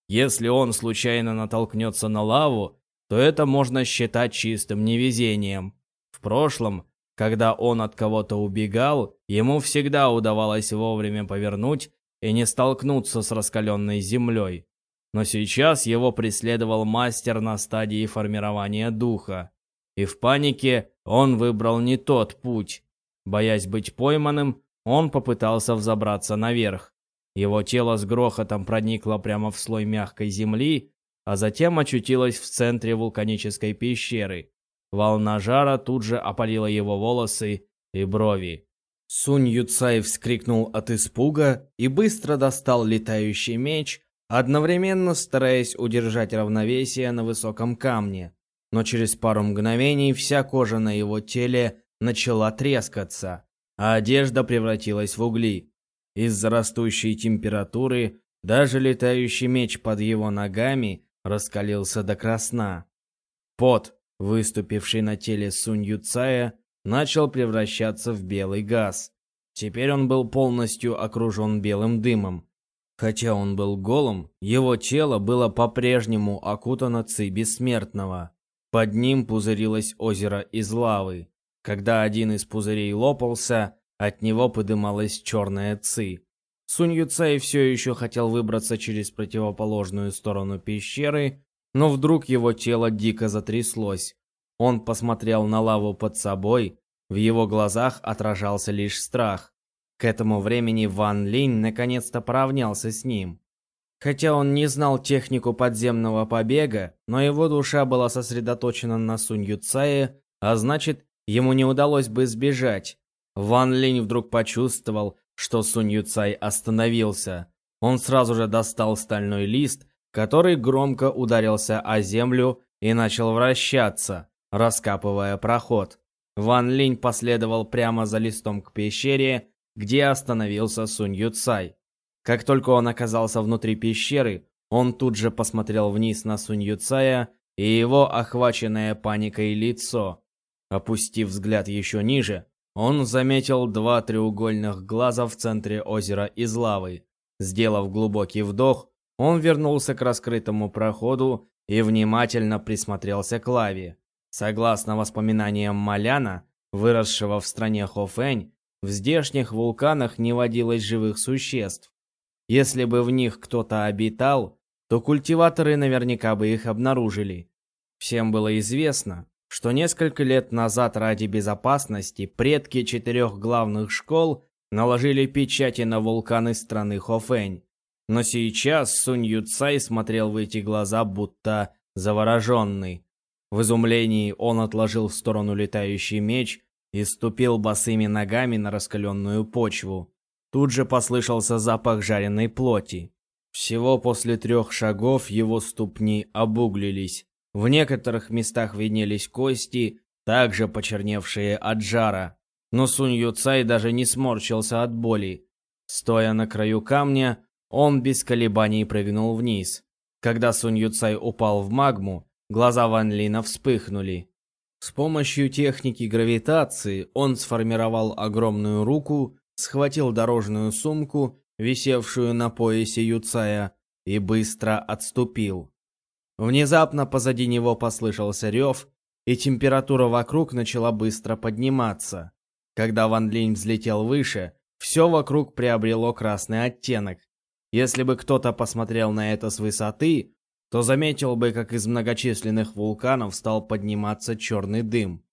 Если он случайно натолкнется на лаву, то это можно считать чистым невезением. В прошлом, когда он от кого-то убегал, ему всегда удавалось вовремя повернуть и не столкнуться с раскаленной землей. Но сейчас его преследовал мастер на стадии формирования духа. И в панике он выбрал не тот путь. Боясь быть пойманным, он попытался взобраться наверх. Его тело с грохотом проникло прямо в слой мягкой земли, а затем очутилось в центре вулканической пещеры. Волна жара тут же опалила его волосы и брови. Сунь Юцай вскрикнул от испуга и быстро достал летающий меч, одновременно стараясь удержать равновесие на высоком камне но через пару мгновений вся кожа на его теле начала трескаться, а одежда превратилась в угли. Из-за растущей температуры даже летающий меч под его ногами раскалился до красна. Пот, выступивший на теле Сунь Юцая, начал превращаться в белый газ. Теперь он был полностью окружен белым дымом. Хотя он был голым, его тело было по-прежнему окутано ци бессмертного. Под ним пузырилось озеро из лавы. Когда один из пузырей лопался, от него подымалась черная ци. Сунь Юцай все еще хотел выбраться через противоположную сторону пещеры, но вдруг его тело дико затряслось. Он посмотрел на лаву под собой, в его глазах отражался лишь страх. К этому времени Ван Линь наконец-то поравнялся с ним. Хотя он не знал технику подземного побега, но его душа была сосредоточена на Сунь Юцае, а значит, ему не удалось бы сбежать. Ван Линь вдруг почувствовал, что Сунь Юцай остановился. Он сразу же достал стальной лист, который громко ударился о землю и начал вращаться, раскапывая проход. Ван Линь последовал прямо за листом к пещере, где остановился Сунь Юцай. Как только он оказался внутри пещеры, он тут же посмотрел вниз на Сунь Юцая и его охваченное паникой лицо. Опустив взгляд еще ниже, он заметил два треугольных глаза в центре озера из лавы. Сделав глубокий вдох, он вернулся к раскрытому проходу и внимательно присмотрелся к лаве. Согласно воспоминаниям Маляна, выросшего в стране Хофэнь, в здешних вулканах не водилось живых существ. Если бы в них кто-то обитал, то культиваторы наверняка бы их обнаружили. Всем было известно, что несколько лет назад ради безопасности предки четырех главных школ наложили печати на вулканы страны Хофэнь. Но сейчас Сунь Юцай смотрел в эти глаза, будто завороженный. В изумлении он отложил в сторону летающий меч и ступил босыми ногами на раскаленную почву. Тут же послышался запах жареной плоти. Всего после трех шагов его ступни обуглились. В некоторых местах виднелись кости, также почерневшие от жара. Но Сунь Юцай даже не сморщился от боли. Стоя на краю камня, он без колебаний прыгнул вниз. Когда Сунь Юцай упал в магму, глаза Ван Лина вспыхнули. С помощью техники гравитации он сформировал огромную руку, схватил дорожную сумку, висевшую на поясе Юцая, и быстро отступил. Внезапно позади него послышался рев, и температура вокруг начала быстро подниматься. Когда Ван Линь взлетел выше, все вокруг приобрело красный оттенок. Если бы кто-то посмотрел на это с высоты, то заметил бы, как из многочисленных вулканов стал подниматься черный дым.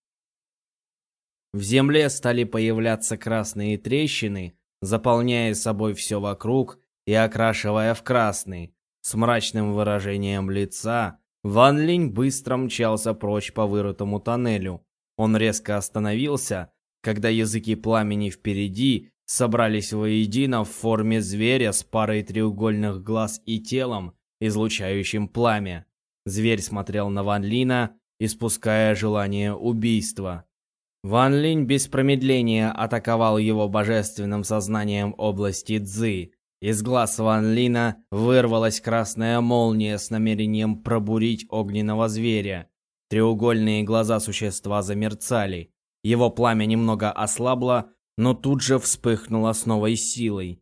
В земле стали появляться красные трещины, заполняя собой все вокруг и окрашивая в красный. С мрачным выражением лица Ван Линь быстро мчался прочь по вырытому тоннелю. Он резко остановился, когда языки пламени впереди собрались воедино в форме зверя с парой треугольных глаз и телом, излучающим пламя. Зверь смотрел на Ван Лина, испуская желание убийства. Ван Линь без промедления атаковал его божественным сознанием области Цзы. Из глаз Ван Лина вырвалась красная молния с намерением пробурить огненного зверя. Треугольные глаза существа замерцали. Его пламя немного ослабло, но тут же вспыхнуло с новой силой.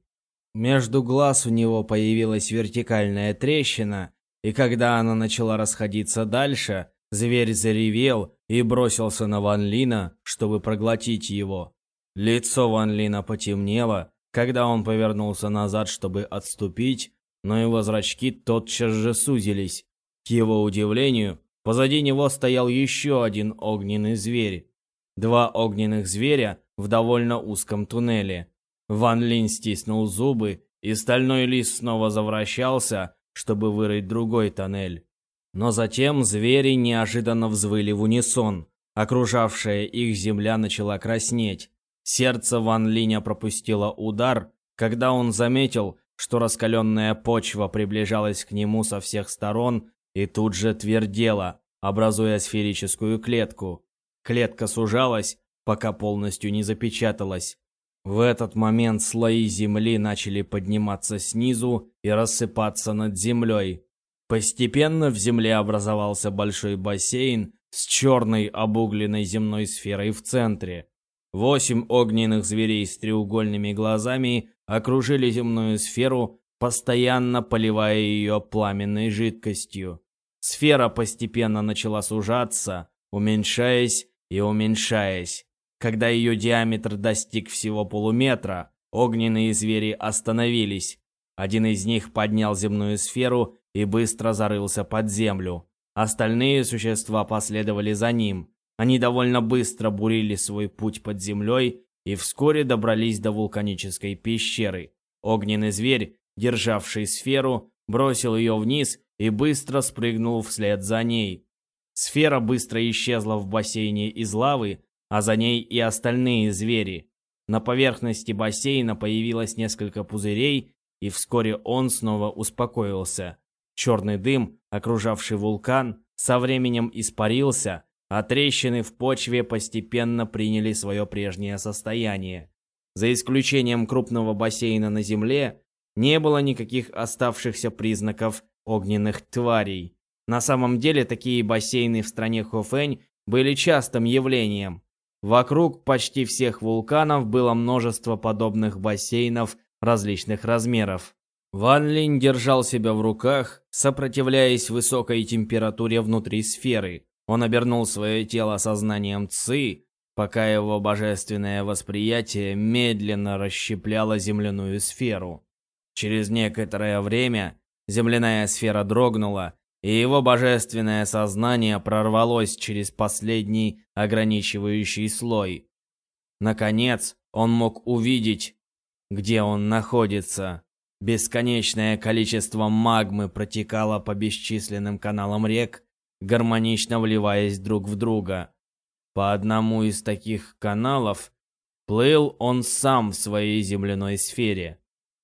Между глаз у него появилась вертикальная трещина, и когда она начала расходиться дальше, зверь заревел и бросился на Ван Лина, чтобы проглотить его. Лицо Ван Лина потемнело, когда он повернулся назад, чтобы отступить, но его зрачки тотчас же сузились. К его удивлению, позади него стоял еще один огненный зверь. Два огненных зверя в довольно узком туннеле. Ван Линь стиснул зубы, и стальной лист снова завращался, чтобы вырыть другой тоннель. Но затем звери неожиданно взвыли в унисон. Окружавшая их земля начала краснеть. Сердце Ван Линя пропустило удар, когда он заметил, что раскаленная почва приближалась к нему со всех сторон и тут же твердела, образуя сферическую клетку. Клетка сужалась, пока полностью не запечаталась. В этот момент слои земли начали подниматься снизу и рассыпаться над землей. Постепенно в земле образовался большой бассейн с черной обугленной земной сферой в центре. Восемь огненных зверей с треугольными глазами окружили земную сферу, постоянно поливая ее пламенной жидкостью. Сфера постепенно начала сужаться, уменьшаясь и уменьшаясь. Когда ее диаметр достиг всего полуметра, огненные звери остановились. Один из них поднял земную сферу и быстро зарылся под землю. Остальные существа последовали за ним. Они довольно быстро бурили свой путь под землей и вскоре добрались до вулканической пещеры. Огненный зверь, державший сферу, бросил ее вниз и быстро спрыгнул вслед за ней. Сфера быстро исчезла в бассейне из лавы, а за ней и остальные звери. На поверхности бассейна появилось несколько пузырей, и вскоре он снова успокоился. Черный дым, окружавший вулкан, со временем испарился, а трещины в почве постепенно приняли свое прежнее состояние. За исключением крупного бассейна на Земле, не было никаких оставшихся признаков огненных тварей. На самом деле такие бассейны в стране Хофэнь были частым явлением. Вокруг почти всех вулканов было множество подобных бассейнов различных размеров. Ван Линь держал себя в руках, сопротивляясь высокой температуре внутри сферы. Он обернул свое тело сознанием Ци, пока его божественное восприятие медленно расщепляло земляную сферу. Через некоторое время земляная сфера дрогнула, и его божественное сознание прорвалось через последний ограничивающий слой. Наконец, он мог увидеть, где он находится. Бесконечное количество магмы протекало по бесчисленным каналам рек, гармонично вливаясь друг в друга. По одному из таких каналов плыл он сам в своей земляной сфере.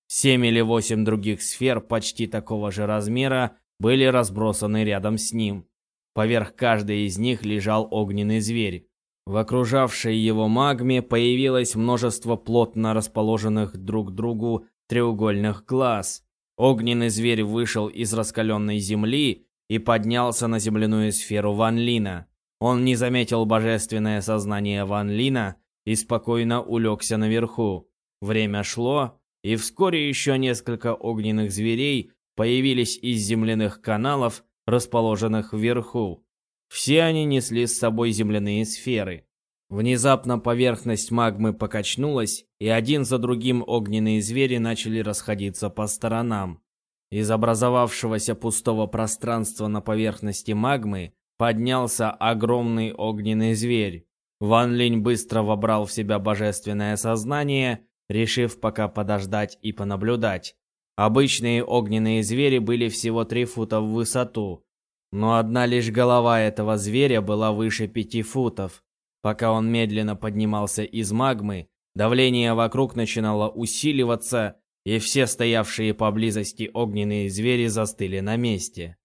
Семь или восемь других сфер почти такого же размера были разбросаны рядом с ним. Поверх каждой из них лежал огненный зверь. В окружавшей его магме появилось множество плотно расположенных друг к другу треугольных глаз. Огненный зверь вышел из раскаленной земли и поднялся на земляную сферу Ван Лина. Он не заметил божественное сознание Ван Лина и спокойно улегся наверху. Время шло, и вскоре еще несколько огненных зверей появились из земляных каналов, расположенных вверху. Все они несли с собой земляные сферы. Внезапно поверхность магмы покачнулась, и один за другим огненные звери начали расходиться по сторонам. Из образовавшегося пустого пространства на поверхности магмы поднялся огромный огненный зверь. Ван Линь быстро вобрал в себя божественное сознание решив пока подождать и понаблюдать. Обычные огненные звери были всего 3 фута в высоту, но одна лишь голова этого зверя была выше 5 футов. Пока он медленно поднимался из магмы, давление вокруг начинало усиливаться, и все стоявшие поблизости огненные звери застыли на месте.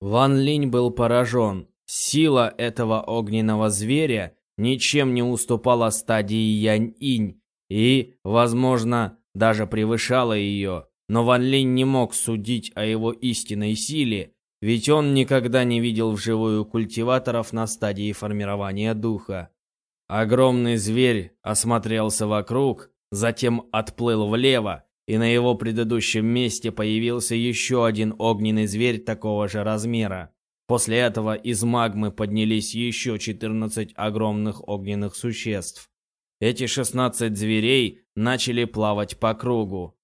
Ван Линь был поражен. Сила этого огненного зверя ничем не уступала стадии Янь-Инь, и, возможно, даже превышала ее. Но Ван Линь не мог судить о его истинной силе, ведь он никогда не видел вживую культиваторов на стадии формирования духа. Огромный зверь осмотрелся вокруг, затем отплыл влево, и на его предыдущем месте появился еще один огненный зверь такого же размера. После этого из магмы поднялись еще 14 огромных огненных существ. Эти 16 зверей начали плавать по кругу.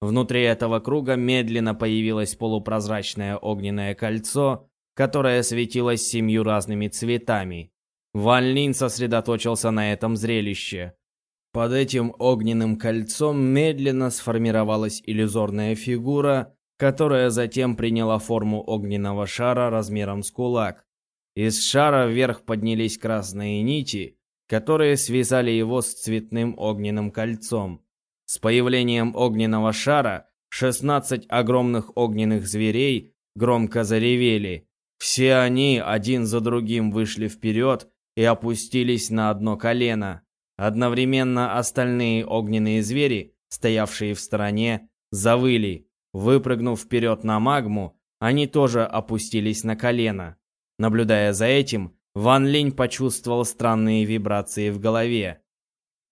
Внутри этого круга медленно появилось полупрозрачное огненное кольцо, которое светилось семью разными цветами. Ван Линь сосредоточился на этом зрелище. Под этим огненным кольцом медленно сформировалась иллюзорная фигура, которая затем приняла форму огненного шара размером с кулак. Из шара вверх поднялись красные нити, которые связали его с цветным огненным кольцом. С появлением огненного шара 16 огромных огненных зверей громко заревели. Все они один за другим вышли вперед и опустились на одно колено. Одновременно остальные огненные звери, стоявшие в стороне, завыли. Выпрыгнув вперед на магму, они тоже опустились на колено. Наблюдая за этим, Ван Линь почувствовал странные вибрации в голове.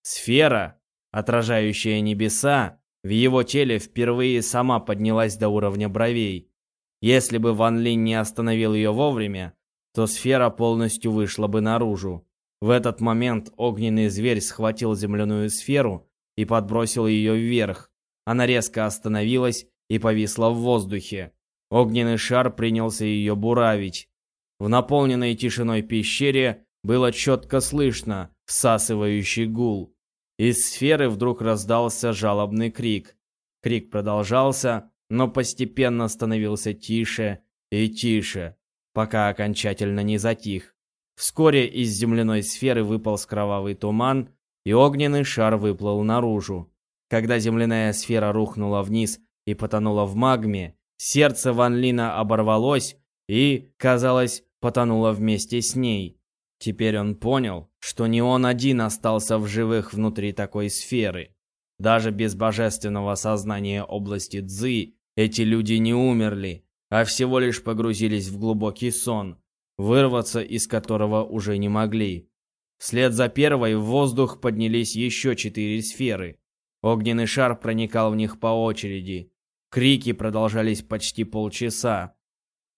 Сфера, отражающая небеса, в его теле впервые сама поднялась до уровня бровей. Если бы Ван Линь не остановил ее вовремя, то сфера полностью вышла бы наружу. В этот момент огненный зверь схватил земляную сферу, и подбросил ее вверх. Она резко остановилась и повисла в воздухе. Огненный шар принялся ее буравить. В наполненной тишиной пещере было четко слышно всасывающий гул. Из сферы вдруг раздался жалобный крик. Крик продолжался, но постепенно становился тише и тише, пока окончательно не затих. Вскоре из земляной сферы выпал кровавый туман, и огненный шар выплыл наружу. Когда земляная сфера рухнула вниз и потонула в магме, сердце Ван Лина оборвалось и, казалось, потонуло вместе с ней. Теперь он понял, что не он один остался в живых внутри такой сферы. Даже без божественного сознания области Цзы эти люди не умерли, а всего лишь погрузились в глубокий сон, вырваться из которого уже не могли. Вслед за первой в воздух поднялись еще четыре сферы. Огненный шар проникал в них по очереди. Крики продолжались почти полчаса,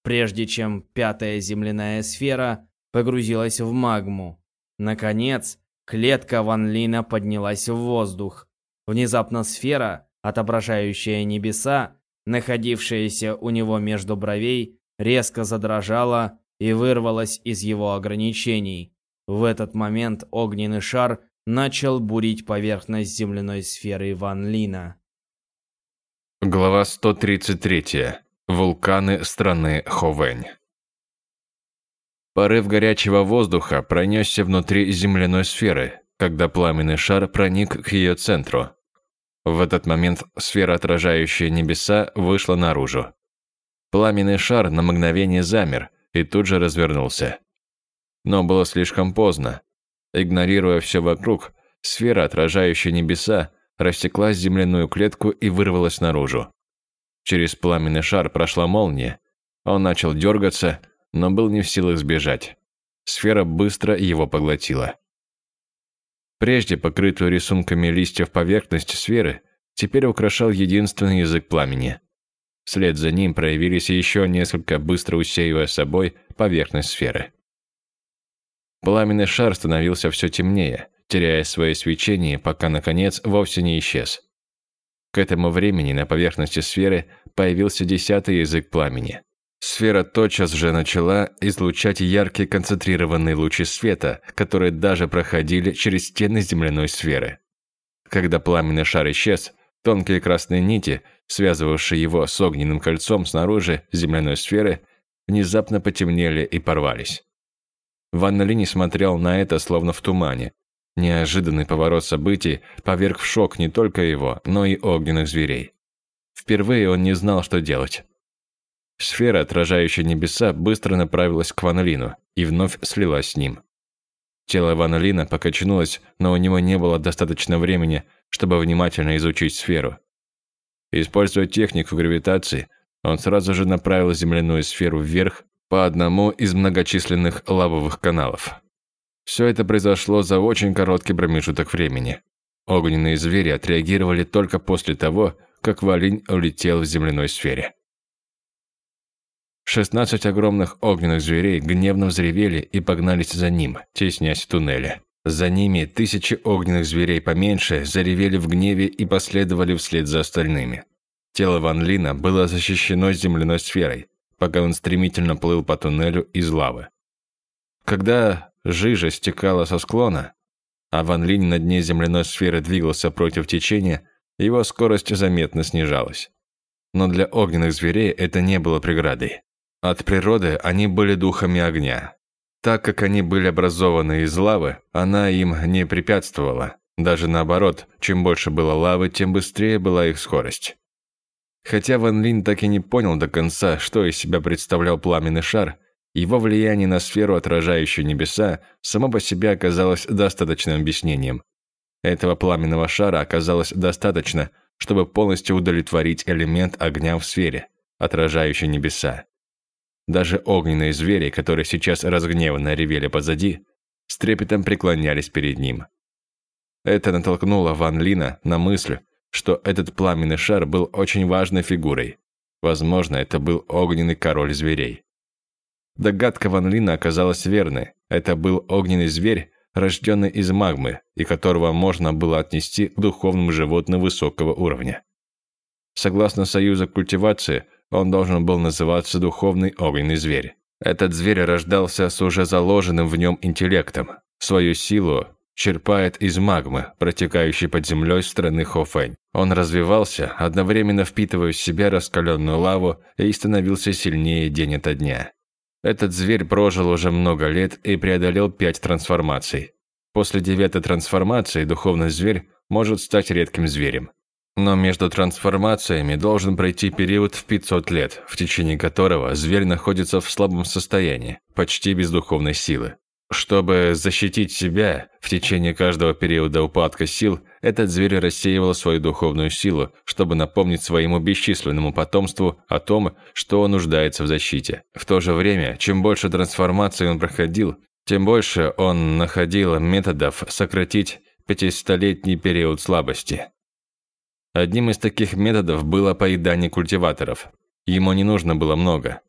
прежде чем пятая земляная сфера погрузилась в магму. Наконец, клетка Ван Лина поднялась в воздух. Внезапно сфера, отображающая небеса, находившаяся у него между бровей, резко задрожала и вырвалась из его ограничений. В этот момент огненный шар начал бурить поверхность земляной сферы Ван Лина. Глава 133. Вулканы страны Ховэнь. Порыв горячего воздуха пронесся внутри земляной сферы, когда пламенный шар проник к ее центру. В этот момент сфера, отражающая небеса, вышла наружу. Пламенный шар на мгновение замер и тут же развернулся. Но было слишком поздно. Игнорируя все вокруг, сфера, отражающая небеса, рассекла земляную клетку и вырвалась наружу. Через пламенный шар прошла молния. Он начал дергаться, но был не в силах сбежать. Сфера быстро его поглотила. Прежде покрытую рисунками листьев поверхность сферы теперь украшал единственный язык пламени. Вслед за ним проявились еще несколько, быстро усеивая собой поверхность сферы. Пламенный шар становился все темнее, теряя свое свечение, пока, наконец, вовсе не исчез. К этому времени на поверхности сферы появился десятый язык пламени. Сфера тотчас же начала излучать яркие концентрированные лучи света, которые даже проходили через стены земляной сферы. Когда пламенный шар исчез, тонкие красные нити, связывавшие его с огненным кольцом снаружи земляной сферы, внезапно потемнели и порвались. Ван Ли не смотрел на это словно в тумане. Неожиданный поворот событий поверг в шок не только его, но и огненных зверей. Впервые он не знал, что делать. Сфера, отражающая небеса, быстро направилась к Ван Лину и вновь слилась с ним. Тело Ван Лина покачнулось, но у него не было достаточно времени, чтобы внимательно изучить сферу. Используя технику гравитации, он сразу же направил земляную сферу вверх по одному из многочисленных лавовых каналов. Все это произошло за очень короткий промежуток времени. Огненные звери отреагировали только после того, как Валинь улетел в земляной сфере. Шестнадцать огромных огненных зверей гневно взревели и погнались за ним, теснясь в туннеле. За ними тысячи огненных зверей поменьше заревели в гневе и последовали вслед за остальными. Тело Ван Лина было защищено земляной сферой, пока он стремительно плыл по туннелю из лавы. Когда жижа стекала со склона, а Ван Линь на дне земляной сферы двигался против течения, его скорость заметно снижалась. Но для огненных зверей это не было преградой. От природы они были духами огня. Так как они были образованы из лавы, она им не препятствовала. Даже наоборот, чем больше было лавы, тем быстрее была их скорость. Хотя Ван Линь так и не понял до конца, что из себя представлял пламенный шар, его влияние на сферу, отражающую небеса, само по себе оказалось достаточным объяснением. Этого пламенного шара оказалось достаточно, чтобы полностью удовлетворить элемент огня в сфере, отражающей небеса. Даже огненные звери, которые сейчас разгневанно ревели позади, с трепетом преклонялись перед ним. Это натолкнуло Ван Лина на мысль, что этот пламенный шар был очень важной фигурой. Возможно, это был огненный король зверей. Догадка Ван Лина оказалась верной. Это был огненный зверь, рожденный из магмы, и которого можно было отнести к духовным животным высокого уровня. Согласно союзу культивации, он должен был называться духовный огненный зверь. Этот зверь рождался с уже заложенным в нем интеллектом. Свою силу черпает из магмы, протекающей под землей страны Хофэнь. Он развивался, одновременно впитывая в себя раскаленную лаву и становился сильнее день ото дня. Этот зверь прожил уже много лет и преодолел пять трансформаций. После девятой трансформации духовный зверь может стать редким зверем. Но между трансформациями должен пройти период в 500 лет, в течение которого зверь находится в слабом состоянии, почти без духовной силы. Чтобы защитить себя в течение каждого периода упадка сил, этот зверь рассеивал свою духовную силу, чтобы напомнить своему бесчисленному потомству о том, что он нуждается в защите. В то же время, чем больше трансформаций он проходил, тем больше он находил методов сократить пятистолетний период слабости. Одним из таких методов было поедание культиваторов. Ему не нужно было много.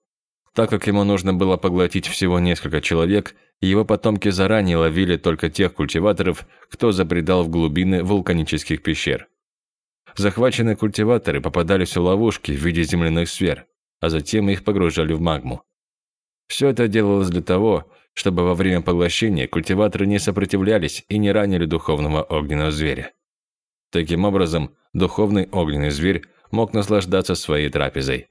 Так как ему нужно было поглотить всего несколько человек, его потомки заранее ловили только тех культиваторов, кто забредал в глубины вулканических пещер. Захваченные культиваторы попадались в ловушки в виде земляных сфер, а затем их погружали в магму. Все это делалось для того, чтобы во время поглощения культиваторы не сопротивлялись и не ранили духовного огненного зверя. Таким образом, духовный огненный зверь мог наслаждаться своей трапезой.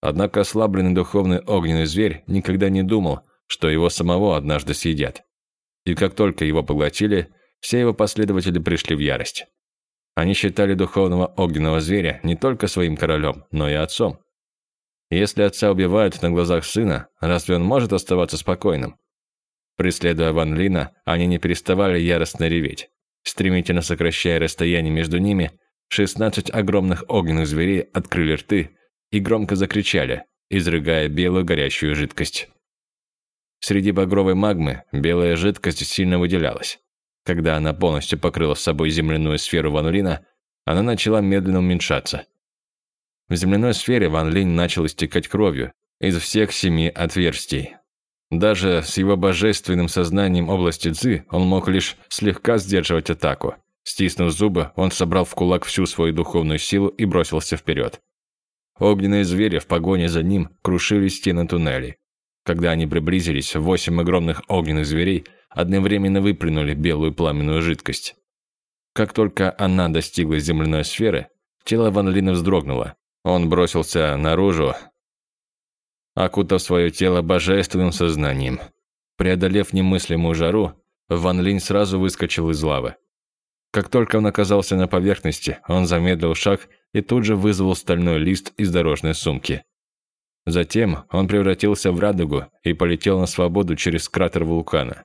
Однако ослабленный духовный огненный зверь никогда не думал, что его самого однажды съедят. И как только его поглотили, все его последователи пришли в ярость. Они считали духовного огненного зверя не только своим королем, но и отцом. Если отца убивают на глазах сына, разве он может оставаться спокойным? Преследуя Ван Лина, они не переставали яростно реветь. Стремительно сокращая расстояние между ними, 16 огромных огненных зверей открыли рты и громко закричали, изрыгая белую горящую жидкость. Среди багровой магмы белая жидкость сильно выделялась. Когда она полностью покрыла собой земляную сферу Ван Лина, она начала медленно уменьшаться. В земляной сфере Ван Линь начал истекать кровью из всех семи отверстий. Даже с его божественным сознанием области Цзы он мог лишь слегка сдерживать атаку. Стиснув зубы, он собрал в кулак всю свою духовную силу и бросился вперед. Огненные звери в погоне за ним крушили стены туннелей. Когда они приблизились, восемь огромных огненных зверей одновременно выплюнули белую пламенную жидкость. Как только она достигла земляной сферы, тело Ван Лина вздрогнуло. Он бросился наружу, окутав свое тело божественным сознанием. Преодолев немыслимую жару, Ван Линь сразу выскочил из лавы. Как только он оказался на поверхности, он замедлил шаг и тут же вызвал стальной лист из дорожной сумки. Затем он превратился в радугу и полетел на свободу через кратер вулкана.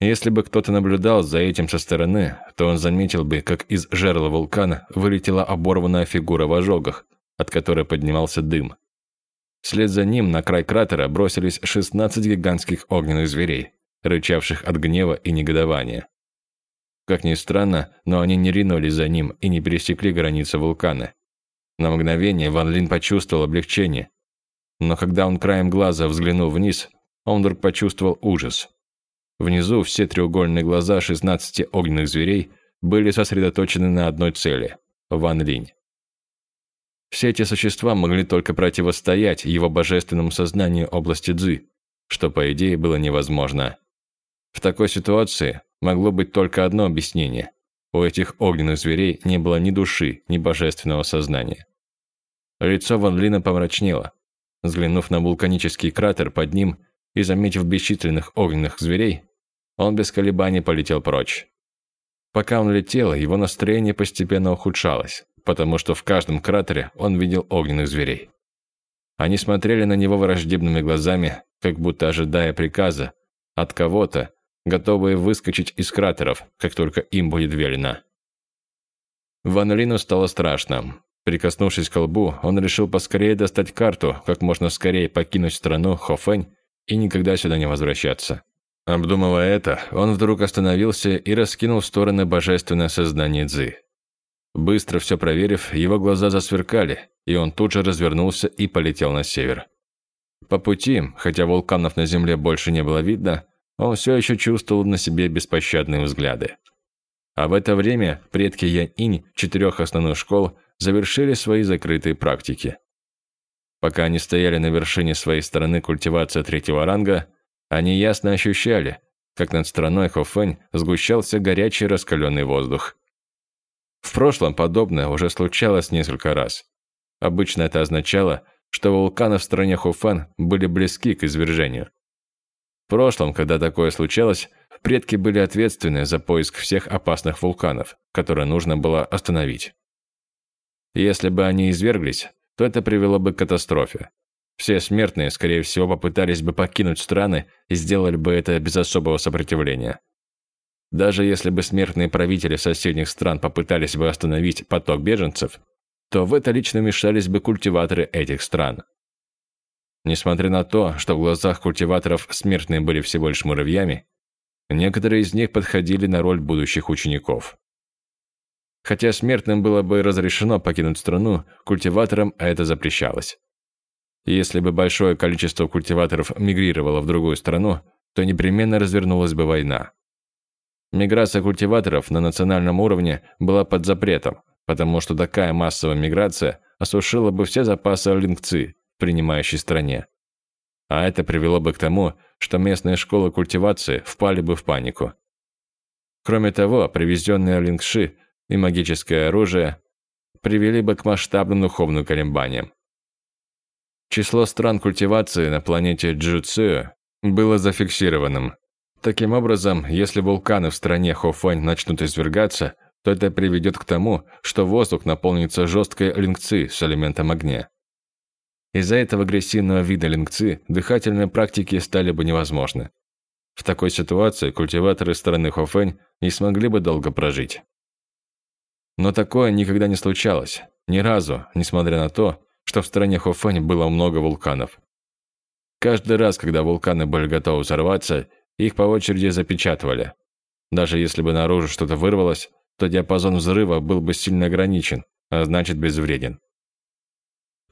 Если бы кто-то наблюдал за этим со стороны, то он заметил бы, как из жерла вулкана вылетела оборванная фигура в ожогах, от которой поднимался дым. Вслед за ним на край кратера бросились 16 гигантских огненных зверей, рычавших от гнева и негодования. Как ни странно, но они не ринулись за ним и не пересекли границы вулкана. На мгновение Ван Лин почувствовал облегчение. Но когда он краем глаза взглянул вниз, он вдруг почувствовал ужас. Внизу все треугольные глаза 16 огненных зверей были сосредоточены на одной цели – Ван Линь. Все эти существа могли только противостоять его божественному сознанию области Цзы, что, по идее, было невозможно. В такой ситуации могло быть только одно объяснение. У этих огненных зверей не было ни души, ни божественного сознания. Лицо Ван Лина помрачнело. Взглянув на вулканический кратер под ним и заметив бесчисленных огненных зверей, он без колебаний полетел прочь. Пока он летел, его настроение постепенно ухудшалось потому что в каждом кратере он видел огненных зверей. Они смотрели на него враждебными глазами, как будто ожидая приказа от кого-то, готовые выскочить из кратеров, как только им будет велено. Ван Лину стало страшно. Прикоснувшись к лбу, он решил поскорее достать карту, как можно скорее покинуть страну Хофэнь и никогда сюда не возвращаться. Обдумывая это, он вдруг остановился и раскинул в стороны божественное сознание Цзы. Быстро все проверив, его глаза засверкали, и он тут же развернулся и полетел на север. По пути, хотя вулканов на земле больше не было видно, он все еще чувствовал на себе беспощадные взгляды. А в это время предки Янь-Инь четырех основных школ завершили свои закрытые практики. Пока они стояли на вершине своей стороны культивации третьего ранга, они ясно ощущали, как над страной Хофэнь сгущался горячий раскаленный воздух. В прошлом подобное уже случалось несколько раз. Обычно это означало, что вулканы в стране Хуфан были близки к извержению. В прошлом, когда такое случалось, предки были ответственны за поиск всех опасных вулканов, которые нужно было остановить. Если бы они изверглись, то это привело бы к катастрофе. Все смертные, скорее всего, попытались бы покинуть страны и сделали бы это без особого сопротивления. Даже если бы смертные правители соседних стран попытались бы остановить поток беженцев, то в это лично вмешались бы культиваторы этих стран. Несмотря на то, что в глазах культиваторов смертные были всего лишь муравьями, некоторые из них подходили на роль будущих учеников. Хотя смертным было бы разрешено покинуть страну, культиваторам это запрещалось. Если бы большое количество культиваторов мигрировало в другую страну, то непременно развернулась бы война. Миграция культиваторов на национальном уровне была под запретом, потому что такая массовая миграция осушила бы все запасы лингцы принимающей стране. А это привело бы к тому, что местные школы культивации впали бы в панику. Кроме того, привезенные лингши и магическое оружие привели бы к масштабным духовным колебаниям. Число стран культивации на планете Джуцию было зафиксированным. Таким образом, если вулканы в стране Хофань начнут извергаться, то это приведет к тому, что воздух наполнится жесткой лингци с элементом огня. Из-за этого агрессивного вида лингци дыхательные практики стали бы невозможны. В такой ситуации культиваторы страны Хофэнь не смогли бы долго прожить. Но такое никогда не случалось, ни разу, несмотря на то, что в стране Хофэнь было много вулканов. Каждый раз, когда вулканы были готовы взорваться, их по очереди запечатывали. Даже если бы наружу что-то вырвалось, то диапазон взрыва был бы сильно ограничен, а значит безвреден.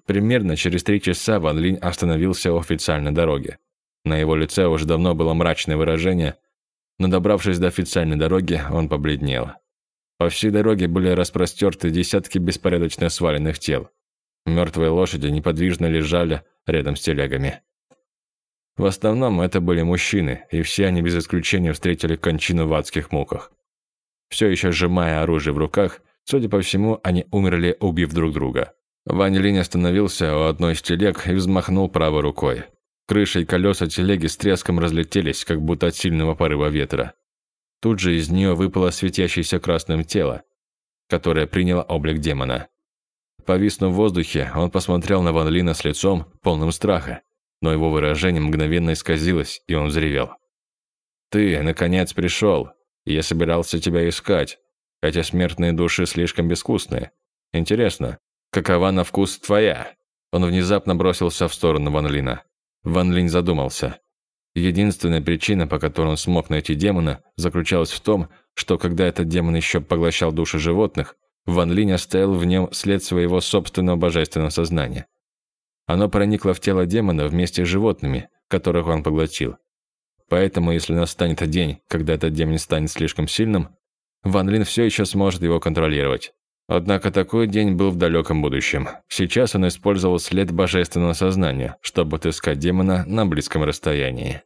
Примерно через три часа Ван Линь остановился у официальной дороги. На его лице уже давно было мрачное выражение, но добравшись до официальной дороги, он побледнел. По всей дороге были распростерты десятки беспорядочно сваленных тел. Мертвые лошади неподвижно лежали рядом с телегами. В основном это были мужчины, и все они без исключения встретили кончину в адских муках. Все еще сжимая оружие в руках, судя по всему, они умерли, убив друг друга. Линь остановился у одной из телег и взмахнул правой рукой. Крыша и колеса телеги с треском разлетелись, как будто от сильного порыва ветра. Тут же из нее выпало светящееся красным тело, которое приняло облик демона. Повиснув в воздухе, он посмотрел на Ван Лина с лицом, полным страха, но его выражение мгновенно исказилось, и он взревел. «Ты, наконец, пришел! Я собирался тебя искать, хотя смертные души слишком безвкусные. Интересно, какова на вкус твоя?» Он внезапно бросился в сторону Ван Лина. Ван Линь задумался. Единственная причина, по которой он смог найти демона, заключалась в том, что когда этот демон еще поглощал души животных, Ван Линь оставил в нем след своего собственного божественного сознания. Оно проникло в тело демона вместе с животными, которых он поглотил. Поэтому, если настанет день, когда этот демон станет слишком сильным, Ван Лин все еще сможет его контролировать. Однако такой день был в далеком будущем. Сейчас он использовал след божественного сознания, чтобы отыскать демона на близком расстоянии.